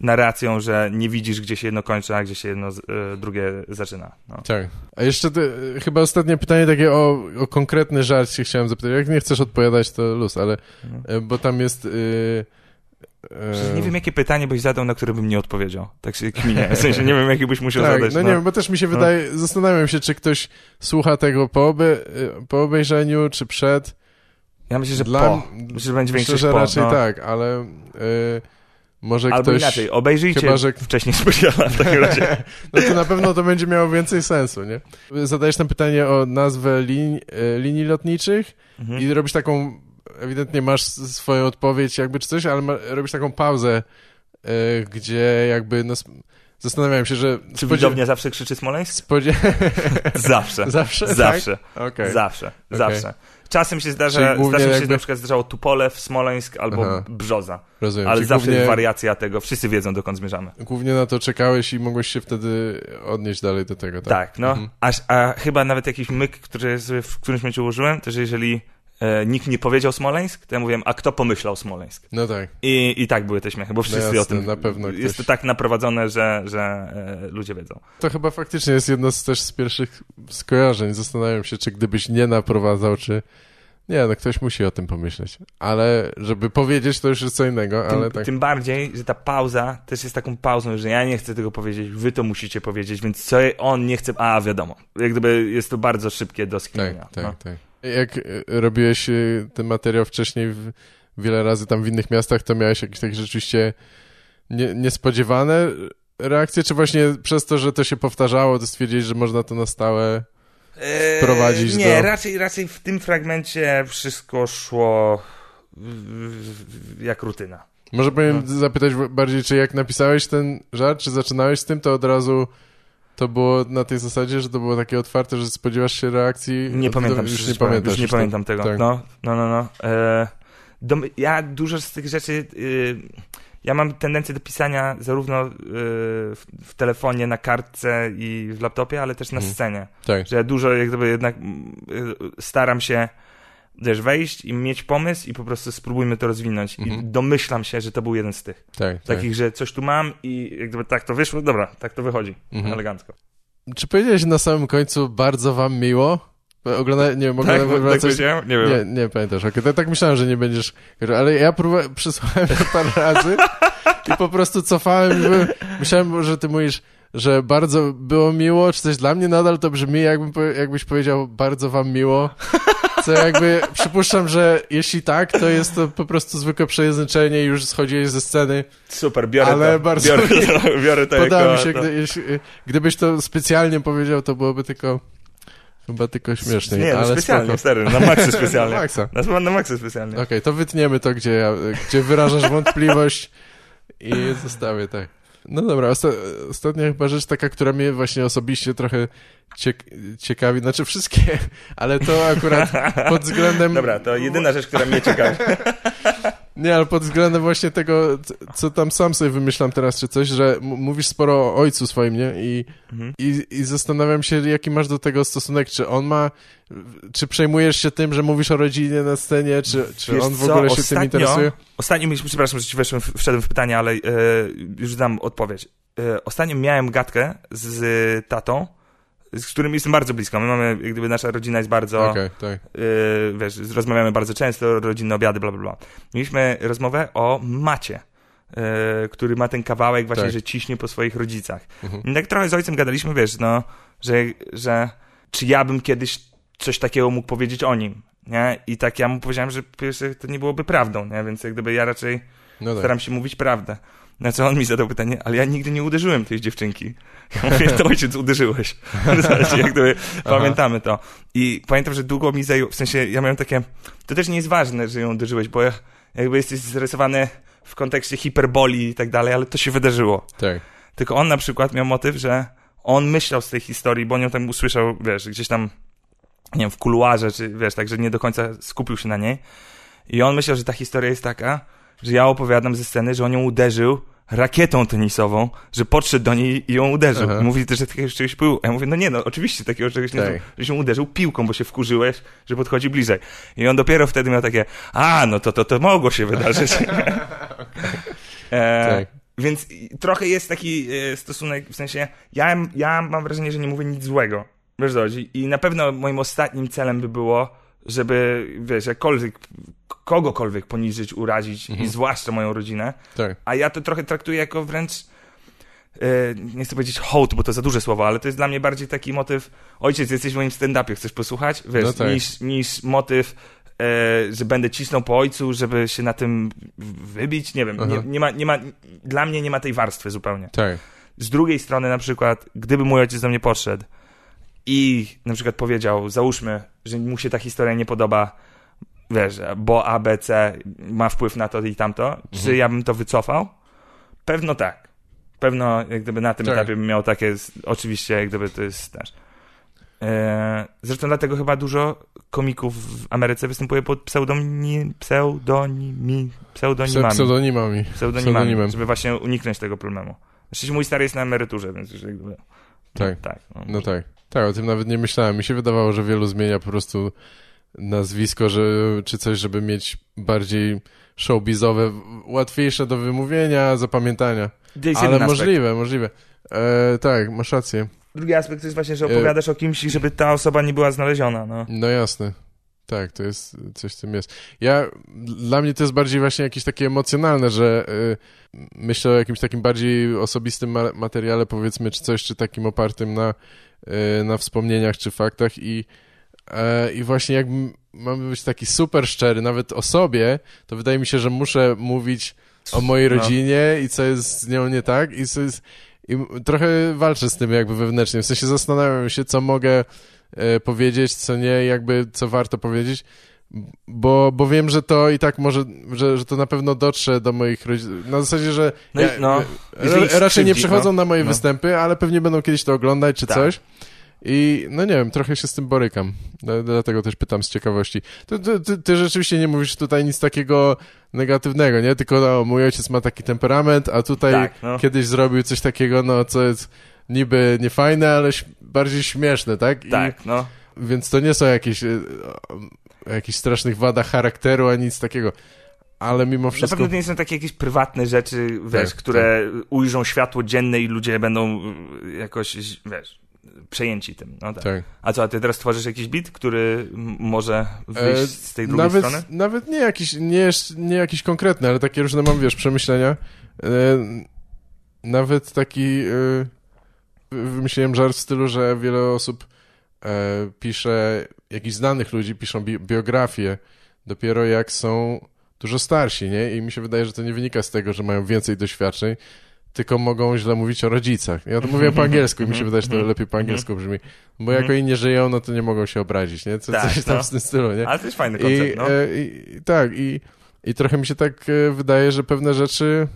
narracją, że nie widzisz, gdzie się jedno kończy, a gdzie się jedno y, drugie zaczyna. No. Tak. A jeszcze te, chyba ostatnie pytanie takie o, o konkretny żart się chciałem zapytać. Jak nie chcesz odpowiadać, to luz, ale e, bo tam jest... y, Przecież nie wiem, jakie pytanie byś zadał, na które bym nie odpowiedział. Tak się kminie. W sensie nie wiem, jakie byś musiał tak, zadać. no nie wiem, bo też mi się wydaje, zastanawiam się, czy ktoś słucha tego po, obe, y, po obejrzeniu, czy przed. Ja myślę, że Dla- po. Myślę, że będzie Myślę, większość że po. raczej no. tak, ale y, może Albo ktoś... inaczej, obejrzyjcie chyba, że- wcześniej specjala w takim razie. No to na pewno to będzie miało więcej sensu, nie? Zadajesz tam pytanie o nazwę lin, e, linii lotniczych Mhm. i robisz taką, ewidentnie masz swoją odpowiedź jakby czy coś, ale ma, robisz taką pauzę, e, gdzie jakby, no, zastanawiałem się, że... Czy widownia zawsze krzyczy Smoleńsk? Spodzie... Zawsze. Zawsze? Zawsze. Tak? Okej. Zawsze. Zawsze. Czasem się zdarza, czasem się jakby- na przykład zdarzało Tupolew, Smoleńsk albo Aha. Brzoza. Rozumiem. Ale Czyli zawsze głównie, jest wariacja tego. Wszyscy wiedzą, dokąd zmierzamy. głównie na to czekałeś i mogłeś się wtedy odnieść dalej do tego, tak? Tak, no. Mhm. Aż, a chyba nawet jakiś myk, który sobie w którymś momencie ułożyłem, to że jeżeli e, nikt nie powiedział Smoleńsk, to ja mówiłem, a kto pomyślał Smoleńsk? No tak. I, I tak były te śmiechy, bo wszyscy jasne, o tym... na pewno Jest ktoś- to tak naprowadzone, że, że e, ludzie wiedzą. To chyba faktycznie jest jedno z też z pierwszych skojarzeń. Zastanawiam się, czy gdybyś nie naprowadzał, czy... Nie, no ktoś musi o tym pomyśleć. Ale żeby powiedzieć, to już jest co innego, Tym, ale tak... tym bardziej, że ta pauza też jest taką pauzą, że ja nie chcę tego powiedzieć, wy to musicie powiedzieć, więc co on nie chce... A, wiadomo. Jak gdyby jest to bardzo szybkie do skinienia. Tak, tak, no. tak. Jak y, robiłeś y, ten materiał wcześniej w, wiele razy tam w innych miastach, to miałeś jakieś takie rzeczywiście nie, niespodziewane reakcje, czy właśnie przez to, że to się powtarzało, to stwierdziłeś, że można to na stałe... Eee, Wprowadzić Nie, do- raczej, raczej w tym fragmencie wszystko szło jak rutyna. Może powinien zapytać w- bardziej, czy jak napisałeś ten żart, czy zaczynałeś z tym, to od razu to było na tej zasadzie, że to było takie otwarte, że spodziewasz się reakcji? Nie pamiętam, Już nie pamiętasz. Już nie tak- pamiętam tego. tak. No, no, no. no. E, dom, ja dużo z tych rzeczy. y, ja mam tendencję do pisania zarówno y, w, w telefonie, na kartce i w laptopie, ale też na Mhm. scenie. Tak. Że ja dużo jak gdyby jednak y, staram się wiesz, wejść i mieć pomysł i po prostu spróbujmy to rozwinąć. I Mhm. domyślam się, że to był jeden z tych. Tak, tak. Takich, że coś tu mam i jak gdyby tak to wyszło, dobra, tak to wychodzi. Mhm. Elegancko. Czy powiedziałeś na samym końcu bardzo wam miło? Ogląda... Nie wiem, Tak, ogląda... tak coś... powiedziałem? Nie wiem. Nie, nie pamiętasz. Okay. Tak, tak myślałem, że nie będziesz... Ale ja próbowałem, przysłuchałem to parę razy i po prostu cofałem. i byłem- Myślałem, że ty mówisz, że bardzo było miło, czy coś dla mnie nadal to brzmi, jakbym, jakbyś powiedział bardzo wam miło. Co jakby, przypuszczam, że jeśli tak, to jest to po prostu zwykłe przejęzyczenie i już schodziłeś ze sceny. Super, biorę Ale to. bardzo biorę, to, biorę to jako... mi się, to... gdy, jeśli, gdybyś to specjalnie powiedział, to byłoby tylko, chyba tylko śmieszniej, Nie, no ale specjalnie, spoko. stary, na maksa specjalnie. Na maksa. Na, na maksa specjalnie. Okej, to wytniemy to, gdzie, ja, gdzie wyrażasz wątpliwość i zostawię, tak. No dobra, osta ostatnia chyba rzecz taka, która mnie właśnie osobiście trochę ciek ciekawi, znaczy wszystkie, ale to akurat pod względem... Dobra, to jedyna rzecz, która mnie ciekawi. Nie, ale pod względem właśnie tego, co tam sam sobie wymyślam teraz, czy coś, że mówisz sporo o ojcu swoim, nie? I, Mhm. i, I zastanawiam się, jaki masz do tego stosunek, czy on ma, czy przejmujesz się tym, że mówisz o rodzinie na scenie, czy, czy Wiesz on w co, ogóle się tym ostatnio- interesuje? Ostatnio przepraszam, że ci weszłem, wszedłem w pytanie, ale e, już dam odpowiedź. E, ostatnio miałem gadkę z tatą, z którym jestem bardzo blisko. My mamy, jak gdyby nasza rodzina jest bardzo, Okej, tak. e, wiesz, rozmawiamy bardzo często, rodzinne obiady, bla, bla, bla. Mieliśmy rozmowę o Macie, e, który ma ten kawałek właśnie, Tak. że ciśnie po swoich rodzicach. Mhm. I tak trochę z ojcem gadaliśmy, wiesz, no, że, że czy ja bym kiedyś coś takiego mógł powiedzieć o nim, nie? I tak ja mu powiedziałem, że to nie byłoby prawdą, nie? Więc jak gdyby ja raczej No tak. staram się mówić prawdę. Na co on mi zadał pytanie, ale ja nigdy nie uderzyłem tej dziewczynki. Ja mówię, to ojciec uderzyłeś. Jak gdyby pamiętamy to. I pamiętam, że długo mi zajęło, w sensie ja miałem takie, to też nie jest ważne, że ją uderzyłeś, bo ja- jakby jesteś zarysowany w kontekście hiperboli i tak dalej, ale to się wydarzyło. Tak. Tylko on na przykład miał motyw, że on myślał z tej historii, bo on ją tam usłyszał, wiesz, gdzieś tam, nie wiem, w kuluarze, czy wiesz, tak, że nie do końca skupił się na niej. I on myślał, że ta historia jest taka, że ja opowiadam ze sceny, że on ją uderzył rakietą tenisową, że podszedł do niej i ją uderzył. Aha. Mówi też, że takiego czegoś było. Ja mówię, no nie, no oczywiście takiego czegoś nie Tak. było, że się uderzył piłką, bo się wkurzyłeś, że podchodzi bliżej. I on dopiero wtedy miał takie, a, no to to, to mogło się wydarzyć. e, Tak. więc trochę jest taki e, stosunek, w sensie, ja, ja mam wrażenie, że nie mówię nic złego. Wiesz? I na pewno moim ostatnim celem by było, żeby, wiesz, jakkolwiek, kogokolwiek poniżyć, urazić i zwłaszcza moją rodzinę. Tak. A ja to trochę traktuję jako wręcz, e, nie chcę powiedzieć hołd, bo to za duże słowo, ale to jest dla mnie bardziej taki motyw, ojciec, jesteś w moim stand-upie, chcesz posłuchać? Wiesz, No tak. niż, niż motyw, e, że będę cisnął po ojcu, żeby się na tym wybić, nie wiem, nie, nie, ma, nie ma, dla mnie nie ma tej warstwy zupełnie. Tak. Z drugiej strony na przykład, gdyby mój ojciec do mnie podszedł i na przykład powiedział, załóżmy, że mu się ta historia nie podoba, wiesz, bo A, B, C ma wpływ na to i tamto, czy Mhm. ja bym to wycofał? Pewno tak. Pewno jak gdyby na tym Tak. etapie bym miał takie, oczywiście jak gdyby to jest też. Zresztą dlatego chyba dużo komików w Ameryce występuje pod pseudonimi, pseudonimi, pseudonimami Pseudonimami. pseudonimami, żeby właśnie uniknąć tego problemu. Zresztą mój stary jest na emeryturze, więc już jakby... Tak. No, tak no. No tak. Tak, o tym nawet nie myślałem. Mi się wydawało, że wielu zmienia po prostu nazwisko, że, czy coś, żeby mieć bardziej showbizowe, łatwiejsze do wymówienia, zapamiętania. Ale aspekt. możliwe, możliwe. E, tak, masz rację. Drugi aspekt to jest właśnie, że opowiadasz o kimś i żeby ta osoba nie była znaleziona, no. No jasne. Tak, to jest, coś w tym jest. Ja, dla mnie to jest bardziej właśnie jakieś takie emocjonalne, że y, myślę o jakimś takim bardziej osobistym ma materiale, powiedzmy, czy coś, czy takim opartym na, y, na wspomnieniach, czy faktach i, e, i właśnie jak mamy być taki super szczery, nawet o sobie, to wydaje mi się, że muszę mówić o mojej No. rodzinie i co jest z nią nie tak i co jest... I trochę walczę z tym jakby wewnętrznie, w sensie zastanawiam się, co mogę e, powiedzieć, co nie, jakby co warto powiedzieć, bo, bo wiem, że to i tak może, że, że to na pewno dotrze do moich rodziców. Na zasadzie, że No i- no, ra- ich raczej nie przychodzą no. na moje No. występy, ale pewnie będą kiedyś to oglądać czy Tak. coś. I no nie wiem, trochę się z tym borykam. Dla- Dlatego też pytam z ciekawości. Ty, ty, ty, rzeczywiście nie mówisz tutaj nic takiego negatywnego, nie? Tylko no, mój ojciec ma taki temperament, a tutaj Tak, no. kiedyś zrobił coś takiego, no co jest niby niefajne, ale bardziej śmieszne, tak? I, Tak, no. Więc to nie są jakieś e, o jakichś strasznych wadach charakteru, ani nic takiego. Ale mimo Na wszystko... pewno to nie są takie jakieś prywatne rzeczy, wiesz, Tak, które ujrzą światło dzienne i ludzie będą y, jakoś, wiesz, przejęci tym. No tak. Tak. A co, a ty teraz tworzysz jakiś bit, który może wyjść E, z tej drugiej nawet, strony? Nawet nie jakiś, nie, nie jakiś konkretny, ale takie różne mam, wiesz, przemyślenia. E, nawet taki e, wymyśliłem żart w stylu, że wiele osób e, pisze, jakichś znanych ludzi piszą bi biografie dopiero jak są dużo starsi, nie? I mi się wydaje, że to nie wynika z tego, że mają więcej doświadczeń, tylko mogą źle mówić o rodzicach. Ja to mówię po angielsku i mi się wydaje, że to lepiej po angielsku brzmi. Bo jako inni żyją, no to nie mogą się obrazić, nie? Co, Tak, coś tam no. w tym stylu, nie? Ale to jest fajny I, koncept, no. e, i, i tak, i, i trochę mi się tak e, wydaje, że pewne rzeczy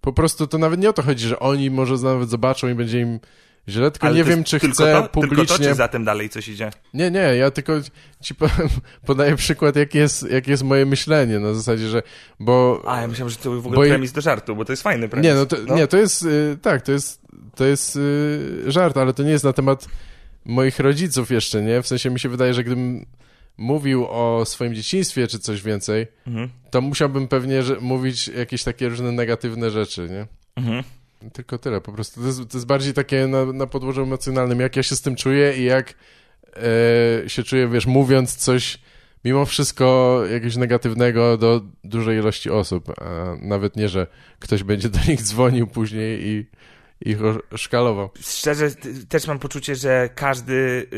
po prostu to nawet nie o to chodzi, że oni może nawet zobaczą i będzie im źle, tylko Ale nie wiem, czy tylko chcę to, publicznie... Tylko to, czy za tym dalej coś idzie? Nie, nie, ja tylko ci powiem, podaję przykład, jakie jest, jakie jest moje myślenie, na zasadzie, że, bo... A, ja myślałem, że to w ogóle Bo premis do żartu, bo to jest fajny premis. Nie, no to, nie, to jest, y, tak, to jest, to jest y, żart, ale to nie jest na temat moich rodziców jeszcze, nie? W sensie mi się wydaje, że gdybym mówił o swoim dzieciństwie czy coś więcej, Mhm. to musiałbym pewnie że, mówić jakieś takie różne negatywne rzeczy, nie? Mhm. Tylko tyle, po prostu. To jest, to jest bardziej takie na, na podłożu emocjonalnym, jak ja się z tym czuję i jak e, się czuję, wiesz, mówiąc coś mimo wszystko jakiegoś negatywnego do dużej ilości osób, a nawet nie, że ktoś będzie do nich dzwonił później i ich szkalował. Szczerze, też mam poczucie, że każdy, yy,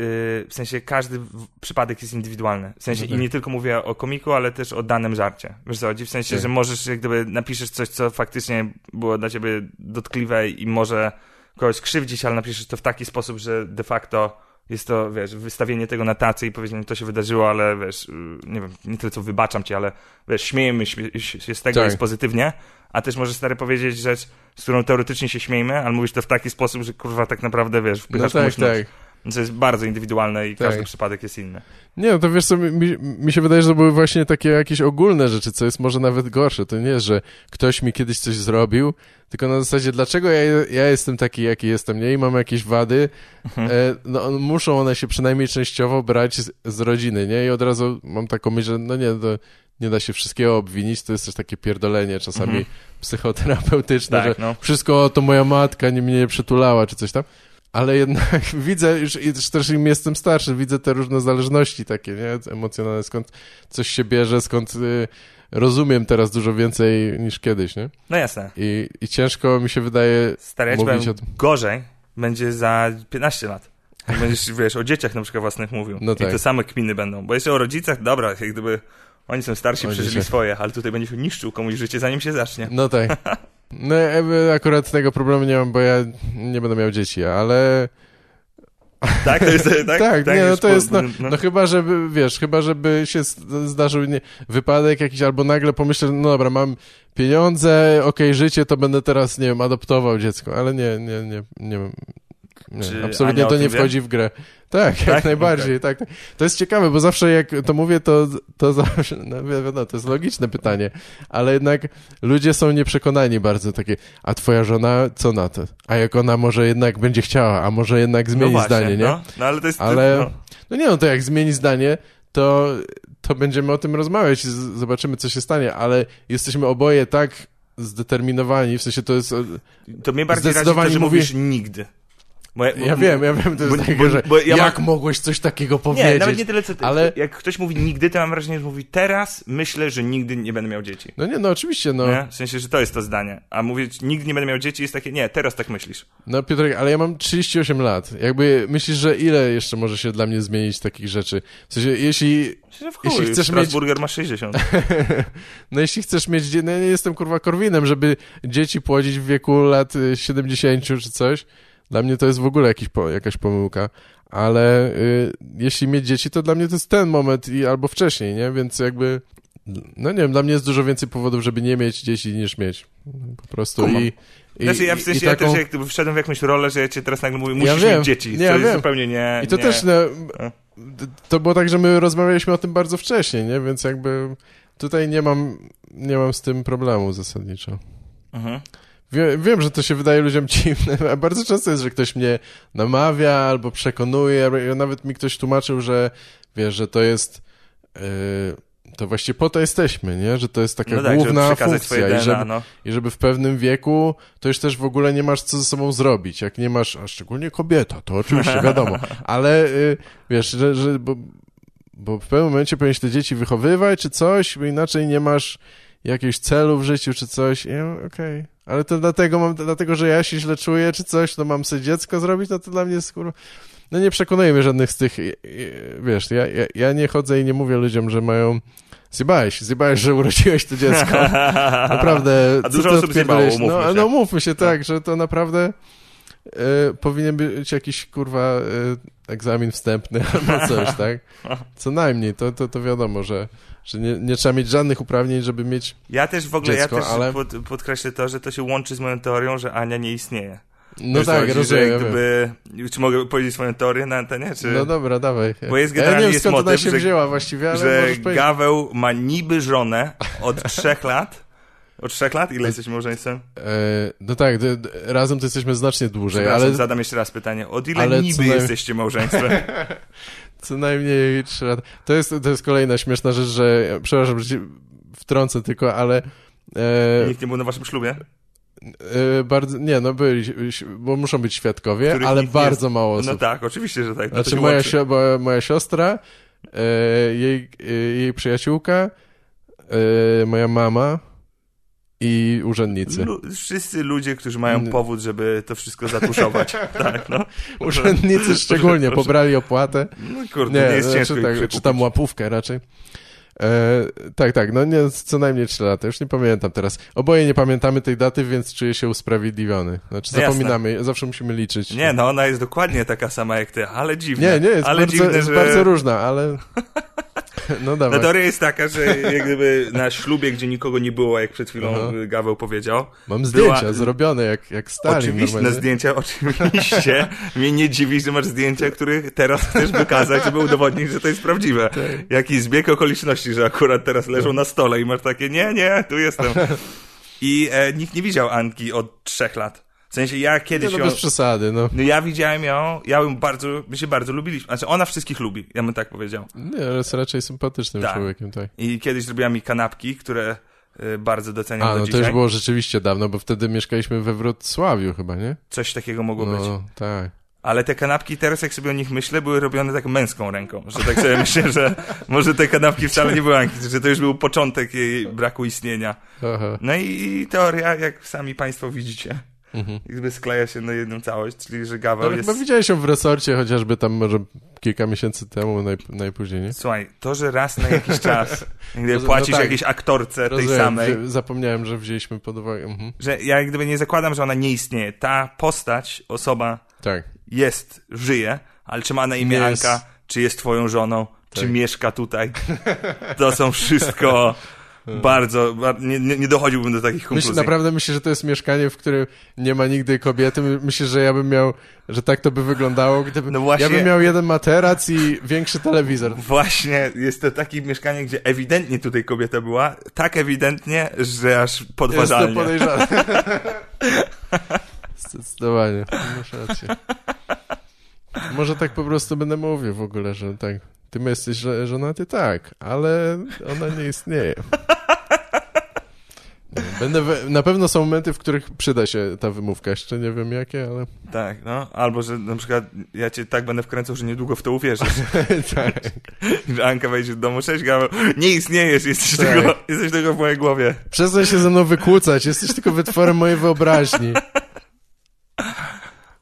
w sensie każdy przypadek jest indywidualny. W sensie, No i tak. nie tylko mówię o komiku, ale też o danym żarcie. Wiesz co chodzi? W sensie, Tak. że możesz, jak gdyby napiszesz coś, co faktycznie było dla ciebie dotkliwe i może kogoś krzywdzić, ale napiszesz to w taki sposób, że de facto jest to, wiesz, wystawienie tego na tacy i powiedzenie, to się wydarzyło, ale wiesz, yy, nie wiem, nie tyle co wybaczam ci, ale wiesz, śmiejemy się z tego, Tak. jest pozytywnie, a też możesz stary powiedzieć rzecz, z którą teoretycznie się śmiejmy, ale mówisz to w taki sposób, że kurwa tak naprawdę, wiesz, No wpychasz tak, komuś tak. To jest bardzo indywidualne i Tak. każdy przypadek jest inny. Nie, no to wiesz co, mi, mi się wydaje, że to były właśnie takie jakieś ogólne rzeczy, co jest może nawet gorsze. To nie jest, że ktoś mi kiedyś coś zrobił, tylko na zasadzie, dlaczego ja, ja jestem taki, jaki jestem, nie? I mam jakieś wady, Mhm. e, no muszą one się przynajmniej częściowo brać z, z rodziny, nie? I od razu mam taką myśl, że no nie, to nie da się wszystkiego obwinić, to jest też takie pierdolenie czasami Mhm. psychoterapeutyczne, Tak, że no. wszystko to moja matka nie mnie nie przytulała, czy coś tam. Ale jednak widzę, już i też- im jestem starszy, widzę te różne zależności takie, nie? Emocjonalne, skąd coś się bierze, skąd y, rozumiem teraz dużo więcej niż kiedyś, nie? No jasne. I, i ciężko mi się wydaje Stary, ja mówić o tym. gorzej będzie za 15 lat. Jak będziesz, wiesz, o dzieciach na przykład własnych mówił. No I tak. te same kminy będą. Bo jeszcze o rodzicach, dobra, jak gdyby oni są starsi, O przeżyli dzieciach. swoje, ale tutaj będziesz niszczył komuś życie, zanim się zacznie. No tak. No ja akurat tego problemu nie mam, bo ja nie będę miał dzieci, ale Tak? To jest, tak? tak, nie, no to po- jest, no, no chyba, żeby, wiesz, chyba, żeby się zdarzył nie, wypadek jakiś, albo nagle pomyślę, no dobra, mam pieniądze, okej, życie, to będę teraz, nie wiem, adoptował dziecko, ale nie, nie, nie, nie, nie absolutnie Ania to nie wie? wchodzi w grę. Tak, jak Tak? najbardziej, tak. To jest ciekawe, bo zawsze jak to mówię, to, to zawsze, no wiadomo, to jest logiczne pytanie, ale jednak ludzie są nieprzekonani bardzo, takie, a twoja żona, co na to? A jak ona może jednak będzie chciała, a może jednak zmieni no właśnie, zdanie, nie? No, no ale to jest... Ale- No, No nie, no to jak zmieni zdanie, to, to będziemy o tym rozmawiać i zobaczymy, co się stanie, ale jesteśmy oboje tak zdeterminowani, w sensie to jest... to mnie bardziej razi to, Zdecydowanie że mówisz nigdy. Bo, Ja wiem, ja wiem, to jest bo- takie, że bo ja jak mam- mogłeś coś takiego Nie, powiedzieć? nawet nie tyle co ty. ale- Jak ktoś mówi nigdy, to mam wrażenie, że mówi teraz myślę, że nigdy nie będę miał dzieci. No nie, no oczywiście, no. Nie? W sensie, że to jest to zdanie. A mówić nigdy nie będę miał dzieci jest takie, nie, teraz tak myślisz. No Piotrek, ale ja mam 38 lat. Jakby myślisz, że ile jeszcze może się dla mnie zmienić takich rzeczy? W sensie, jeśli... Myślę, w Jeśli chuj, chcesz Strasburger ma 60. No jeśli chcesz mieć... No ja nie jestem kurwa Korwinem, żeby dzieci płodzić w wieku lat y, 70 czy coś. Dla mnie to jest w ogóle jakiś jakaś pomyłka. Ale y, jeśli mieć dzieci, to dla mnie to jest ten moment i albo wcześniej, nie? Więc jakby... No nie wiem, dla mnie jest dużo więcej powodów, żeby nie mieć dzieci niż mieć. Po prostu Kumam. i... i Znaczy, ja w sensie, i ja taką- też jak wszedłem w jakąś rolę, że ja cię teraz nagle mówię, musisz wiem. mieć dzieci. Nie, co ja jest zupełnie nie... I to nie. też, no, to było tak, że my rozmawialiśmy o tym bardzo wcześnie, nie? Więc jakby tutaj nie mam, nie mam z tym problemu zasadniczo. Mhm. Wie, wiem, że to się wydaje ludziom dziwne, a bardzo często jest, że ktoś mnie namawia albo przekonuje, nawet mi ktoś tłumaczył, że wiesz, że to jest yy, to właściwie po to jesteśmy, nie? Że to jest taka No tak, główna funkcja swoje i DNA, żeby, no. i żeby w pewnym wieku to już też w ogóle nie masz co ze sobą zrobić. Jak nie masz, a szczególnie kobieta, to oczywiście wiadomo, ale y, wiesz, że, że bo, bo w pewnym momencie powinieneś te dzieci wychowywać czy coś, bo inaczej nie masz jakiegoś celu w życiu czy coś. I ja Okej. Ale to dlatego mam, dlatego, że ja się źle czuję czy coś, to mam sobie dziecko zrobić, no to dla mnie jest kurwa... No nie przekonuje mnie żadnych z tych, wiesz, ja, ja, ja nie chodzę i nie mówię ludziom, że mają zjebałeś, zjebałeś, że urodziłeś to dziecko. Naprawdę. A dużo osób zjebało, no, no mówmy się tak, że to naprawdę e, powinien być jakiś kurwa e, egzamin wstępny albo coś, tak? Co najmniej, to, to, to wiadomo, że, że nie, nie trzeba mieć żadnych uprawnień, żeby mieć... Ja też w ogóle, Dziecko, ja też ale- pod, podkreślę to, że to się łączy z moją teorią, że Ania nie istnieje. No Wiesz, tak, rozumiem. Że gdyby, czy mogę powiedzieć swoją teorię na antenie? Czy... No dobra, dawaj. Bo jest ja nie generalnie wiem, jest motyw, się że- wzięła właściwie, ale że. Gaweł ma niby żonę od trzech lat. Od trzech lat? Ile jesteśmy małżeństwem? E, no tak, razem to jesteśmy znacznie dłużej, ale zadam jeszcze raz pytanie. Od ile ale niby naj- jesteście małżeństwem? Co najmniej trzy lata. To jest, to jest kolejna śmieszna rzecz, że przepraszam, że ci wtrącę tylko, ale e, Nikt nie był na waszym ślubie? e, bardzo, nie no byli, bo muszą być świadkowie, Których ale bardzo mało osób. No tak, oczywiście, że tak. No Znaczy moja, bo, moja siostra, e, jej, jej przyjaciółka, moja mama i urzędnicy. Lu- wszyscy ludzie, którzy mają N- powód, żeby to wszystko zatuszować. tak, no. Urzędnicy szczególnie proszę. pobrali opłatę. No kurde, nie, jest znaczy ciężko tak, czy tam łapówkę raczej. E, tak, tak, no nie, co najmniej 3 lata, już nie pamiętam teraz. Oboje nie pamiętamy tej daty, więc czuję się usprawiedliwiony. Znaczy No jasne. zapominamy, zawsze musimy liczyć. Nie, no ona jest dokładnie taka sama jak ty, ale dziwne. nie, nie jest, ale bardzo, dziwne, jest że... bardzo różna, ale... No No teoria jest taka, że jak gdyby na ślubie, gdzie nikogo nie było, jak przed chwilą Aha. Gaweł powiedział. Mam zdjęcia była- zrobione jak, jak Stalin oczywiście, normalnie. na zdjęcia, oczywiście. Mnie nie dziwi, że masz zdjęcia, których teraz chcesz wykazać, żeby udowodnić, że to jest prawdziwe. Tak. Jaki zbieg okoliczności, że akurat teraz leżą na stole i masz takie, nie, nie, tu jestem. I e, nikt nie widział Anki od trzech lat. W sensie ja Nie, kiedyś no ją... bez przesady, no. No ja widziałem ją, ja ją bardzo, my się bardzo lubiliśmy. Znaczy ona wszystkich lubi, ja bym tak powiedział. Nie, ale jest raczej sympatycznym Tak. człowiekiem, tak. I kiedyś zrobiła mi kanapki, które y, bardzo doceniam A, do no to dzisiaj. już było rzeczywiście dawno, bo wtedy mieszkaliśmy we Wrocławiu chyba, nie? Coś takiego mogło być. No, tak. Ale te kanapki teraz, jak sobie o nich myślę, były robione tak męską ręką. Że tak sobie myślę, że może te kanapki wcale nie były Anki, że to już był początek jej braku istnienia. No i teoria, jak sami państwo widzicie, Mhm. jakby skleja się na jedną całość, czyli że No, Gaweł ale jest... chyba widziałeś ją w resorcie chociażby tam może kilka miesięcy temu, naj, najpóźniej, nie? Słuchaj, to, że raz na jakiś czas gdy No, płacisz no tak. jakiejś aktorce tej Rozumiem, samej, wzi- zapomniałem, że wzięliśmy pod uwagę. Mhm. że ja jak gdyby nie zakładam, że ona nie istnieje. Ta postać, osoba Tak. jest, żyje, ale czy ma na imię jest- Anka, czy jest twoją żoną, czy Tak. mieszka tutaj, to są wszystko bardzo, bar- nie, nie, dochodziłbym do takich konkluzji. Naprawdę myślę, że to jest mieszkanie, w którym nie ma nigdy kobiety. My- Myślę, że ja bym miał, że tak to by wyglądało, gdyby No właśnie- ja bym miał jeden materac i większy telewizor. Właśnie jest to takie mieszkanie, gdzie ewidentnie tutaj kobieta była, tak ewidentnie, że aż Jest to podważalnie. podejrzane. Zdecydowanie. Masz rację. Może tak po prostu będę mówił w ogóle, że tak. Ty jesteś żo- żonaty? Tak, ale ona nie istnieje. Nie, Będę we, na pewno są momenty, w których przyda się ta wymówka. Jeszcze nie wiem jakie, ale Tak, no. Albo, że na przykład ja cię tak będę wkręcał, że niedługo w to uwierzysz. tak. że Anka wejdzie do domu, cześć Gaweł, nie istniejesz, jesteś, Tak. tylko, jesteś tylko w mojej głowie. Przestań się ze mną wykłócać. Jesteś tylko wytworem mojej wyobraźni.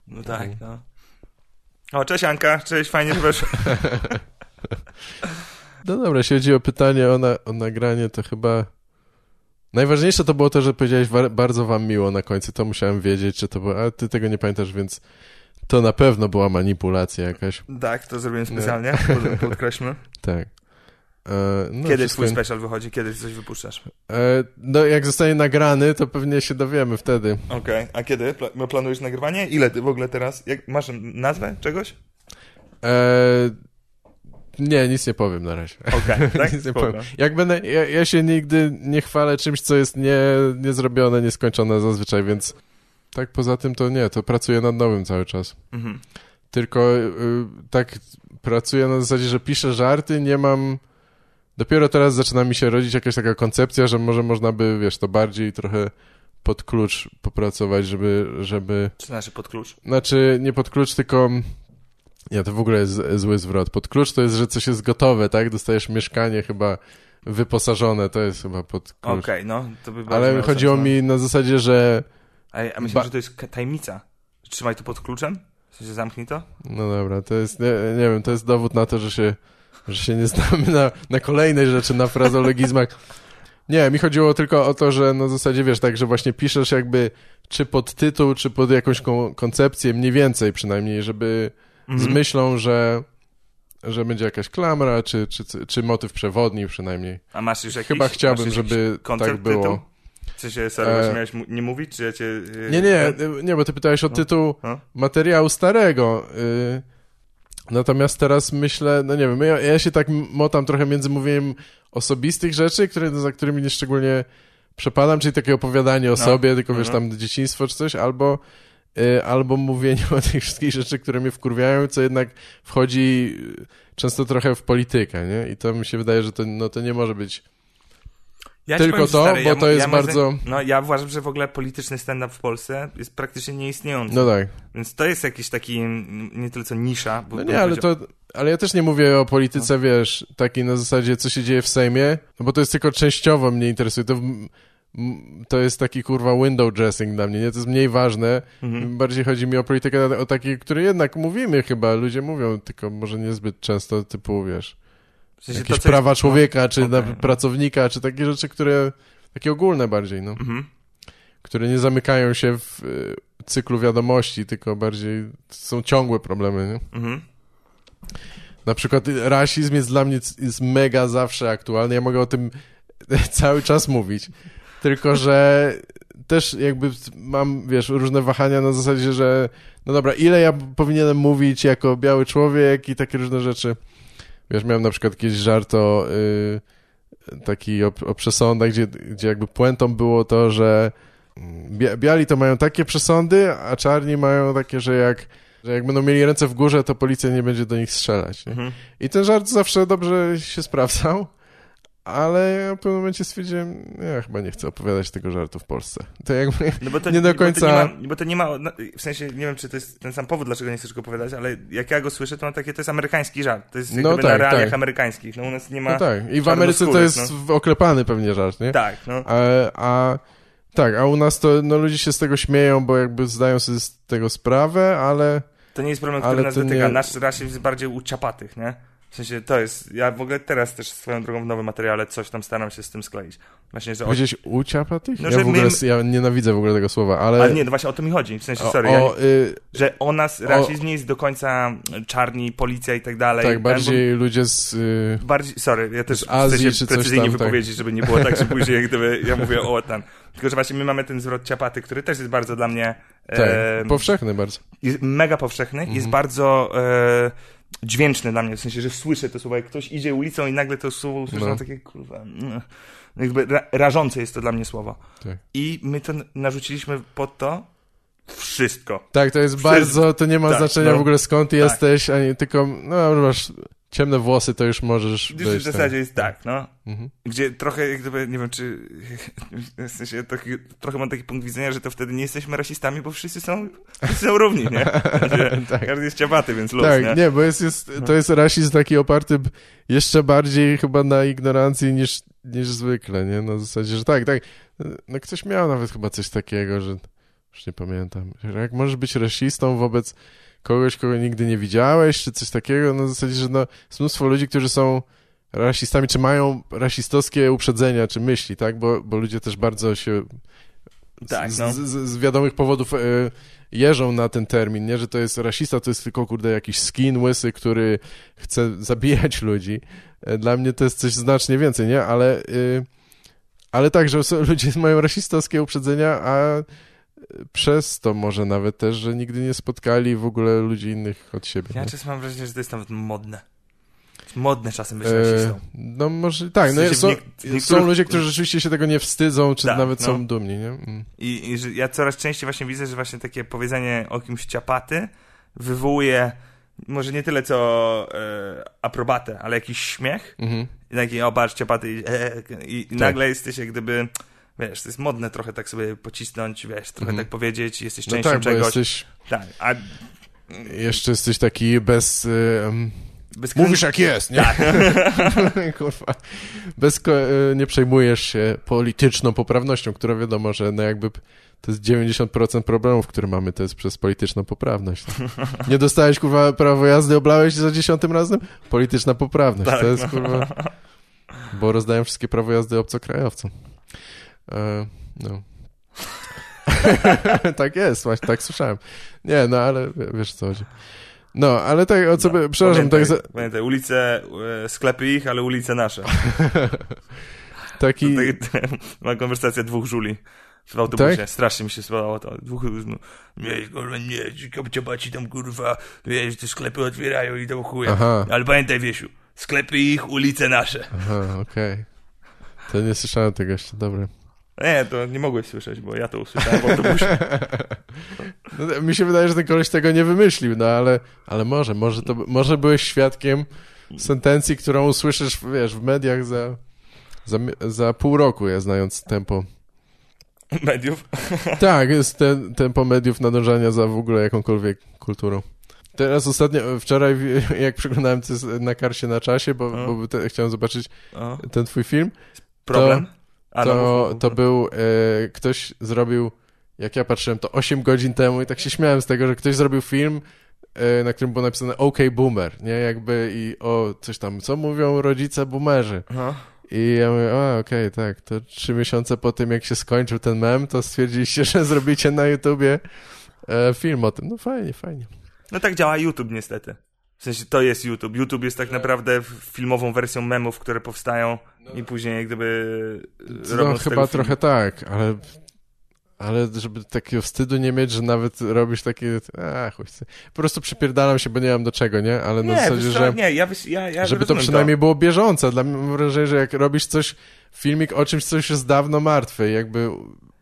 No tak, no. O, cześć Anka, cześć, fajnie, że weszła. No dobra, jeśli chodzi o pytanie o, na, o nagranie, to chyba najważniejsze to było to, że powiedziałeś bardzo wam miło na końcu. To musiałem wiedzieć, czy to było, ale ty tego nie pamiętasz, więc to na pewno była manipulacja jakaś. Tak, to zrobiłem specjalnie, pod, podkreślmy. Tak. E, no, Kiedy wszystko- twój special wychodzi? Kiedy coś wypuszczasz? E, no, jak zostanie nagrany, to pewnie się dowiemy wtedy. Okej, a kiedy? Pla- planujesz nagrywanie? Ile ty w ogóle teraz? Jak, masz nazwę czegoś? E, nie, nic nie powiem na razie. Okej, tak? Nic nie Spoko. powiem. Jak będę, ja, ja się nigdy nie chwalę czymś, co jest nie, niezrobione, nieskończone zazwyczaj, więc tak poza tym to nie, to pracuję nad nowym cały czas. Mhm. Tylko y, tak pracuję na zasadzie, że piszę żarty, nie mam dopiero teraz zaczyna mi się rodzić jakaś taka koncepcja, że może można by, wiesz, to bardziej trochę pod klucz popracować, żeby, żeby... Co znaczy pod klucz? Znaczy, nie pod klucz, tylko... Nie, to w ogóle jest zły zwrot. Pod klucz to jest, że coś jest gotowe, tak? Dostajesz mieszkanie chyba wyposażone, to jest chyba pod klucz. Okej, okay, no, to by Ale chodziło sens, mi na zasadzie, że... A, a myślę, ba... że to jest tajemnica. Trzymaj to pod kluczem? W sensie zamknij to? No dobra, to jest, nie, nie wiem, to jest dowód na to, że się, że się nie znamy na, na kolejnej rzeczy, na frazologizmach. Nie, mi chodziło tylko o to, że na zasadzie, wiesz, tak, że właśnie piszesz jakby czy pod tytuł, czy pod jakąś kon koncepcję, mniej więcej przynajmniej, żeby mm -hmm. z myślą, że że będzie jakaś klamra, czy, czy, czy motyw przewodni przynajmniej. A masz już jakiś Chyba chciałbym, żeby tak było. Tytuł? Czy się serio e... miałeś nie mówić, czy ja cię... Yy... Nie, nie, nie, bo ty pytałeś o no. tytuł no. materiału starego. Yy, natomiast teraz myślę, no nie wiem, ja, ja, się tak motam trochę między mówieniem osobistych rzeczy, które, za którymi nie szczególnie przepadam, czyli takie opowiadanie o no. sobie, tylko wiesz, mhm. tam dzieciństwo czy coś, albo Y, albo mówienie o tych wszystkich rzeczy, które mnie wkurwiają, co jednak wchodzi często trochę w politykę, nie? I to mi się wydaje, że to, no, to nie może być ja tylko to, stary, bo ja, to jest ja bardzo... No ja uważam, że w ogóle polityczny stand-up w Polsce jest praktycznie nieistniejący. No tak. Więc to jest jakiś taki, nie tyle co nisza. No nie, ale to... Ale ja też nie mówię o polityce, no. wiesz, takiej na zasadzie, co się dzieje w Sejmie, no bo to jest tylko częściowo mnie interesuje. To to jest taki kurwa window dressing dla mnie, nie? To jest mniej ważne. Mhm. Bardziej chodzi mi o politykę, o takiej, której jednak mówimy chyba, ludzie mówią, tylko może niezbyt często, typu, wiesz, w sensie jakieś to, prawa jest... człowieka, no, czy okay. pracownika, czy takie rzeczy, które, takie ogólne bardziej, no. Mhm. Które nie zamykają się w y, cyklu wiadomości, tylko bardziej są ciągłe problemy, nie? Mhm. Na przykład rasizm jest dla mnie jest mega zawsze aktualny. Ja mogę o tym cały czas mówić. Tylko, że też jakby mam, wiesz, różne wahania na zasadzie, że no dobra, ile ja powinienem mówić jako biały człowiek i takie różne rzeczy. Wiesz, miałem na przykład jakiś żart o yy, taki o, o przesądach, gdzie, gdzie jakby puentą było to, że biali to mają takie przesądy, a czarni mają takie, że jak że jak będą mieli ręce w górze, to policja nie będzie do nich strzelać. Mhm. I ten żart zawsze dobrze się sprawdzał. Ale ja w pewnym momencie stwierdziłem, ja chyba nie chcę opowiadać tego żartu w Polsce. To jakby no bo to, nie do końca... Bo to nie, ma, bo to nie ma, no, w sensie, nie wiem, czy to jest ten sam powód, dlaczego nie chcesz go opowiadać, ale jak ja go słyszę, to mam takie, to jest amerykański żart. To jest no tak, na realiach tak. amerykańskich. No u nas nie ma... No tak, i w Ameryce to jest no. oklepany pewnie żart, nie? Tak, no. A, a, tak, a u nas to, no ludzie się z tego śmieją, bo jakby zdają sobie z tego sprawę, ale... To nie jest problem, który nas dotyka. Nie... Nasz rasizm jest bardziej u ciapatych, nie? W sensie to jest, ja w ogóle teraz też swoją drogą w nowym materiale coś tam staram się z tym skleić. Właśnie, że... Powiedziałeś uciapa tych? No, ja w ogóle, my... ja nienawidzę w ogóle tego słowa, ale... Ale nie, no właśnie o to mi chodzi, w sensie, sorry, o, ja nie... y... że o nas rasizm o... nie jest do końca czarni, policja i tak dalej. Tak, bardziej bo... ludzie z... Y... Bardziej, sorry, ja też z Azji, chcę się precyzyjnie tam, wypowiedzieć, tak. żeby nie było tak, że później jak gdyby ja mówię o ten... Tylko, że właśnie my mamy ten zwrot ciapaty, który też jest bardzo dla mnie... Tak, e... powszechny bardzo. Jest mega powszechny, mhm. jest bardzo... E dźwięczne dla mnie, w sensie, że słyszę te słowa, jak ktoś idzie ulicą i nagle to słowo usłyszę, no. takie kurwa, mm, jakby ra rażące jest to dla mnie słowo. Tak. I my to narzuciliśmy pod to wszystko. Tak, to jest bardzo, to nie ma tak, znaczenia no. w ogóle skąd tak. jesteś, ani tylko, no masz ciemne włosy, to już możesz Już w zasadzie tak. jest tak, no. Mhm. Gdzie trochę, jak gdyby, nie wiem, czy w sensie taki, trochę mam taki punkt widzenia, że to wtedy nie jesteśmy rasistami, bo wszyscy są, wszyscy są równi, nie? tak. Każdy jest ciabaty, więc luz, Tak, nie, nie bo jest, jest, to jest rasizm taki oparty jeszcze bardziej chyba na ignorancji niż, niż zwykle, nie? Na zasadzie, że tak, tak. No ktoś miał nawet chyba coś takiego, że już nie pamiętam, jak możesz być rasistą wobec kogoś, kogo nigdy nie widziałeś, czy coś takiego, na zasadzie, że no, jest mnóstwo ludzi, którzy są rasistami, czy mają rasistowskie uprzedzenia, czy myśli, tak, bo, bo ludzie też bardzo się tak, no. z, z, z, wiadomych powodów e, jeżą na ten termin, nie, że to jest rasista, to jest tylko, kurde, jakiś skin łysy, który chce zabijać ludzi. E, dla mnie to jest coś znacznie więcej, nie, ale... E, ale tak, że ludzie mają rasistowskie uprzedzenia, a przez to może nawet też, że nigdy nie spotkali w ogóle ludzi innych od siebie. Ja czasem mam wrażenie, że to jest nawet modne. Modne czasem być rasistą. E, no może, tak, w no, sensie no, są, niektórych... są ludzie, którzy rzeczywiście się tego nie wstydzą, czy tak, nawet no. są dumni, nie? Mm. I, I ja coraz częściej właśnie widzę, że właśnie takie powiedzenie o kimś ciapaty wywołuje może nie tyle co e, aprobatę, ale jakiś śmiech. Mhm. I taki, o patrzcie, paty, e, i, i Tak. nagle jesteś jak gdyby, wiesz, to jest modne trochę tak sobie pocisnąć, wiesz, trochę Mhm. tak powiedzieć, jesteś No częścią tak, bo czegoś. jesteś, Tak, a jeszcze jesteś taki bez... bez Mówisz jak jest, nie? Kurwa. Bez, ko- y, nie przejmujesz się polityczną poprawnością, która wiadomo, że no jakby to jest 90% problemów, które mamy, to jest przez polityczną poprawność. Nie dostałeś, kurwa, prawo jazdy, oblałeś za dziesiątym razem? Polityczna poprawność. Tak, to jest, no. kurwa... Bo rozdają wszystkie prawo jazdy obcokrajowcom. E, no. tak jest, właśnie, tak słyszałem. Nie, no ale wiesz co chodzi. No, ale tak, o co by, przepraszam, pamiętaj, tak, za, pamiętaj, ulice, e, sklepy ich, ale ulice nasze. taki... Tak, Mam konwersację dwóch żuli w autobusie. Tak? Strasznie mi się spodobało to. Dwóch, no, wiesz, kurwa, nie, kapcia ci tam, kurwa, wiesz, te sklepy otwierają i chuja. Aha. Ale pamiętaj, Wiesiu, sklepy ich, ulice nasze. Aha, okej. To nie słyszałem tego jeszcze, dobra. Nie, to nie mogłeś słyszeć, bo ja to usłyszałem w autobusie. No, mi się wydaje, że ten koleś tego nie wymyślił, no ale, ale może, może, to, może byłeś świadkiem sentencji, którą usłyszysz, wiesz, w mediach za, za, za pół roku, ja znając tempo. Mediów. Tak, jest ten, tempo mediów nadążania za w ogóle jakąkolwiek kulturą. Teraz ostatnio, wczoraj jak przeglądałem to jest na karcie na czasie, bo, bo te, chciałem zobaczyć O, ten twój film, problem? A, no, to, to był, e, ktoś zrobił, jak ja patrzyłem, to 8 godzin temu i tak się śmiałem z tego, że ktoś zrobił film, e, na którym było napisane OK Boomer, nie, jakby i o coś tam, co mówią rodzice boomerzy. Aha. I ja mówię, a okej, tak, to trzy miesiące po tym, jak się skończył ten mem, to stwierdziliście, że zrobicie na YouTubie e, film o tym. No fajnie, fajnie. No tak działa YouTube niestety. W sensie to jest YouTube. YouTube jest tak naprawdę filmową wersją memów, które powstają i później gdyby robią No z chyba trochę tak, ale ale żeby takiego wstydu nie mieć, że nawet robisz takie, a chuj, po prostu przypierdalam się, bo nie mam do czego, nie? Ale film. na Nie, zasadzie, wiesz co, że nie, ja, wys- ja, ja żeby to przynajmniej było bieżące. Dla mnie mam wrażenie, że jak robisz coś, filmik o czymś, co już jest dawno martwe, jakby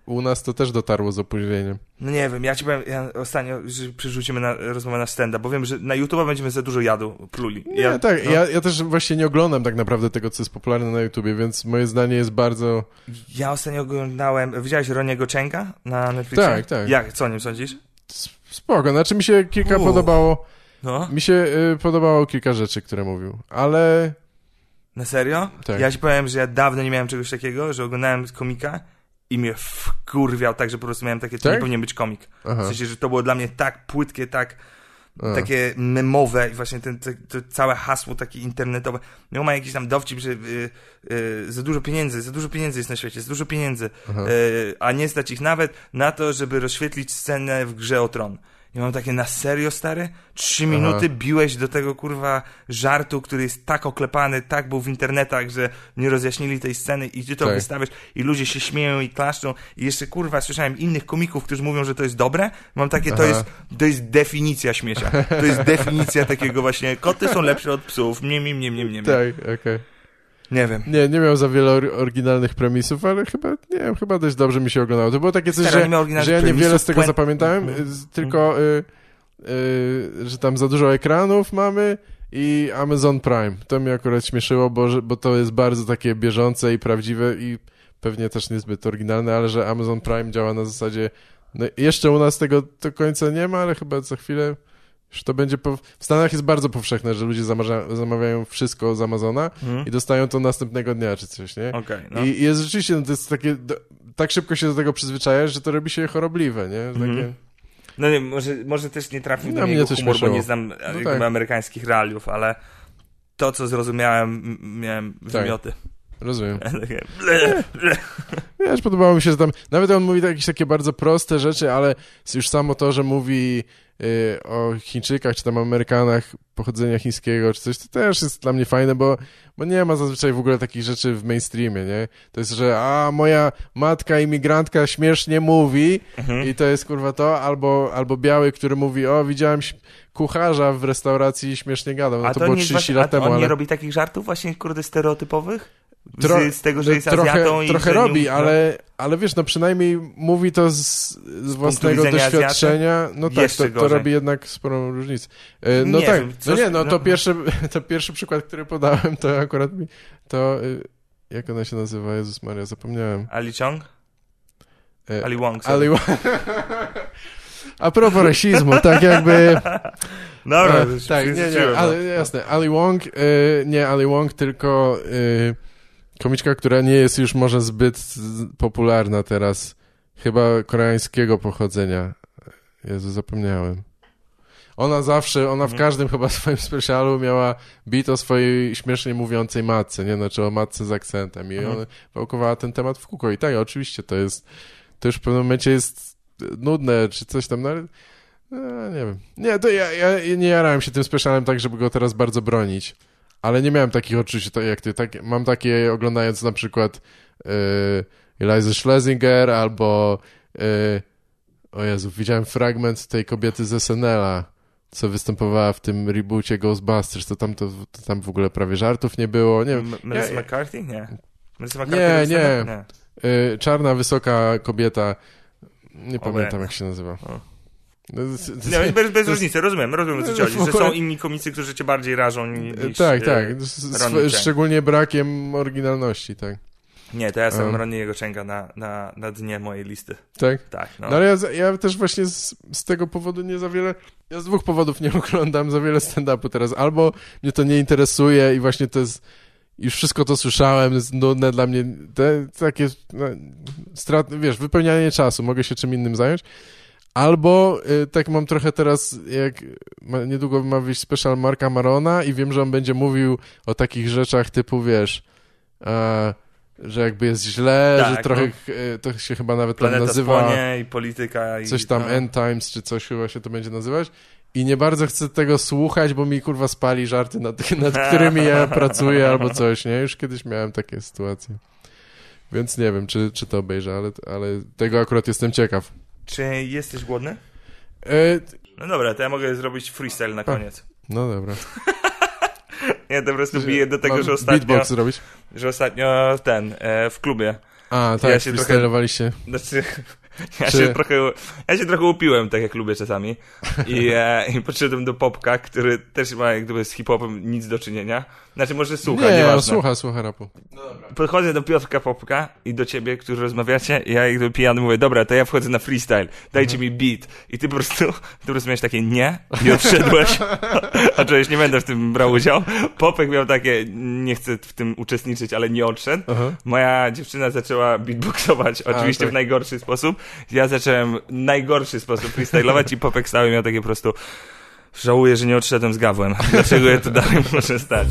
u nas to też dotarło z opóźnieniem. No nie wiem, ja ci powiem, ja ostatnio, że przerzucimy na rozmowę na stand bo wiem, że na YouTube będziemy za dużo jadu pluli. Nie, ja, tak, no, ja, ja też właśnie nie oglądam tak naprawdę tego, co jest popularne na YouTubie, więc moje zdanie jest bardzo... ja ostatnio oglądałem, widziałeś Roniego Czenka na Netflixie? Tak, tak. Jak, co o nim sądzisz? Spoko, znaczy mi się kilka podobało, No, mi się y, podobało kilka rzeczy, które mówił, ale na serio? Tak. Ja ci powiem, że ja dawno nie miałem czegoś takiego, że oglądałem komika i mnie wkurwiał tak, że po prostu miałem takie, to Tak? nie powinien być komik. W aha, sensie, że to było dla mnie tak płytkie, tak a, takie memowe i właśnie ten, te, to całe hasło takie internetowe. Miał ma jakiś tam dowcip, że y, y, za dużo pieniędzy, za dużo pieniędzy jest na świecie, za dużo pieniędzy, aha. y, a nie stać ich nawet na to, żeby rozświetlić scenę w grze o tron. Ja mam takie na serio, stary? Trzy Aha. minuty biłeś do tego kurwa żartu, który jest tak oklepany, tak był w internetach, że nie rozjaśnili tej sceny i ty to Tak. wystawiasz i ludzie się śmieją i klaszczą i jeszcze kurwa słyszałem innych komików, którzy mówią, że to jest dobre. Mam takie, to Aha. jest, to jest definicja śmiecia. To jest definicja takiego właśnie, koty są lepsze od psów, nie, nie, nie, nie, nie. Tak, okej. Nie wiem. Nie, nie miał za wiele or oryginalnych premisów, ale chyba, nie wiem, chyba dość dobrze mi się oglądało. To było takie coś, że, że ja niewiele z tego zapamiętałem, Mhm. y, tylko y, y, że tam za dużo ekranów mamy i Amazon Prime. To mnie akurat śmieszyło, bo, bo to jest bardzo takie bieżące i prawdziwe i pewnie też niezbyt oryginalne, ale że Amazon Prime działa na zasadzie no, jeszcze u nas tego do końca nie ma, ale chyba za chwilę już to będzie... Po... W Stanach jest bardzo powszechne, że ludzie zamarza- zamawiają wszystko z Amazona Mhm. i dostają to następnego dnia czy coś, nie? Okej, no. I, jest rzeczywiście, no to jest takie, tak szybko się do tego przyzwyczajasz, że to robi się chorobliwe, nie? Że Mhm. Takie, No nie, może, może też nie trafił No, do mnie humor, bo nie znam No jakby tak. amerykańskich realiów, ale to, co zrozumiałem, miałem Tak. wymioty. rozumiem. Ble, ble. Wiesz, podobało mi się, że tam, nawet on mówi jakieś takie bardzo proste rzeczy, ale już samo to, że mówi o Chińczykach, czy tam Amerykanach pochodzenia chińskiego, czy coś, to też jest dla mnie fajne, bo, bo nie ma zazwyczaj w ogóle takich rzeczy w mainstreamie, nie? To jest, że a, moja matka imigrantka śmiesznie mówi Mhm. i to jest kurwa to, albo, albo biały, który mówi, o, widziałem kucharza w restauracji i śmiesznie gadał. No to, było nie 30 właśnie- lat temu, on ale... nie robi takich żartów właśnie, kurde, stereotypowych? Z, z tego, że jest trochę, Azjatą i Trochę nie robi, ufa- ale, ale wiesz, no przynajmniej mówi to z, z własnego doświadczenia. No tak, to, to robi jednak sporą różnicę. E, No Nie tak, wiem, no coś- nie, no to no. pierwszy, to pierwszy przykład, który podałem, to akurat mi, to, y, jak ona się nazywa? Jezus Maria, zapomniałem. Ali Chong? E, Ali Wong. sorry. Ali A propos rasizmu, tak jakby... Dobra, już tak, nie, nie, no. ale jasne. Ali Wong, y, nie Ali Wong, tylko y, komiczka, która nie jest już może zbyt popularna teraz. Chyba koreańskiego pochodzenia. Jezu, zapomniałem. Ona zawsze, ona w Mhm. każdym chyba swoim specjalu miała bit o swojej śmiesznie mówiącej matce, nie? Znaczy o matce z akcentem i Mhm. ona wałkowała ten temat w kółko. I tak, oczywiście to jest, to już w pewnym momencie jest nudne, czy coś tam, no ale e, nie wiem. Nie, to ja, ja nie jarałem się tym specialem tak, żeby go teraz bardzo bronić. Ale nie miałem takich odczuć to jak ty. Tak, mam takie oglądając na przykład yy, Eliza Schlesinger albo yy, o Jezu, widziałem fragment tej kobiety z SNL-a, co występowała w tym reboocie Ghostbusters, to tam, to, to tam w ogóle prawie żartów nie było, nie wiem. Melissa Ja- McCarthy? Nie. Melissa McCarthy Nie, nie. na- Yy, czarna, wysoka kobieta, nie pamiętam Obojętnie. jak się nazywa. O. No, Nie, bez, bez różnicy, rozumiem, rozumiem co ci No, chodzi, że są inni komicy, którzy cię bardziej rażą ni- niż... Tak, e, tak. Z, Chang. szczególnie brakiem oryginalności, tak. Nie, to ja sam Um. Roniego Czenga na, na, na dnie mojej listy. Tak? Tak, no. No ale ja, ja też właśnie z, z tego powodu nie za wiele, ja z dwóch powodów nie oglądam za wiele stand-upu teraz. Albo mnie to nie interesuje i właśnie to jest, już wszystko to słyszałem, jest nudne dla mnie, te, takie no, strat, wiesz, wypełnianie czasu, mogę się czym innym zająć. Albo y, tak mam trochę teraz, jak niedługo ma wyjść special Marka Marona i wiem, że on będzie mówił o takich rzeczach typu, wiesz, e, że jakby jest źle, Tak, że trochę, y, to się chyba nawet tam Planeta nazywa Spłonie i polityka i... coś tam no. End Times, czy coś chyba się to będzie nazywać. I nie bardzo chcę tego słuchać, bo mi kurwa spali żarty, nad, nad którymi ja pracuję albo coś, nie? Już kiedyś miałem takie sytuacje. Więc nie wiem, czy, czy to obejrzę, ale, ale tego akurat jestem ciekaw. Czy jesteś głodny? E, No dobra, to ja mogę zrobić freestyle na koniec. no dobra. Ja to po prostu biję do tego, Mam że ostatnio, Beatbox zrobić? że ostatnio ten, e, w klubie, A, Ja tak, się ja trochę- się znaczy, ja Czy- się trochę, ja się trochę upiłem, tak jak lubię czasami i, e, i podszedłem do Popka, który też ma jak gdyby z hip-hopem nic do czynienia, znaczy może słucha, Nie, nieważne. on słucha, słucha rapu. Podchodzę do Piotrka Popka i do ciebie, którzy rozmawiacie i ja jak pijany mówię, dobra, to ja wchodzę na freestyle, dajcie Mhm. mi beat. I ty po prostu, ty po prostu miałeś takie nie i odszedłeś. Oczywiście nie będę w tym brał udział. Popek miał takie, nie chcę w tym uczestniczyć, ale nie odszedł. Aha. Moja dziewczyna zaczęła beatboxować, oczywiście tak. w najgorszy sposób. Ja zacząłem w najgorszy sposób freestylować i Popek stały miał takie po prostu żałuję, że nie odszedłem z gawłem. Dlaczego ja tu dalej muszę stać?